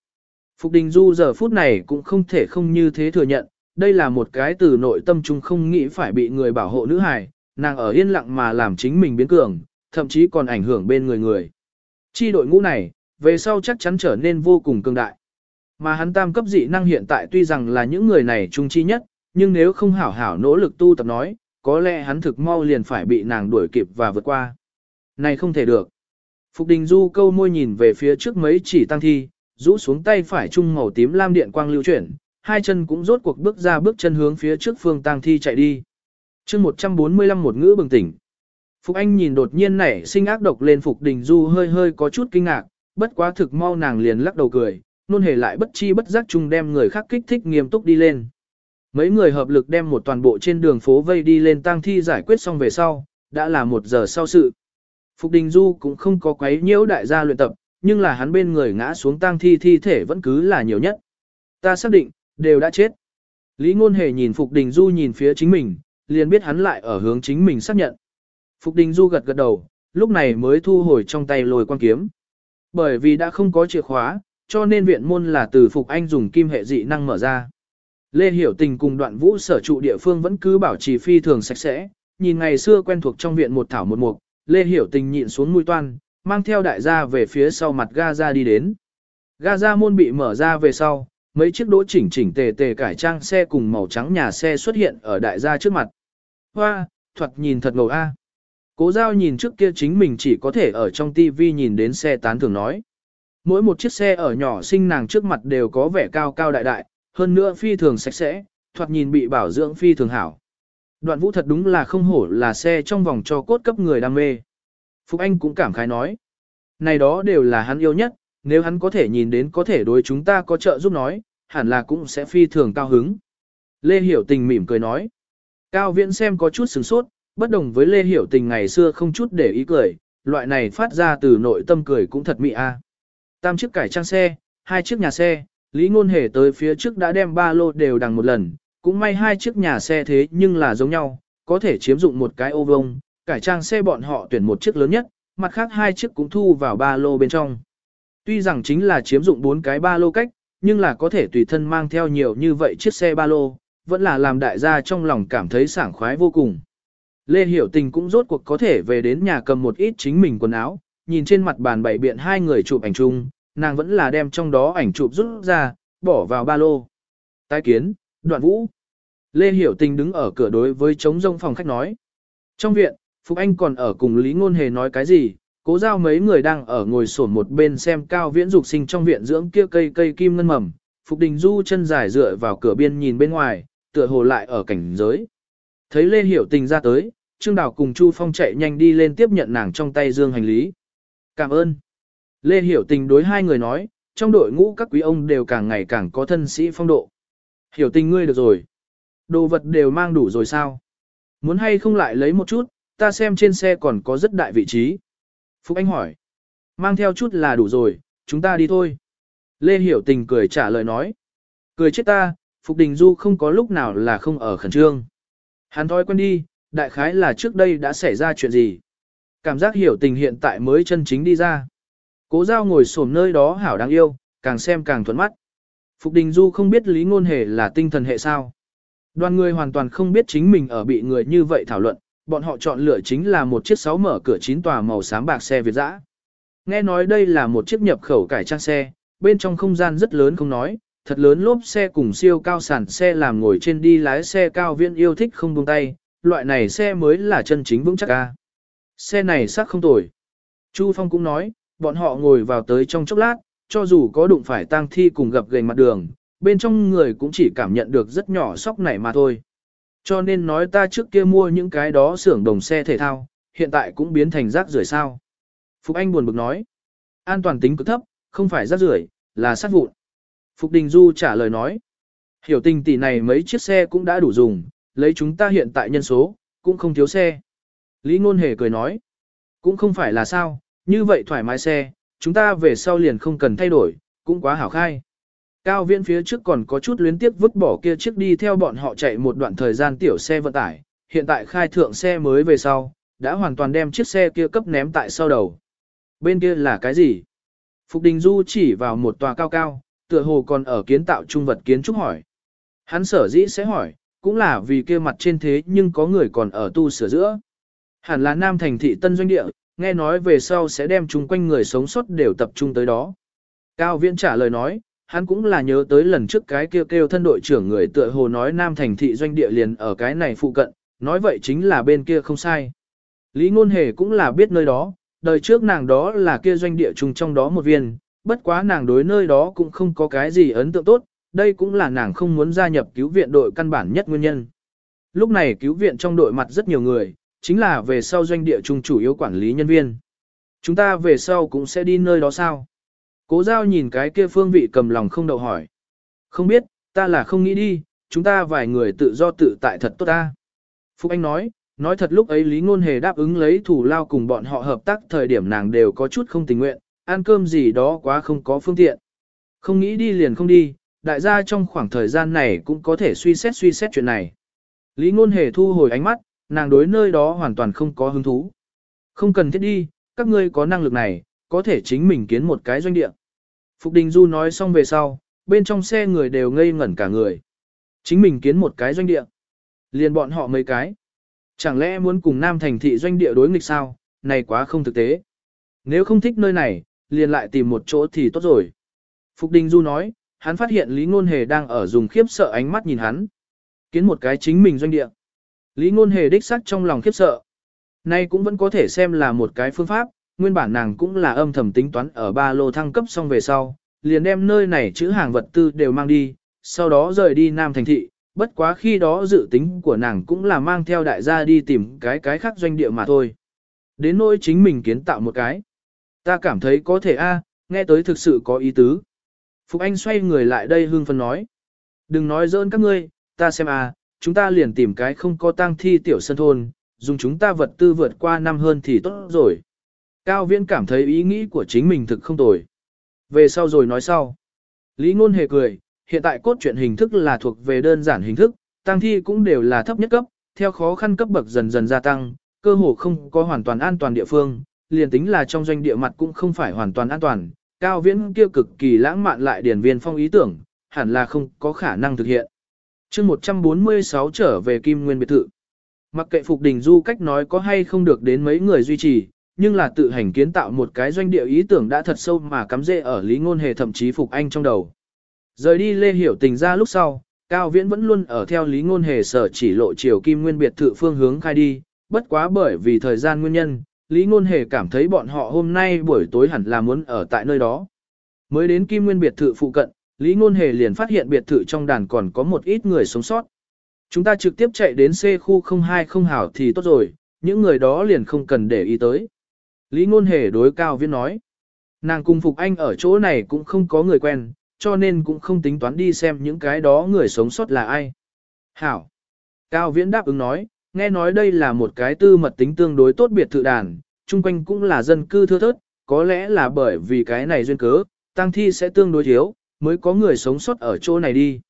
Phục Đình Du giờ phút này cũng không thể không như thế thừa nhận, đây là một cái từ nội tâm chung không nghĩ phải bị người bảo hộ nữ hài, nàng ở yên lặng mà làm chính mình biến cường, thậm chí còn ảnh hưởng bên người người. Chi đội ngũ này, về sau chắc chắn trở nên vô cùng cường đại. Mà hắn tam cấp dị năng hiện tại tuy rằng là những người này trung chi nhất, nhưng nếu không hảo hảo nỗ lực tu tập nói, có lẽ hắn thực mau liền phải bị nàng đuổi kịp và vượt qua. Này không thể được. Phục Đình Du câu môi nhìn về phía trước mấy chỉ tăng thi, rũ xuống tay phải trung màu tím lam điện quang lưu chuyển, hai chân cũng rốt cuộc bước ra bước chân hướng phía trước phương tăng thi chạy đi. chương 145 một ngữ bừng tỉnh. Phục Anh nhìn đột nhiên nảy sinh ác độc lên Phục Đình Du hơi hơi có chút kinh ngạc, bất quá thực mau nàng liền lắc đầu cười, nôn hề lại bất chi bất giác chung đem người khác kích thích nghiêm túc đi lên. Mấy người hợp lực đem một toàn bộ trên đường phố vây đi lên tang thi giải quyết xong về sau, đã là một giờ sau sự. Phục Đình Du cũng không có quấy nhiễu đại gia luyện tập, nhưng là hắn bên người ngã xuống tang thi thi thể vẫn cứ là nhiều nhất. Ta xác định, đều đã chết. Lý Ngôn Hề nhìn Phục Đình Du nhìn phía chính mình, liền biết hắn lại ở hướng chính mình xác nhận. Phục Đình Du gật gật đầu, lúc này mới thu hồi trong tay lồi quan kiếm. Bởi vì đã không có chìa khóa, cho nên viện môn là từ Phục Anh dùng kim hệ dị năng mở ra. Lê Hiểu Tình cùng đoạn vũ sở trụ địa phương vẫn cứ bảo trì phi thường sạch sẽ, nhìn ngày xưa quen thuộc trong viện một thảo một mục, Lê Hiểu Tình nhịn xuống mũi toan, mang theo đại gia về phía sau mặt Gaza đi đến. Gaza môn bị mở ra về sau, mấy chiếc đỗ chỉnh chỉnh tề tề cải trang xe cùng màu trắng nhà xe xuất hiện ở đại gia trước mặt. Hoa, thuật nhìn thật ngầu a. Cố giao nhìn trước kia chính mình chỉ có thể ở trong TV nhìn đến xe tán thường nói. Mỗi một chiếc xe ở nhỏ sinh nàng trước mặt đều có vẻ cao cao đại đại, hơn nữa phi thường sạch sẽ, thoạt nhìn bị bảo dưỡng phi thường hảo. Đoạn vũ thật đúng là không hổ là xe trong vòng cho cốt cấp người đam mê. Phục Anh cũng cảm khái nói. Này đó đều là hắn yêu nhất, nếu hắn có thể nhìn đến có thể đối chúng ta có trợ giúp nói, hẳn là cũng sẽ phi thường cao hứng. Lê Hiểu Tình mỉm cười nói. Cao Viễn xem có chút sửng sốt, bất đồng với Lê Hiểu Tình ngày xưa không chút để ý cười, loại này phát ra từ nội tâm cười cũng thật mị a. À. Tam chiếc cải trang xe, hai chiếc nhà xe, Lý Ngôn Hề tới phía trước đã đem ba lô đều đằng một lần, cũng may hai chiếc nhà xe thế nhưng là giống nhau, có thể chiếm dụng một cái ô vông, cải trang xe bọn họ tuyển một chiếc lớn nhất, mặt khác hai chiếc cũng thu vào ba lô bên trong. Tuy rằng chính là chiếm dụng bốn cái ba lô cách, nhưng là có thể tùy thân mang theo nhiều như vậy chiếc xe ba lô, vẫn là làm đại gia trong lòng cảm thấy sảng khoái vô cùng. Lê Hiểu Tình cũng rốt cuộc có thể về đến nhà cầm một ít chính mình quần áo, nhìn trên mặt bàn bảy biện hai người chụp ảnh chung, nàng vẫn là đem trong đó ảnh chụp rút ra, bỏ vào ba lô. Tái kiến, đoạn vũ. Lê Hiểu Tình đứng ở cửa đối với trống rông phòng khách nói. Trong viện, Phục Anh còn ở cùng Lý Ngôn Hề nói cái gì, cố giao mấy người đang ở ngồi sổn một bên xem cao viễn dục sinh trong viện dưỡng kia cây cây kim ngân mầm. Phục Đình Du chân dài dựa vào cửa biên nhìn bên ngoài, tựa hồ lại ở cảnh giới. Thấy Lê Hiểu Tình ra tới, Trương Đào cùng Chu Phong chạy nhanh đi lên tiếp nhận nàng trong tay dương hành lý. Cảm ơn. Lê Hiểu Tình đối hai người nói, trong đội ngũ các quý ông đều càng ngày càng có thân sĩ phong độ. Hiểu Tình ngươi được rồi. Đồ vật đều mang đủ rồi sao? Muốn hay không lại lấy một chút, ta xem trên xe còn có rất đại vị trí. Phúc Anh hỏi. Mang theo chút là đủ rồi, chúng ta đi thôi. Lê Hiểu Tình cười trả lời nói. Cười chết ta, Phục Đình Du không có lúc nào là không ở khẩn trương. Hắn thói quen đi, đại khái là trước đây đã xảy ra chuyện gì. Cảm giác hiểu tình hiện tại mới chân chính đi ra. Cố giao ngồi xổm nơi đó hảo đáng yêu, càng xem càng thuận mắt. Phục Đình Du không biết lý ngôn hề là tinh thần hệ sao. Đoàn người hoàn toàn không biết chính mình ở bị người như vậy thảo luận, bọn họ chọn lựa chính là một chiếc sáu mở cửa chín tòa màu xám bạc xe Việt dã. Nghe nói đây là một chiếc nhập khẩu cải trang xe, bên trong không gian rất lớn không nói, thật lớn lốp xe cùng siêu cao sản xe làm ngồi trên đi lái xe cao viên yêu thích không buông tay, loại này xe mới là chân chính vững chắc ca. Xe này sắc không tồi. Chu Phong cũng nói, bọn họ ngồi vào tới trong chốc lát, cho dù có đụng phải tang thi cùng gặp gành mặt đường, bên trong người cũng chỉ cảm nhận được rất nhỏ sóc này mà thôi. Cho nên nói ta trước kia mua những cái đó xưởng đồng xe thể thao, hiện tại cũng biến thành rác rưởi sao. Phục Anh buồn bực nói, an toàn tính cực thấp, không phải rác rưởi, là sát vụn. Phục Đình Du trả lời nói, Hiểu tình tỷ này mấy chiếc xe cũng đã đủ dùng, lấy chúng ta hiện tại nhân số, cũng không thiếu xe. Lý Ngôn Hề cười nói, cũng không phải là sao, như vậy thoải mái xe, chúng ta về sau liền không cần thay đổi, cũng quá hảo khai. Cao viễn phía trước còn có chút luyến tiếp vứt bỏ kia chiếc đi theo bọn họ chạy một đoạn thời gian tiểu xe vận tải, hiện tại khai thượng xe mới về sau, đã hoàn toàn đem chiếc xe kia cấp ném tại sau đầu. Bên kia là cái gì? Phục Đình Du chỉ vào một tòa cao cao, tựa hồ còn ở kiến tạo trung vật kiến trúc hỏi. Hắn sở dĩ sẽ hỏi, cũng là vì kia mặt trên thế nhưng có người còn ở tu sửa giữa. Hẳn là Nam Thành thị tân doanh địa, nghe nói về sau sẽ đem chung quanh người sống sót đều tập trung tới đó. Cao Viễn trả lời nói, hắn cũng là nhớ tới lần trước cái kêu kêu thân đội trưởng người tựa hồ nói Nam Thành thị doanh địa liền ở cái này phụ cận, nói vậy chính là bên kia không sai. Lý Ngôn Hề cũng là biết nơi đó, đời trước nàng đó là kia doanh địa chung trong đó một viên, bất quá nàng đối nơi đó cũng không có cái gì ấn tượng tốt, đây cũng là nàng không muốn gia nhập cứu viện đội căn bản nhất nguyên nhân. Lúc này cứu viện trong đội mặt rất nhiều người, chính là về sau doanh địa trung chủ yếu quản lý nhân viên. Chúng ta về sau cũng sẽ đi nơi đó sao? Cố giao nhìn cái kia phương vị cầm lòng không đậu hỏi. Không biết, ta là không nghĩ đi, chúng ta vài người tự do tự tại thật tốt ta. Phúc Anh nói, nói thật lúc ấy Lý Ngôn Hề đáp ứng lấy thủ lao cùng bọn họ hợp tác thời điểm nàng đều có chút không tình nguyện, ăn cơm gì đó quá không có phương tiện. Không nghĩ đi liền không đi, đại gia trong khoảng thời gian này cũng có thể suy xét suy xét chuyện này. Lý Ngôn Hề thu hồi ánh mắt, nàng đối nơi đó hoàn toàn không có hứng thú. Không cần thiết đi, các ngươi có năng lực này, có thể chính mình kiến một cái doanh địa. Phục Đình Du nói xong về sau, bên trong xe người đều ngây ngẩn cả người. Chính mình kiến một cái doanh địa. Liền bọn họ mấy cái. Chẳng lẽ muốn cùng Nam thành thị doanh địa đối nghịch sao, này quá không thực tế. Nếu không thích nơi này, liền lại tìm một chỗ thì tốt rồi. Phục Đình Du nói, hắn phát hiện Lý Ngôn Hề đang ở dùng khiếp sợ ánh mắt nhìn hắn. Kiến một cái chính mình doanh địa. Lý Ngôn Hề đích sắc trong lòng khiếp sợ. Nay cũng vẫn có thể xem là một cái phương pháp, nguyên bản nàng cũng là âm thầm tính toán ở ba lô thăng cấp xong về sau, liền đem nơi này chữ hàng vật tư đều mang đi, sau đó rời đi Nam Thành Thị, bất quá khi đó dự tính của nàng cũng là mang theo đại gia đi tìm cái cái khác doanh địa mà thôi. Đến nỗi chính mình kiến tạo một cái. Ta cảm thấy có thể a, nghe tới thực sự có ý tứ. Phục Anh xoay người lại đây hương phân nói. Đừng nói dỡn các ngươi, ta xem a, chúng ta liền tìm cái không có tang thi tiểu sân thôn, dùng chúng ta vật tư vượt qua năm hơn thì tốt rồi. Cao Viễn cảm thấy ý nghĩ của chính mình thực không tồi. Về sau rồi nói sau. Lý Ngôn hề cười, hiện tại cốt truyện hình thức là thuộc về đơn giản hình thức, tăng thi cũng đều là thấp nhất cấp, theo khó khăn cấp bậc dần dần gia tăng, cơ hồ không có hoàn toàn an toàn địa phương, liền tính là trong doanh địa mặt cũng không phải hoàn toàn an toàn. Cao Viễn kia cực kỳ lãng mạn lại điển viên phong ý tưởng, hẳn là không có khả năng thực hiện. chương 146 trở về Kim Nguyên biệt thự. Mặc kệ Phục Đình Du cách nói có hay không được đến mấy người duy trì, nhưng là tự hành kiến tạo một cái doanh địa ý tưởng đã thật sâu mà cắm rễ ở Lý Ngôn Hề thậm chí Phục Anh trong đầu. Rời đi Lê Hiểu Tình ra lúc sau, Cao Viễn vẫn luôn ở theo Lý Ngôn Hề sở chỉ lộ chiều Kim Nguyên biệt thự phương hướng khai đi, bất quá bởi vì thời gian nguyên nhân, Lý Ngôn Hề cảm thấy bọn họ hôm nay buổi tối hẳn là muốn ở tại nơi đó. Mới đến Kim Nguyên biệt thự phụ cận, Lý Ngôn Hề liền phát hiện biệt thự trong đàn còn có một ít người sống sót. Chúng ta trực tiếp chạy đến C khu 02 không hảo thì tốt rồi, những người đó liền không cần để ý tới. Lý Ngôn Hề đối Cao Viễn nói. Nàng cùng Phục Anh ở chỗ này cũng không có người quen, cho nên cũng không tính toán đi xem những cái đó người sống sót là ai. Hảo. Cao Viễn đáp ứng nói, nghe nói đây là một cái tư mật tính tương đối tốt biệt thự đàn, chung quanh cũng là dân cư thưa thớt, có lẽ là bởi vì cái này duyên cớ, tăng thi sẽ tương đối thiếu, mới có người sống sót ở chỗ này đi.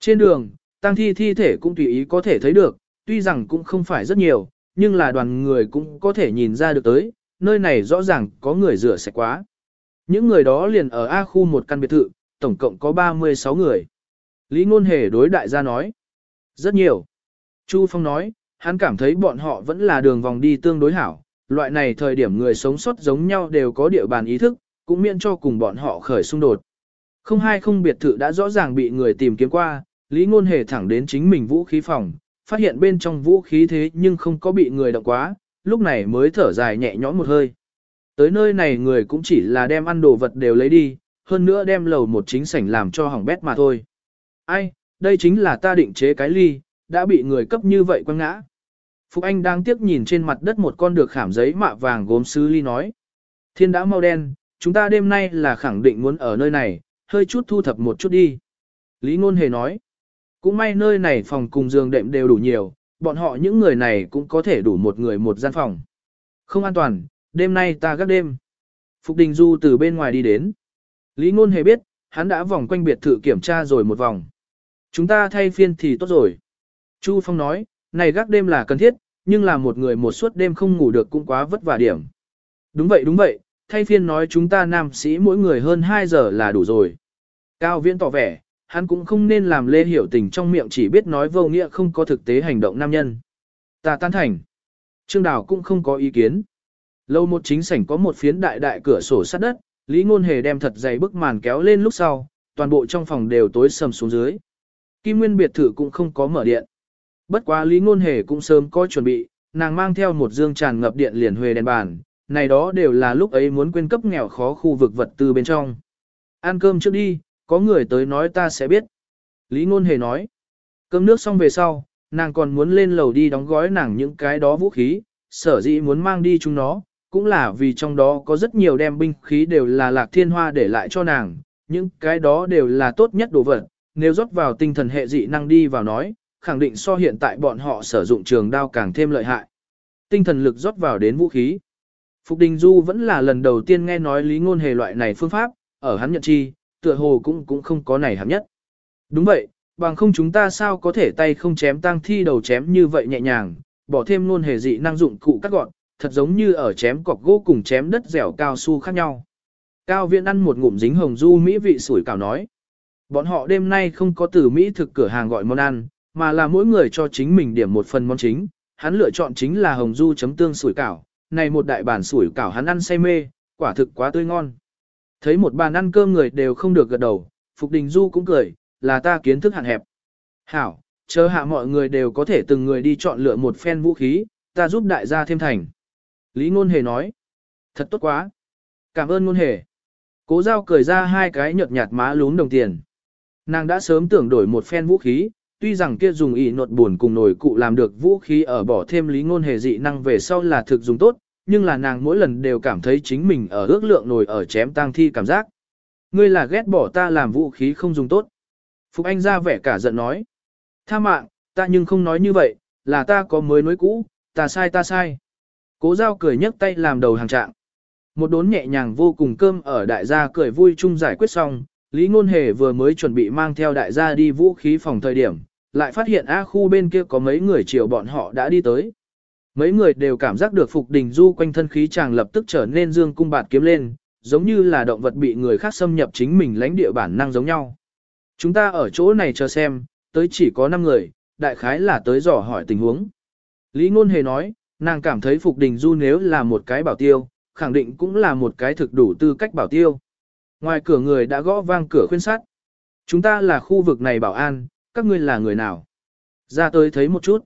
Trên đường, tăng thi thi thể cũng tùy ý có thể thấy được, tuy rằng cũng không phải rất nhiều, nhưng là đoàn người cũng có thể nhìn ra được tới, nơi này rõ ràng có người rửa sạch quá. Những người đó liền ở A khu một căn biệt thự, tổng cộng có 36 người. Lý Ngôn Hề đối đại gia nói. Rất nhiều. Chu Phong nói, hắn cảm thấy bọn họ vẫn là đường vòng đi tương đối hảo. Loại này thời điểm người sống sót giống nhau đều có địa bàn ý thức, cũng miễn cho cùng bọn họ khởi xung đột. Không hai không biệt thự đã rõ ràng bị người tìm kiếm qua, Lý Ngôn Hề thẳng đến chính mình vũ khí phòng, phát hiện bên trong vũ khí thế nhưng không có bị người động quá, lúc này mới thở dài nhẹ nhõm một hơi. Tới nơi này người cũng chỉ là đem ăn đồ vật đều lấy đi, hơn nữa đem lầu một chính sảnh làm cho hỏng bét mà thôi. Ai, đây chính là ta định chế cái ly, đã bị người cấp như vậy quăng ngã. Phục Anh đang tiếc nhìn trên mặt đất một con được khảm giấy mạ vàng gốm sứ ly nói. Thiên đã mau đen, chúng ta đêm nay là khẳng định muốn ở nơi này, hơi chút thu thập một chút đi. Lý Ngôn Hề nói. Cũng may nơi này phòng cùng giường đệm đều đủ nhiều, bọn họ những người này cũng có thể đủ một người một gian phòng. Không an toàn, đêm nay ta gác đêm. Phục Đình Du từ bên ngoài đi đến. Lý Ngôn hề biết, hắn đã vòng quanh biệt thự kiểm tra rồi một vòng. Chúng ta thay phiên thì tốt rồi. Chu Phong nói, này gác đêm là cần thiết, nhưng là một người một suốt đêm không ngủ được cũng quá vất vả điểm. Đúng vậy đúng vậy, thay phiên nói chúng ta nam sĩ mỗi người hơn 2 giờ là đủ rồi. Cao Viễn tỏ vẻ, hắn cũng không nên làm lê hiểu tình trong miệng chỉ biết nói vô nghĩa không có thực tế hành động nam nhân. Ta tan thành. Trương Đào cũng không có ý kiến. Lâu một chính sảnh có một phiến đại đại cửa sổ sắt đất, Lý Ngôn Hề đem thật dày bức màn kéo lên lúc sau, toàn bộ trong phòng đều tối sầm xuống dưới. Kim Nguyên biệt thự cũng không có mở điện. Bất quá Lý Ngôn Hề cũng sớm có chuẩn bị, nàng mang theo một dương tràn ngập điện liền huề đèn bàn, này đó đều là lúc ấy muốn quyên cấp nghèo khó khu vực vật tư bên trong. Ăn cơm trước đi, có người tới nói ta sẽ biết. Lý Ngôn Hề nói, cơm nước xong về sau, nàng còn muốn lên lầu đi đóng gói nàng những cái đó vũ khí, sở dĩ muốn mang đi chúng nó, cũng là vì trong đó có rất nhiều đem binh khí đều là lạc thiên hoa để lại cho nàng, những cái đó đều là tốt nhất đồ vật, nếu rót vào tinh thần hệ dị năng đi vào nói, khẳng định so hiện tại bọn họ sử dụng trường đao càng thêm lợi hại. Tinh thần lực rót vào đến vũ khí. Phục Đình Du vẫn là lần đầu tiên nghe nói lý ngôn hề loại này phương pháp, ở hắn nhận chi, tựa hồ cũng cũng không có này hẳn nhất. Đúng vậy, bằng không chúng ta sao có thể tay không chém tang thi đầu chém như vậy nhẹ nhàng, bỏ thêm luôn hề dị năng dụng cụ cắt gọn, thật giống như ở chém cọc gỗ cùng chém đất dẻo cao su khác nhau. Cao Viễn ăn một ngụm dính hồng du mỹ vị sủi cảo nói. Bọn họ đêm nay không có từ Mỹ thực cửa hàng gọi món ăn, mà là mỗi người cho chính mình điểm một phần món chính. Hắn lựa chọn chính là hồng du chấm tương sủi cảo, này một đại bản sủi cảo hắn ăn say mê, quả thực quá tươi ngon. Thấy một bàn ăn cơm người đều không được gật đầu, Phục Đình Du cũng cười, là ta kiến thức hạn hẹp. Hảo, chờ hạ mọi người đều có thể từng người đi chọn lựa một phen vũ khí, ta giúp đại gia thêm thành. Lý Ngôn Hề nói, thật tốt quá. Cảm ơn Ngôn Hề. Cố giao cười ra hai cái nhợt nhạt má lún đồng tiền. Nàng đã sớm tưởng đổi một phen vũ khí, tuy rằng kia dùng ỉ nột buồn cùng nổi cụ làm được vũ khí ở bỏ thêm lý ngôn hề dị năng về sau là thực dùng tốt, nhưng là nàng mỗi lần đều cảm thấy chính mình ở ước lượng nổi ở chém tang thi cảm giác. Ngươi là ghét bỏ ta làm vũ khí không dùng tốt. Phục Anh ra vẻ cả giận nói. Tha mạng, ta nhưng không nói như vậy, là ta có mới nói cũ, ta sai ta sai. Cố giao cười nhấc tay làm đầu hàng trạng. Một đốn nhẹ nhàng vô cùng cơm ở đại gia cười vui chung giải quyết xong, Lý Ngôn Hề vừa mới chuẩn bị mang theo đại gia đi vũ khí phòng thời điểm, lại phát hiện A khu bên kia có mấy người chiều bọn họ đã đi tới. Mấy người đều cảm giác được Phục Đình Du quanh thân khí chàng lập tức trở nên dương cung bạt kiếm lên, giống như là động vật bị người khác xâm nhập chính mình lãnh địa bản năng giống nhau. Chúng ta ở chỗ này chờ xem, tới chỉ có 5 người, đại khái là tới dò hỏi tình huống. Lý Ngôn Hề nói, nàng cảm thấy Phục Đình Du nếu là một cái bảo tiêu, khẳng định cũng là một cái thực đủ tư cách bảo tiêu. Ngoài cửa người đã gõ vang cửa khuyên sát. Chúng ta là khu vực này bảo an, các ngươi là người nào? Ra tới thấy một chút.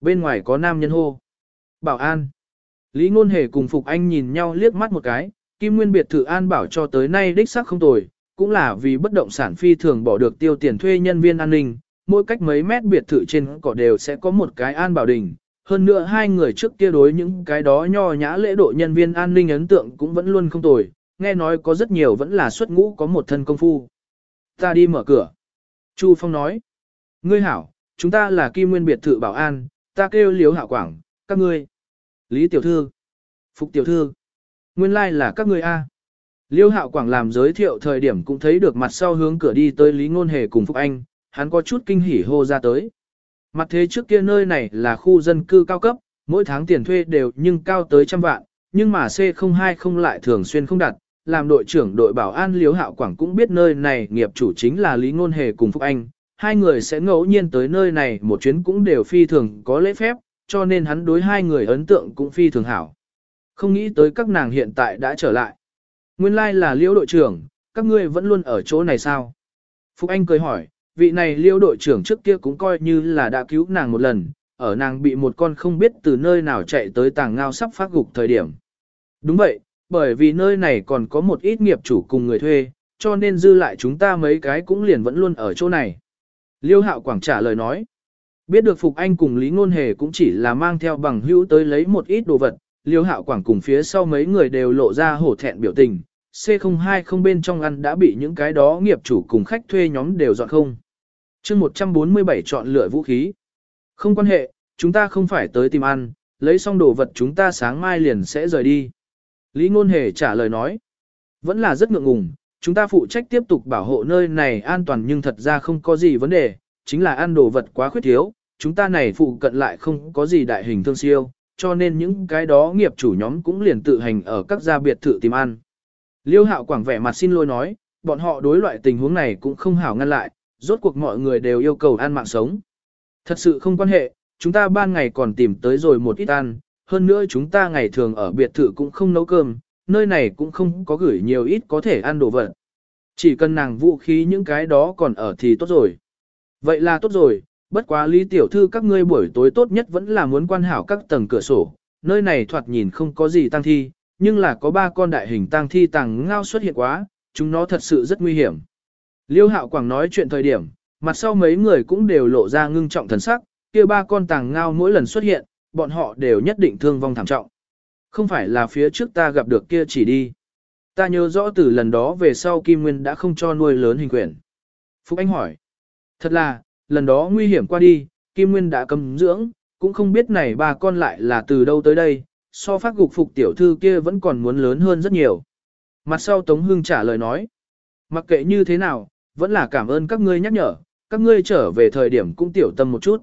Bên ngoài có nam nhân hô. Bảo an. Lý Ngôn Hề cùng Phục Anh nhìn nhau liếc mắt một cái, Kim Nguyên biệt thự an bảo cho tới nay đích xác không tồi, cũng là vì bất động sản phi thường bỏ được tiêu tiền thuê nhân viên an ninh, mỗi cách mấy mét biệt thự trên cỏ đều sẽ có một cái an bảo đình. Hơn nữa hai người trước kia đối những cái đó nho nhã lễ độ nhân viên an ninh ấn tượng cũng vẫn luôn không tồi, nghe nói có rất nhiều vẫn là xuất ngũ có một thân công phu. Ta đi mở cửa. Chu Phong nói. Ngươi hảo, chúng ta là Kim Nguyên biệt thự bảo an, ta kêu Liếu Hạo Quảng, các ngươi. Lý Tiểu Thư. Phục Tiểu Thư. Nguyên lai like là các ngươi A. Liêu Hạo Quảng làm giới thiệu thời điểm cũng thấy được mặt sau hướng cửa đi tới Lý Ngôn Hề cùng Phúc Anh, hắn có chút kinh hỉ hô ra tới. Mặt thế trước kia nơi này là khu dân cư cao cấp, mỗi tháng tiền thuê đều nhưng cao tới trăm vạn, nhưng mà C02 không lại thường xuyên không đặt, làm đội trưởng đội bảo an Liêu Hạo Quảng cũng biết nơi này nghiệp chủ chính là Lý Ngôn Hề cùng Phúc Anh, hai người sẽ ngẫu nhiên tới nơi này một chuyến cũng đều phi thường có lễ phép, cho nên hắn đối hai người ấn tượng cũng phi thường hảo. Không nghĩ tới các nàng hiện tại đã trở lại. Nguyên lai like là Liễu đội trưởng, các ngươi vẫn luôn ở chỗ này sao? Phúc Anh cười hỏi, vị này Liễu đội trưởng trước kia cũng coi như là đã cứu nàng một lần, ở nàng bị một con không biết từ nơi nào chạy tới tàng ngao sắp phát gục thời điểm. Đúng vậy, bởi vì nơi này còn có một ít nghiệp chủ cùng người thuê, cho nên dư lại chúng ta mấy cái cũng liền vẫn luôn ở chỗ này. Liêu Hạo Quảng trả lời nói, biết được Phục Anh cùng Lý Ngôn Hề cũng chỉ là mang theo bằng hữu tới lấy một ít đồ vật, Liêu Hạo Quảng cùng phía sau mấy người đều lộ ra hổ thẹn biểu tình, C02 không bên trong ăn đã bị những cái đó nghiệp chủ cùng khách thuê nhóm đều dọn không. chương 147 chọn lựa vũ khí. Không quan hệ, chúng ta không phải tới tìm ăn, lấy xong đồ vật chúng ta sáng mai liền sẽ rời đi. Lý Ngôn Hề trả lời nói, vẫn là rất ngượng ngùng, chúng ta phụ trách tiếp tục bảo hộ nơi này an toàn nhưng thật ra không có gì vấn đề, chính là ăn đồ vật quá khuyết thiếu, chúng ta này phụ cận lại không có gì đại hình thương siêu, cho nên những cái đó nghiệp chủ nhóm cũng liền tự hành ở các gia biệt thự tìm ăn. Liêu hạo quảng vẻ mặt xin lỗi nói, bọn họ đối loại tình huống này cũng không hảo ngăn lại, rốt cuộc mọi người đều yêu cầu ăn mạng sống. Thật sự không quan hệ, chúng ta ban ngày còn tìm tới rồi một ít ăn, hơn nữa chúng ta ngày thường ở biệt thự cũng không nấu cơm, nơi này cũng không có gửi nhiều ít có thể ăn đồ vật. Chỉ cần nàng vũ khí những cái đó còn ở thì tốt rồi. Vậy là tốt rồi, bất quá lý tiểu thư các ngươi buổi tối tốt nhất vẫn là muốn quan hảo các tầng cửa sổ, nơi này thoạt nhìn không có gì tăng thi, nhưng là có ba con đại hình tăng thi tàng ngao xuất hiện quá, chúng nó thật sự rất nguy hiểm. Liêu hạo quảng nói chuyện thời điểm, mặt sau mấy người cũng đều lộ ra ngưng trọng thần sắc, kia ba con tàng ngao mỗi lần xuất hiện, bọn họ đều nhất định thương vong thảm trọng. Không phải là phía trước ta gặp được kia chỉ đi. Ta nhớ rõ từ lần đó về sau Kim Nguyên đã không cho nuôi lớn hình quyển. Phúc Anh hỏi. Thật là, lần đó nguy hiểm qua đi, Kim Nguyên đã cầm dưỡng, cũng không biết này ba con lại là từ đâu tới đây, so phát gục phục tiểu thư kia vẫn còn muốn lớn hơn rất nhiều. Mặt sau Tống Hưng trả lời nói. Mặc kệ như thế nào, vẫn là cảm ơn các ngươi nhắc nhở, các ngươi trở về thời điểm cũng tiểu tâm một chút.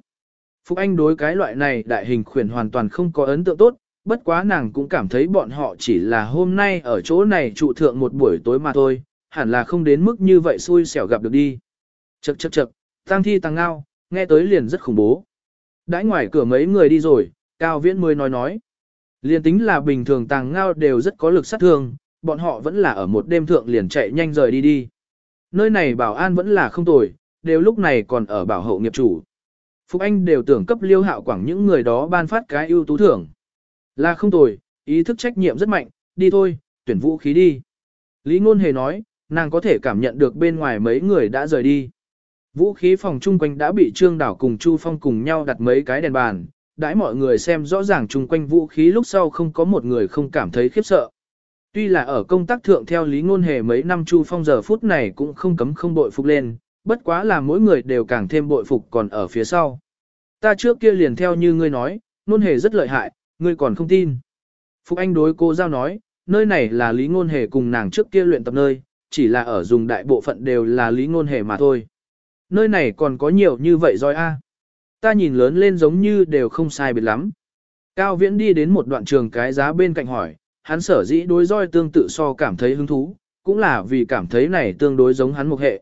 Phúc Anh đối cái loại này đại hình khuyển hoàn toàn không có ấn tượng tốt, bất quá nàng cũng cảm thấy bọn họ chỉ là hôm nay ở chỗ này trụ thượng một buổi tối mà thôi, hẳn là không đến mức như vậy xui xẻo gặp được đi. Chậc chậc chậc, tăng thi tăng ngao, nghe tới liền rất khủng bố. Đãi ngoài cửa mấy người đi rồi, Cao Viễn mới nói nói. Liên tính là bình thường tàng ngao đều rất có lực sát thương, bọn họ vẫn là ở một đêm thượng liền chạy nhanh rời đi đi. Nơi này bảo an vẫn là không tồi, đều lúc này còn ở bảo hộ nghiệp chủ. Phúc Anh đều tưởng cấp liêu hạo quảng những người đó ban phát cái ưu tú thưởng. Là không tồi, ý thức trách nhiệm rất mạnh, đi thôi, tuyển vũ khí đi. Lý Ngôn Hề nói, nàng có thể cảm nhận được bên ngoài mấy người đã rời đi. Vũ khí phòng chung quanh đã bị Trương Đảo cùng Chu Phong cùng nhau đặt mấy cái đèn bàn, đãi mọi người xem rõ ràng chung quanh vũ khí lúc sau không có một người không cảm thấy khiếp sợ. Tuy là ở công tác thượng theo Lý Ngôn Hề mấy năm Chu Phong giờ phút này cũng không cấm không bội phục lên, bất quá là mỗi người đều càng thêm bội phục còn ở phía sau. Ta trước kia liền theo như ngươi nói, Ngôn Hề rất lợi hại, ngươi còn không tin. Phục Anh đối cô giao nói, nơi này là Lý Ngôn Hề cùng nàng trước kia luyện tập nơi, chỉ là ở dùng đại bộ phận đều là Lý Ngôn Hề mà thôi. Nơi này còn có nhiều như vậy rồi a. Ta nhìn lớn lên giống như đều không sai biệt lắm. Cao Viễn đi đến một đoạn trường cái giá bên cạnh hỏi, hắn sở dĩ đối roi tương tự so cảm thấy hứng thú, cũng là vì cảm thấy này tương đối giống hắn một hệ.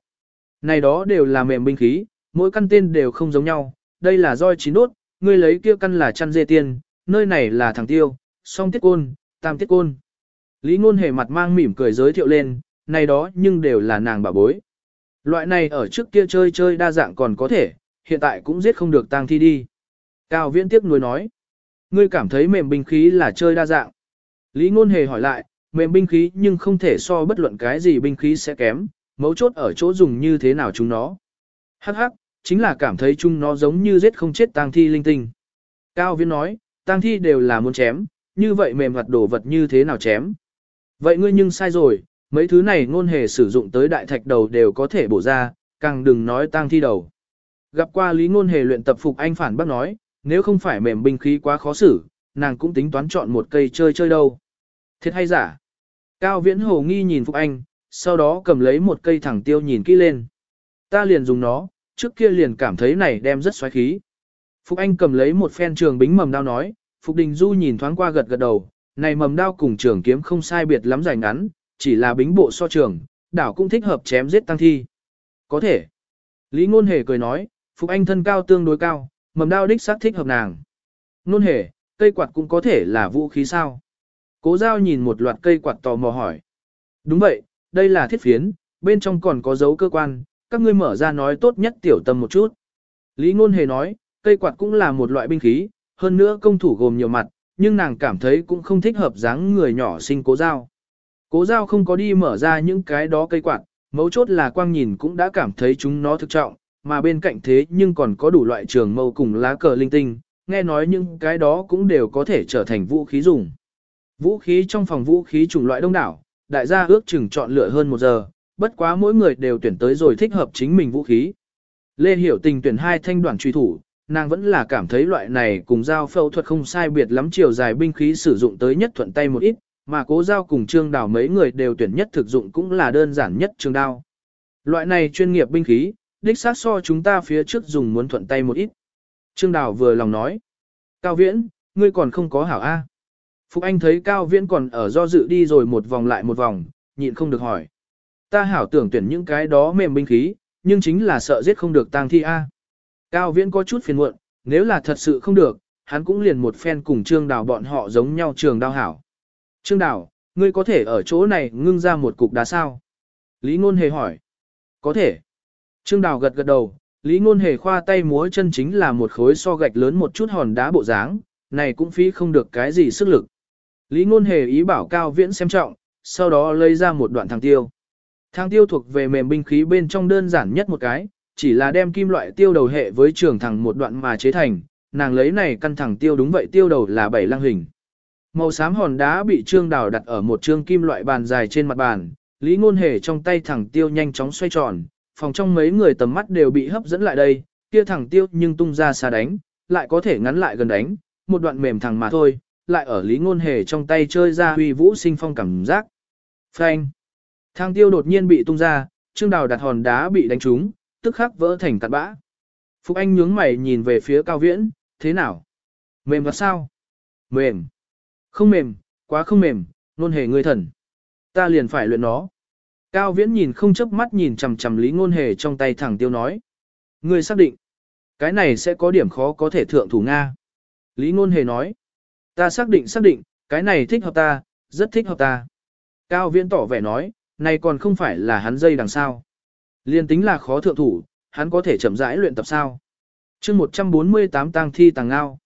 Này đó đều là mềm binh khí, mỗi căn tên đều không giống nhau, đây là roi chín đốt, ngươi lấy kia căn là chăn dê tiên, nơi này là thằng tiêu, song tiết côn, tam tiết côn. Lý ngôn hề mặt mang mỉm cười giới thiệu lên, này đó nhưng đều là nàng bà bối. Loại này ở trước kia chơi chơi đa dạng còn có thể, hiện tại cũng giết không được tang thi đi. Cao viễn tiếc nuối nói, ngươi cảm thấy mềm binh khí là chơi đa dạng. Lý ngôn hề hỏi lại, mềm binh khí nhưng không thể so bất luận cái gì binh khí sẽ kém, mấu chốt ở chỗ dùng như thế nào chúng nó. Hắc hắc, chính là cảm thấy chúng nó giống như giết không chết tang thi linh tinh. Cao viễn nói, tang thi đều là muốn chém, như vậy mềm vật đồ vật như thế nào chém. Vậy ngươi nhưng sai rồi, mấy thứ này ngôn hề sử dụng tới đại thạch đầu đều có thể bổ ra, càng đừng nói tang thi đầu. Gặp qua lý ngôn hề luyện tập phục anh phản bác nói, nếu không phải mềm binh khí quá khó xử, nàng cũng tính toán chọn một cây chơi chơi đâu. Thiệt hay giả? Cao viễn hồ nghi nhìn phục anh, sau đó cầm lấy một cây thẳng tiêu nhìn kỹ lên. Ta liền dùng nó, trước kia liền cảm thấy này đem rất xoáy khí. Phục Anh cầm lấy một phen trường bính mầm đao nói, Phục Đình Du nhìn thoáng qua gật gật đầu, này mầm đao cùng trường kiếm không sai biệt lắm dài ngắn, chỉ là bính bộ so trường, đảo cũng thích hợp chém giết tăng thi. Có thể. Lý Ngôn Hề cười nói, Phục Anh thân cao tương đối cao, mầm đao đích xác thích hợp nàng. Ngôn Hề, cây quạt cũng có thể là vũ khí sao? Cố giao nhìn một loạt cây quạt tò mò hỏi. Đúng vậy, đây là thiết phiến, bên trong còn có dấu cơ quan, các ngươi mở ra nói tốt nhất tiểu tâm một chút. Lý Ngôn Hề nói, cây quạt cũng là một loại binh khí, hơn nữa công thủ gồm nhiều mặt, nhưng nàng cảm thấy cũng không thích hợp dáng người nhỏ sinh cố giao. Cố giao không có đi mở ra những cái đó cây quạt, mấu chốt là quang nhìn cũng đã cảm thấy chúng nó thực trọng, mà bên cạnh thế nhưng còn có đủ loại trường mâu cùng lá cờ linh tinh, nghe nói những cái đó cũng đều có thể trở thành vũ khí dùng. Vũ khí trong phòng vũ khí chủng loại đông đảo, đại gia ước chừng chọn lựa hơn một giờ, bất quá mỗi người đều tuyển tới rồi thích hợp chính mình vũ khí. Lê Hiểu Tình tuyển hai thanh đoàn truy thủ, nàng vẫn là cảm thấy loại này cùng dao phẫu thuật không sai biệt lắm chiều dài binh khí sử dụng tới nhất thuận tay một ít, mà cố dao cùng trương đào mấy người đều tuyển nhất thực dụng cũng là đơn giản nhất trường đao. Loại này chuyên nghiệp binh khí, đích xác so chúng ta phía trước dùng muốn thuận tay một ít. Trương đào vừa lòng nói. Cao viễn, ngươi còn không có hảo A. Phục Anh thấy Cao viễn còn ở do dự đi rồi một vòng lại một vòng, nhịn không được hỏi. Ta hảo tưởng tuyển những cái đó mềm binh khí, nhưng chính là sợ giết không được tang thi A. Cao viễn có chút phiền muộn, nếu là thật sự không được, hắn cũng liền một phen cùng trương đào bọn họ giống nhau trường đao hảo. Trương đào, ngươi có thể ở chỗ này ngưng ra một cục đá sao? Lý ngôn hề hỏi. Có thể. Trương đào gật gật đầu, Lý ngôn hề khoa tay múa chân chính là một khối so gạch lớn một chút hòn đá bộ dáng, này cũng phí không được cái gì sức lực. Lý ngôn hề ý bảo cao viễn xem trọng, sau đó lấy ra một đoạn thang tiêu. Thang tiêu thuộc về mềm binh khí bên trong đơn giản nhất một cái, chỉ là đem kim loại tiêu đầu hệ với trường thẳng một đoạn mà chế thành, nàng lấy này căn thẳng tiêu đúng vậy tiêu đầu là bảy lăng hình. Màu xám hòn đá bị trương đào đặt ở một trương kim loại bàn dài trên mặt bàn, lý ngôn hề trong tay thẳng tiêu nhanh chóng xoay tròn, phòng trong mấy người tầm mắt đều bị hấp dẫn lại đây, kia thẳng tiêu nhưng tung ra xa đánh, lại có thể ngắn lại gần đánh, một đoạn mềm thẳng mà thôi, lại ở lý ngôn hề trong tay chơi ra huy vũ sinh phong cảm giác. Phanh! Thang tiêu đột nhiên bị tung ra, trương đào đặt hòn đá bị đánh trúng, tức khắc vỡ thành cặn bã. Phục Anh nhướng mày nhìn về phía Cao Viễn, thế nào? Mềm và sao? Mềm. Không mềm, quá không mềm, nôn hề ngươi thần. Ta liền phải luyện nó. Cao Viễn nhìn không chớp mắt nhìn chằm chằm Lý Ngôn Hề trong tay thẳng tiêu nói. Ngươi xác định, cái này sẽ có điểm khó có thể thượng thủ Nga. Lý Ngôn Hề nói. Ta xác định xác định, cái này thích hợp ta, rất thích hợp ta. Cao Viễn tỏ vẻ nói, này còn không phải là hắn dây đằng sau. Liên tính là khó thượng thủ, hắn có thể chậm rãi luyện tập sao. chương 148 tang thi tàng ngao.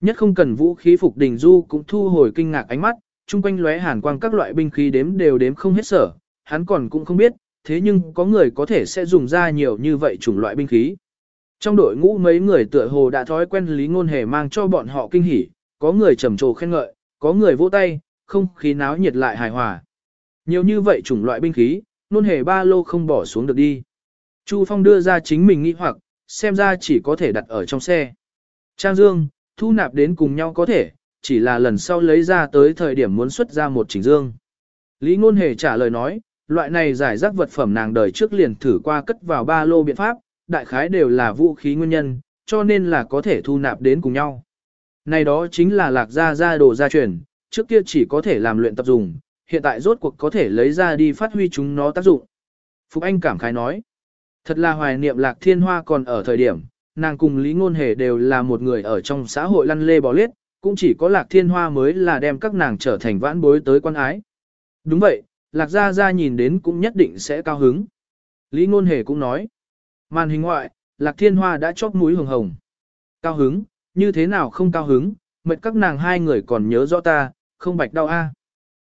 Nhất không cần vũ khí phục đình du cũng thu hồi kinh ngạc ánh mắt, chung quanh lóe hàn quang các loại binh khí đếm đều đếm không hết sở, hắn còn cũng không biết, thế nhưng có người có thể sẽ dùng ra nhiều như vậy chủng loại binh khí. Trong đội ngũ mấy người tựa hồ đã thói quen lý ngôn hề mang cho bọn họ kinh hỉ, có người trầm trồ khen ngợi, có người vỗ tay, không khí náo nhiệt lại hài hòa. Nhiều như vậy chủng loại binh khí, nôn hề ba lô không bỏ xuống được đi. Chu Phong đưa ra chính mình nghĩ hoặc, xem ra chỉ có thể đặt ở trong xe. Trang Dương, thu nạp đến cùng nhau có thể, chỉ là lần sau lấy ra tới thời điểm muốn xuất ra một chỉnh dương. Lý Ngôn Hề trả lời nói, loại này giải rác vật phẩm nàng đời trước liền thử qua cất vào ba lô biện pháp, đại khái đều là vũ khí nguyên nhân, cho nên là có thể thu nạp đến cùng nhau. Này đó chính là lạc gia gia đồ gia truyền, trước kia chỉ có thể làm luyện tập dùng, hiện tại rốt cuộc có thể lấy ra đi phát huy chúng nó tác dụng. Phục Anh cảm khái nói, thật là hoài niệm lạc thiên hoa còn ở thời điểm, nàng cùng Lý Ngôn Hề đều là một người ở trong xã hội lăn lê bò liết, cũng chỉ có lạc thiên hoa mới là đem các nàng trở thành vãn bối tới quan ái. Đúng vậy, lạc gia gia nhìn đến cũng nhất định sẽ cao hứng. Lý Ngôn Hề cũng nói, màn hình ngoại, lạc thiên hoa đã chóp mũi hồng hồng. Cao hứng, như thế nào không cao hứng, mệt các nàng hai người còn nhớ rõ ta, không bạch đau a.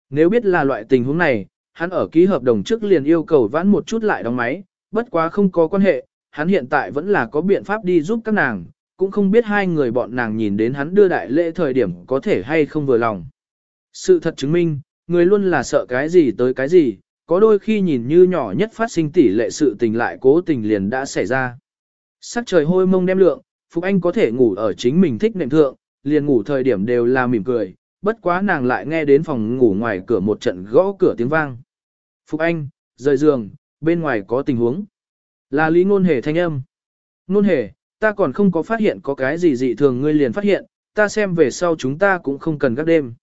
Nếu biết là loại tình huống này, hắn ở ký hợp đồng trước liền yêu cầu vãn một chút lại đóng máy, bất quá không có quan hệ, hắn hiện tại vẫn là có biện pháp đi giúp các nàng, cũng không biết hai người bọn nàng nhìn đến hắn đưa đại lễ thời điểm có thể hay không vừa lòng. Sự thật chứng minh, người luôn là sợ cái gì tới cái gì, có đôi khi nhìn như nhỏ nhất phát sinh tỷ lệ sự tình lại cố tình liền đã xảy ra. Sắc trời hôi mông đem lượng, Phục Anh có thể ngủ ở chính mình thích nệm thượng, liền ngủ thời điểm đều là mỉm cười, bất quá nàng lại nghe đến phòng ngủ ngoài cửa một trận gõ cửa tiếng vang. Phục Anh, rời giường, bên ngoài có tình huống. Là Lý Ngôn Hề thanh âm. Ngôn Hề, ta còn không có phát hiện có cái gì dị thường ngươi liền phát hiện, ta xem về sau chúng ta cũng không cần gác đêm.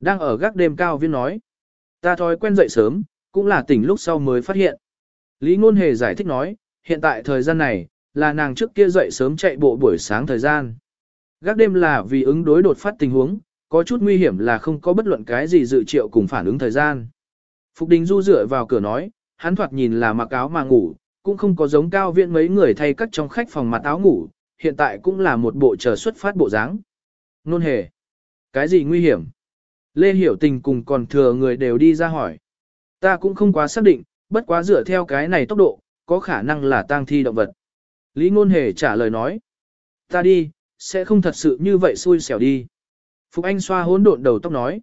Đang ở gác đêm cao viên nói. Ta thói quen dậy sớm, cũng là tỉnh lúc sau mới phát hiện. Lý Ngôn Hề giải thích nói, hiện tại thời gian này, là nàng trước kia dậy sớm chạy bộ buổi sáng thời gian. Gác đêm là vì ứng đối đột phát tình huống, có chút nguy hiểm là không có bất luận cái gì dự triệu cùng phản ứng thời gian. Phục Đình Du dựa vào cửa nói, hắn thoạt nhìn là mặc áo mà ngủ, cũng không có giống cao viện mấy người thay cắt trong khách phòng mặt áo ngủ, hiện tại cũng là một bộ chờ xuất phát bộ dáng. Nôn hề. Cái gì nguy hiểm? Lê Hiểu Tình cùng còn thừa người đều đi ra hỏi. Ta cũng không quá xác định, bất quá dựa theo cái này tốc độ, có khả năng là tang thi động vật. Lý Ngôn Hề trả lời nói. Ta đi, sẽ không thật sự như vậy xui xẻo đi. Phục Anh xoa hỗn độn đầu tóc nói.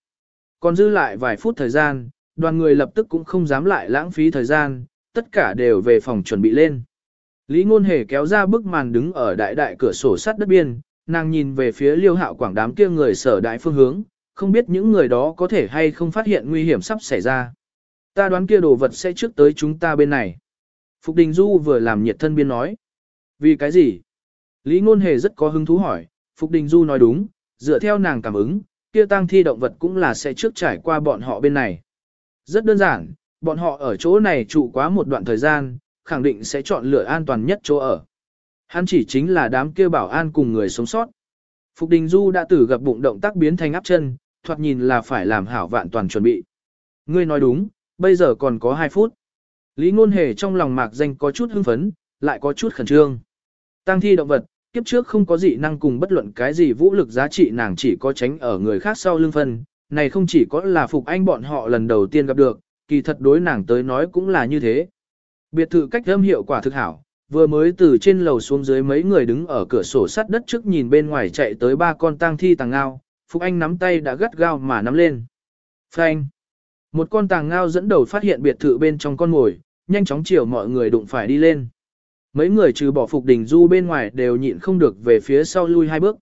Còn dư lại vài phút thời gian, đoàn người lập tức cũng không dám lại lãng phí thời gian, tất cả đều về phòng chuẩn bị lên. Lý Ngôn Hề kéo ra bức màn đứng ở đại đại cửa sổ sắt đất biên, nàng nhìn về phía liêu hạo quảng đám kia người sở đại phương hướng, không biết những người đó có thể hay không phát hiện nguy hiểm sắp xảy ra. Ta đoán kia đồ vật sẽ trước tới chúng ta bên này. Phục Đình Du vừa làm nhiệt thân biên nói. Vì cái gì? Lý Ngôn Hề rất có hứng thú hỏi, Phục Đình Du nói đúng, dựa theo nàng cảm ứng, kia tang thi động vật cũng là sẽ trước trải qua bọn họ bên này. Rất đơn giản, bọn họ ở chỗ này trụ quá một đoạn thời gian, khẳng định sẽ chọn lựa an toàn nhất chỗ ở. Hắn chỉ chính là đám kia bảo an cùng người sống sót. Phục Đình Du đã từ gặp bụng động tác biến thành áp chân, thoạt nhìn là phải làm hảo vạn toàn chuẩn bị. Ngươi nói đúng, bây giờ còn có 2 phút. Lý Ngôn Hề trong lòng mạc danh có chút hưng phấn, lại có chút khẩn trương. Tăng thi động vật, kiếp trước không có gì năng cùng bất luận cái gì vũ lực giá trị nàng chỉ có tránh ở người khác sau lưng phân. Này không chỉ có là Phục Anh bọn họ lần đầu tiên gặp được, kỳ thật đối nàng tới nói cũng là như thế. Biệt thự cách âm hiệu quả thực hảo, vừa mới từ trên lầu xuống dưới mấy người đứng ở cửa sổ sắt đất trước nhìn bên ngoài chạy tới ba con tang thi tàng ngao, Phục Anh nắm tay đã gắt gao mà nắm lên. Phanh! Một con tàng ngao dẫn đầu phát hiện biệt thự bên trong con ngồi, nhanh chóng chiều mọi người đụng phải đi lên. Mấy người trừ bỏ Phục Đình Du bên ngoài đều nhịn không được về phía sau lui hai bước.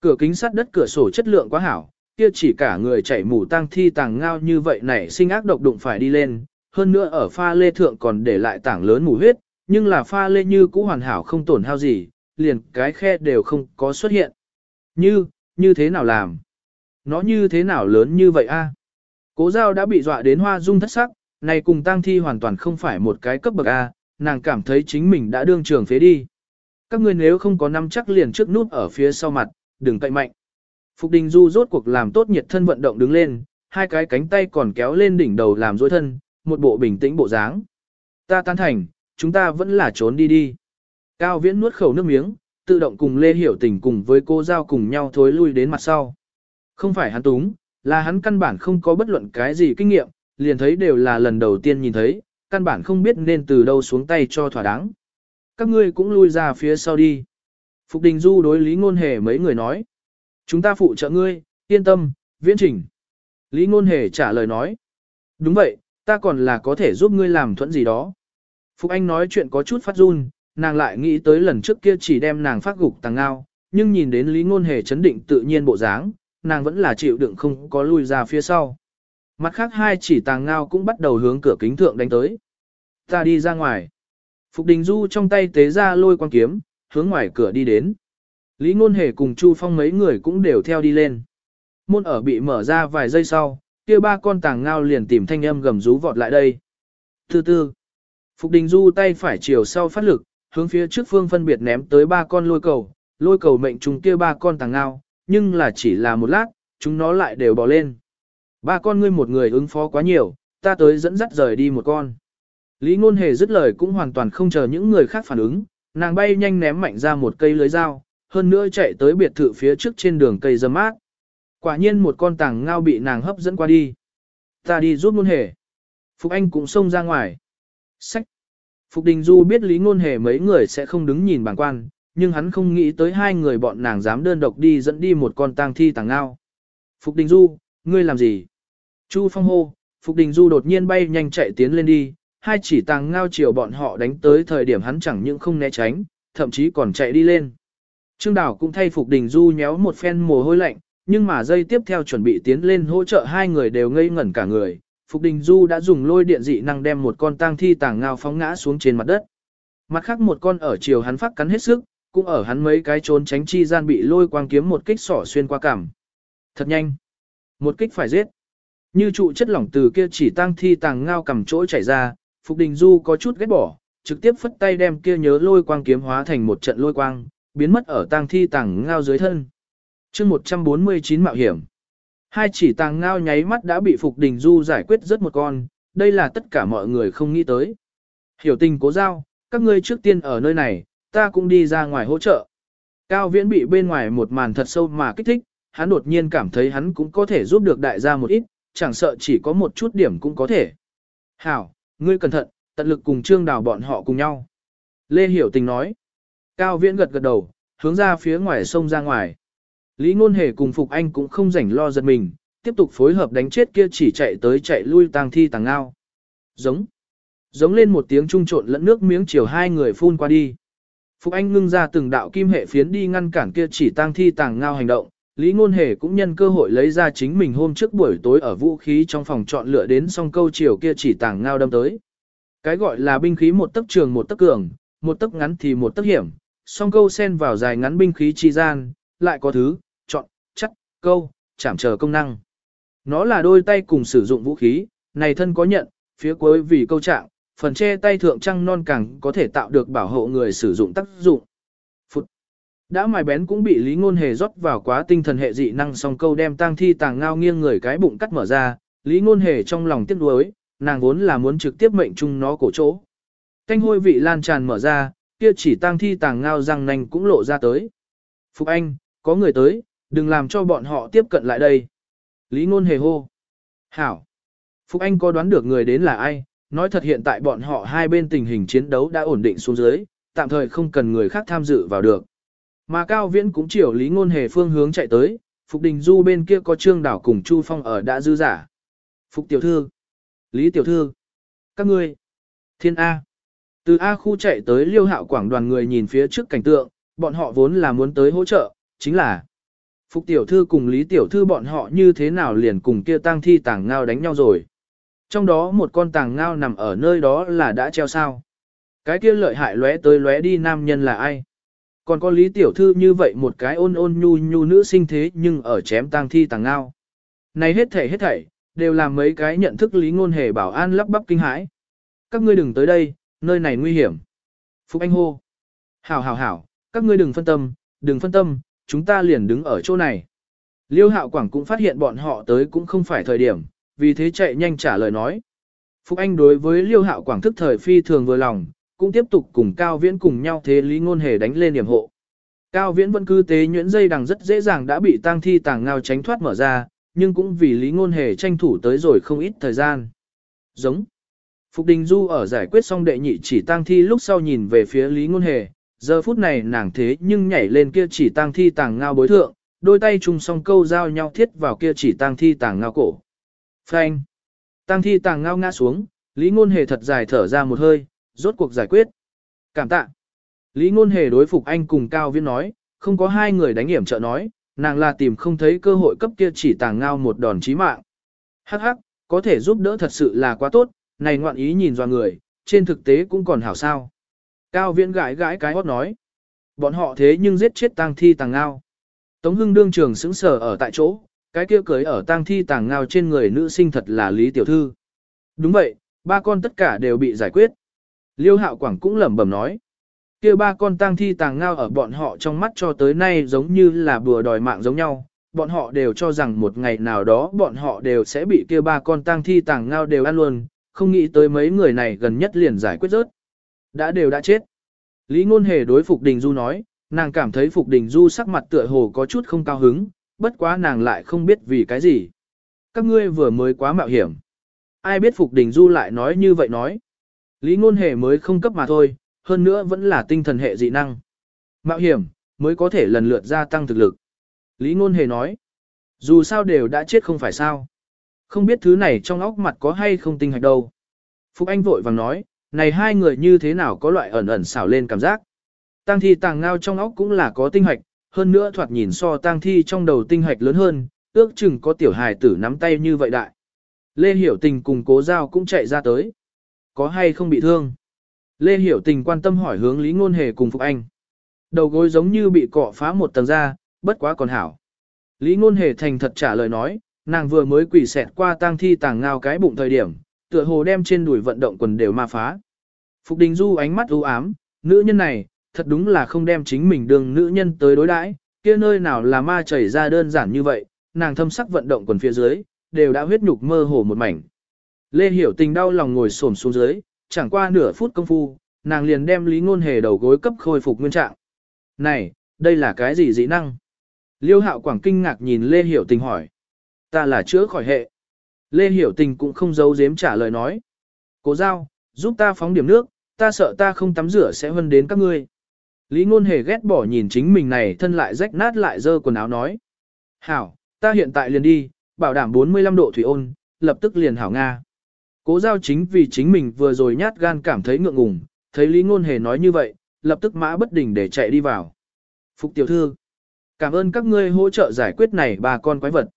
Cửa kính sắt đất cửa sổ chất lượng quá hảo, kia chỉ cả người chảy mù tang thi tàng ngao như vậy này sinh ác độc đụng phải đi lên, hơn nữa ở pha lê thượng còn để lại tảng lớn mù huyết, nhưng là pha lê như cũ hoàn hảo không tổn hao gì, liền cái khe đều không có xuất hiện. Như, như thế nào làm? Nó như thế nào lớn như vậy a? Cố giao đã bị dọa đến hoa dung thất sắc, này cùng tang thi hoàn toàn không phải một cái cấp bậc A, nàng cảm thấy chính mình đã đương trường phế đi. Các ngươi nếu không có nắm chắc liền trước nút ở phía sau mặt, đừng cậy mạnh. Phục Đình Du rốt cuộc làm tốt nhiệt thân vận động đứng lên, hai cái cánh tay còn kéo lên đỉnh đầu làm dối thân, một bộ bình tĩnh bộ dáng. Ta tán thành, chúng ta vẫn là trốn đi đi. Cao Viễn nuốt khẩu nước miếng, tự động cùng Lê Hiểu Tình cùng với cô Giao cùng nhau thối lui đến mặt sau. Không phải hắn túng, là hắn căn bản không có bất luận cái gì kinh nghiệm, liền thấy đều là lần đầu tiên nhìn thấy, căn bản không biết nên từ đâu xuống tay cho thỏa đáng. Các ngươi cũng lui ra phía sau đi. Phục Đình Du đối Lý Ngôn Hề mấy người nói. Chúng ta phụ trợ ngươi, yên tâm, viễn trình. Lý Ngôn Hề trả lời nói. Đúng vậy, ta còn là có thể giúp ngươi làm thuẫn gì đó. Phục Anh nói chuyện có chút phát run, nàng lại nghĩ tới lần trước kia chỉ đem nàng phát gục tàng ngao, nhưng nhìn đến Lý Ngôn Hề chấn định tự nhiên bộ dáng, nàng vẫn là chịu đựng không có lui ra phía sau. Mặt khác hai chỉ tàng ngao cũng bắt đầu hướng cửa kính thượng đánh tới. Ta đi ra ngoài. Phục Đình Du trong tay tế ra lôi quang kiếm, hướng ngoài cửa đi đến. Lý Ngôn Hề cùng Chu Phong mấy người cũng đều theo đi lên. Môn ở bị mở ra vài giây sau, kia ba con tàng ngao liền tìm thanh âm gầm rú vọt lại đây. Từ từ, Phục Đình Du tay phải chiều sau phát lực, hướng phía trước phương phân biệt ném tới ba con lôi cầu, lôi cầu mệnh trùng kia ba con tàng ngao, nhưng là chỉ là một lát, chúng nó lại đều bò lên. Ba con ngươi một người ứng phó quá nhiều, ta tới dẫn dắt rời đi một con. Lý ngôn hề dứt lời cũng hoàn toàn không chờ những người khác phản ứng, nàng bay nhanh ném mạnh ra một cây lưới dao, hơn nữa chạy tới biệt thự phía trước trên đường cây dâm mát. Quả nhiên một con tàng ngao bị nàng hấp dẫn qua đi. Ta đi giúp ngôn hề. Phục Anh cũng xông ra ngoài. Sách. Phục Đình Du biết Lý Ngôn Hề mấy người sẽ không đứng nhìn bàng quan, nhưng hắn không nghĩ tới hai người bọn nàng dám đơn độc đi dẫn đi một con tang thi tàng ngao. Phục Đình Du, ngươi làm gì? Chu Phong hô, Phục Đình Du đột nhiên bay nhanh chạy tiến lên đi, hai chỉ tàng ngao chiều bọn họ đánh tới thời điểm hắn chẳng những không né tránh, thậm chí còn chạy đi lên. Trương Đào cũng thay Phục Đình Du nhéo một phen mồ hôi lạnh, nhưng mà dây tiếp theo chuẩn bị tiến lên hỗ trợ hai người đều ngây ngẩn cả người. Phục Đình Du đã dùng lôi điện dị năng đem một con tang thi tàng ngao phóng ngã xuống trên mặt đất. Mặt khác một con ở chiều hắn phát cắn hết sức, cũng ở hắn mấy cái trốn tránh chi gian bị lôi quang kiếm một kích sỏ xuyên qua cảm. Thật nhanh. Một kích phải giết. Như trụ chất lỏng từ kia chỉ tăng thi tàng ngao cầm chỗ chảy ra, Phục Đình Du có chút ghét bỏ, trực tiếp phất tay đem kia nhớ lôi quang kiếm hóa thành một trận lôi quang, biến mất ở tang thi tàng ngao dưới thân. chương 149 mạo hiểm. Hai chỉ tàng ngao nháy mắt đã bị Phục Đình Du giải quyết rất một con, đây là tất cả mọi người không nghĩ tới. Hiểu tình cố giao, các ngươi trước tiên ở nơi này, ta cũng đi ra ngoài hỗ trợ. Cao Viễn bị bên ngoài một màn thật sâu mà kích thích, hắn đột nhiên cảm thấy hắn cũng có thể giúp được đại gia một ít, chẳng sợ chỉ có một chút điểm cũng có thể. Hảo, ngươi cẩn thận, tận lực cùng trương đào bọn họ cùng nhau. Lê Hiểu Tình nói. Cao Viễn gật gật đầu, hướng ra phía ngoài sông ra ngoài. Lý Ngôn Hề cùng Phục Anh cũng không rảnh lo giật mình, tiếp tục phối hợp đánh chết kia chỉ chạy tới chạy lui tang thi tàng ngao. Giống. Giống lên một tiếng trung trộn lẫn nước miếng chiều hai người phun qua đi. Phục Anh ngưng ra từng đạo kim hệ phiến đi ngăn cản kia chỉ tang thi tàng ngao hành động, Lý Ngôn Hề cũng nhân cơ hội lấy ra chính mình hôm trước buổi tối ở vũ khí trong phòng chọn lựa đến song câu chiều kia chỉ tàng ngao đâm tới. Cái gọi là binh khí một tấc trường một tấc cường, một tấc ngắn thì một tấc hiểm, song câu xen vào dài ngắn binh khí chi gian, lại có thứ, chọn, chắc, câu, chạm chờ công năng. Nó là đôi tay cùng sử dụng vũ khí, này thân có nhận, phía cuối vì câu trạng, phần che tay thượng trăng non càng có thể tạo được bảo hộ người sử dụng tác dụng. Đã mài bén cũng bị Lý Ngôn Hề rót vào quá tinh thần hệ dị năng song câu đem tang thi tàng ngao nghiêng người cái bụng cắt mở ra, Lý Ngôn Hề trong lòng tiếc nuối, nàng vốn là muốn trực tiếp mệnh chung nó cổ chỗ. Canh hôi vị lan tràn mở ra, kia chỉ tang thi tàng ngao răng nanh cũng lộ ra tới. Phục Anh, có người tới, đừng làm cho bọn họ tiếp cận lại đây. Lý Ngôn Hề hô. Hảo. Phục Anh có đoán được người đến là ai, nói thật hiện tại bọn họ hai bên tình hình chiến đấu đã ổn định xuống dưới, tạm thời không cần người khác tham dự vào được. Mà Cao Viễn cũng chiều Lý Ngôn Hề phương hướng chạy tới, Phục Đình Du bên kia có Trương Đảo cùng Chu Phong ở đã dư giả. Phục Tiểu Thư, Lý Tiểu Thư, các ngươi, Thiên A. Từ A khu chạy tới Liêu Hạo Quảng đoàn người nhìn phía trước cảnh tượng, bọn họ vốn là muốn tới hỗ trợ, chính là Phục Tiểu Thư cùng Lý Tiểu Thư bọn họ như thế nào liền cùng kia tang thi tàng ngao đánh nhau rồi. Trong đó một con tàng ngao nằm ở nơi đó là đã treo sao. Cái kia lợi hại lóe tới lóe đi nam nhân là ai? Còn có Lý Tiểu Thư như vậy một cái ôn ôn nhu nhu nữ sinh thế nhưng ở chém tang thi tàng ngao. Này hết thảy hết thảy, đều làm mấy cái nhận thức Lý Ngôn Hề bảo an lắp bắp kinh hãi. Các ngươi đừng tới đây, nơi này nguy hiểm. Phúc Anh hô. Hảo hảo hảo, các ngươi đừng phân tâm, đừng phân tâm, chúng ta liền đứng ở chỗ này. Liêu Hạo Quảng cũng phát hiện bọn họ tới cũng không phải thời điểm, vì thế chạy nhanh trả lời nói. Phúc Anh đối với Liêu Hạo Quảng thức thời phi thường vừa lòng, cũng tiếp tục cùng Cao Viễn cùng nhau thế Lý Ngôn Hề đánh lên điểm hộ. Cao Viễn vẫn cứ tế nhuyễn dây đằng rất dễ dàng đã bị tang thi tàng ngao tránh thoát mở ra, nhưng cũng vì Lý Ngôn Hề tranh thủ tới rồi không ít thời gian. Giống. Phục Đình Du ở giải quyết xong đệ nhị chỉ tang thi lúc sau nhìn về phía Lý Ngôn Hề, giờ phút này nàng thế nhưng nhảy lên kia chỉ tang thi tàng ngao bối thượng, đôi tay chung song câu giao nhau thiết vào kia chỉ tang thi tàng ngao cổ. Phanh. Tang thi tàng ngao ngã xuống, Lý Ngôn Hề thật dài thở ra một hơi, rốt cuộc giải quyết. Cảm tạ. Lý Ngôn Hề đối phục anh cùng Cao Viễn nói, không có hai người đánh hiểm trợ nói, nàng là tìm không thấy cơ hội cấp kia chỉ tàng ngao một đòn chí mạng. Hắc hắc, có thể giúp đỡ thật sự là quá tốt, này ngoạn ý nhìn doa người, trên thực tế cũng còn hảo sao. Cao Viễn gãi gãi cái hót nói. Bọn họ thế nhưng giết chết tang thi tàng ngao. Tống Hưng đương trường sững sờ ở tại chỗ, cái kia cưới ở tang thi tàng ngao trên người nữ sinh thật là Lý Tiểu Thư. Đúng vậy, ba con tất cả đều bị giải quyết. Liêu Hạo Quảng cũng lẩm bẩm nói. Kia ba con tang thi tàng ngao ở bọn họ trong mắt cho tới nay giống như là bùa đòi mạng giống nhau. Bọn họ đều cho rằng một ngày nào đó bọn họ đều sẽ bị kia ba con tang thi tàng ngao đều ăn luôn, không nghĩ tới mấy người này gần nhất liền giải quyết rớt. Đã đều đã chết. Lý Ngôn Hề đối Phục Đình Du nói, nàng cảm thấy Phục Đình Du sắc mặt tựa hồ có chút không cao hứng, bất quá nàng lại không biết vì cái gì. Các ngươi vừa mới quá mạo hiểm. Ai biết Phục Đình Du lại nói như vậy nói. Lý Ngôn Hề mới không cấp mà thôi, hơn nữa vẫn là tinh thần hệ dị năng. Mạo hiểm, mới có thể lần lượt gia tăng thực lực. Lý Ngôn Hề nói, dù sao đều đã chết không phải sao. Không biết thứ này trong óc mặt có hay không tinh hạch đâu. Phục Anh vội vàng nói, này hai người như thế nào có loại ẩn ẩn xảo lên cảm giác. Tăng thi tàng ngao trong óc cũng là có tinh hạch, hơn nữa thoạt nhìn so tang thi trong đầu tinh hạch lớn hơn, ước chừng có tiểu hài tử nắm tay như vậy đại. Lê Hiểu Tình cùng cố giao cũng chạy ra tới. Có hay không bị thương? Lê Hiểu Tình quan tâm hỏi hướng Lý Ngôn Hề cùng Phục Anh. Đầu gối giống như bị cọ phá một tầng da, bất quá còn hảo. Lý Ngôn Hề thành thật trả lời nói, nàng vừa mới quỷ xẹt qua tang thi tàng ngao cái bụng thời điểm, tựa hồ đem trên đùi vận động quần đều ma phá. Phục Đình Du ánh mắt u ám, nữ nhân này, thật đúng là không đem chính mình đường nữ nhân tới đối đãi, kia nơi nào là ma chảy ra đơn giản như vậy, nàng thâm sắc vận động quần phía dưới, đều đã huyết nhục mơ hồ một mảnh. Lê Hiểu Tình đau lòng ngồi xổm xuống dưới, chẳng qua nửa phút công phu, nàng liền đem Lý Ngôn Hề đầu gối cấp khôi phục nguyên trạng. Này, đây là cái gì dị năng? Liêu Hạo Quảng kinh ngạc nhìn Lê Hiểu Tình hỏi. Ta là chữa khỏi hệ. Lê Hiểu Tình cũng không giấu giếm trả lời nói. Cố giao, giúp ta phóng điểm nước, ta sợ ta không tắm rửa sẽ hân đến các ngươi. Lý Ngôn Hề ghét bỏ nhìn chính mình này thân lại rách nát lại dơ quần áo nói. Hảo, ta hiện tại liền đi, bảo đảm 45 độ thủy ôn, lập tức liền hảo Nga. Cố giao chính vì chính mình vừa rồi nhát gan cảm thấy ngượng ngùng, thấy Lý Ngôn Hề nói như vậy, lập tức mã bất đình để chạy đi vào. Phục tiểu thư, cảm ơn các ngươi hỗ trợ giải quyết này bà con quái vật.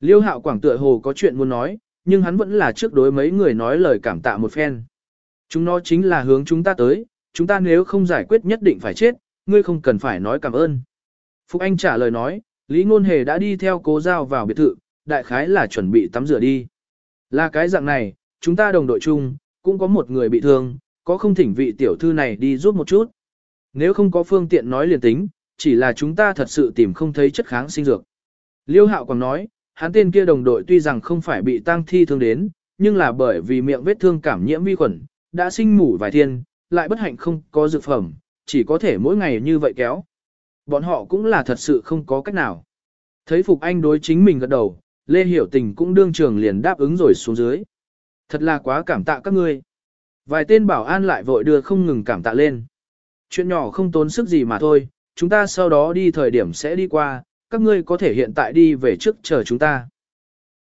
Liêu hạo quảng tựa hồ có chuyện muốn nói, nhưng hắn vẫn là trước đối mấy người nói lời cảm tạ một phen. Chúng nó chính là hướng chúng ta tới, chúng ta nếu không giải quyết nhất định phải chết, ngươi không cần phải nói cảm ơn. Phục Anh trả lời nói, Lý Ngôn Hề đã đi theo cố giao vào biệt thự, đại khái là chuẩn bị tắm rửa đi. Là cái dạng này, chúng ta đồng đội chung, cũng có một người bị thương, có không thỉnh vị tiểu thư này đi giúp một chút. Nếu không có phương tiện nói liền tính, chỉ là chúng ta thật sự tìm không thấy chất kháng sinh dược. Liêu Hạo còn nói, hắn tên kia đồng đội tuy rằng không phải bị tăng thi thương đến, nhưng là bởi vì miệng vết thương cảm nhiễm vi khuẩn, đã sinh mủ vài thiên, lại bất hạnh không có dược phẩm, chỉ có thể mỗi ngày như vậy kéo. Bọn họ cũng là thật sự không có cách nào. Thấy Phục Anh đối chính mình gật đầu, Lê Hiểu Tình cũng đương trường liền đáp ứng rồi xuống dưới. Thật là quá cảm tạ các ngươi. Vài tên bảo an lại vội đưa không ngừng cảm tạ lên. Chuyện nhỏ không tốn sức gì mà thôi, chúng ta sau đó đi thời điểm sẽ đi qua, các ngươi có thể hiện tại đi về trước chờ chúng ta.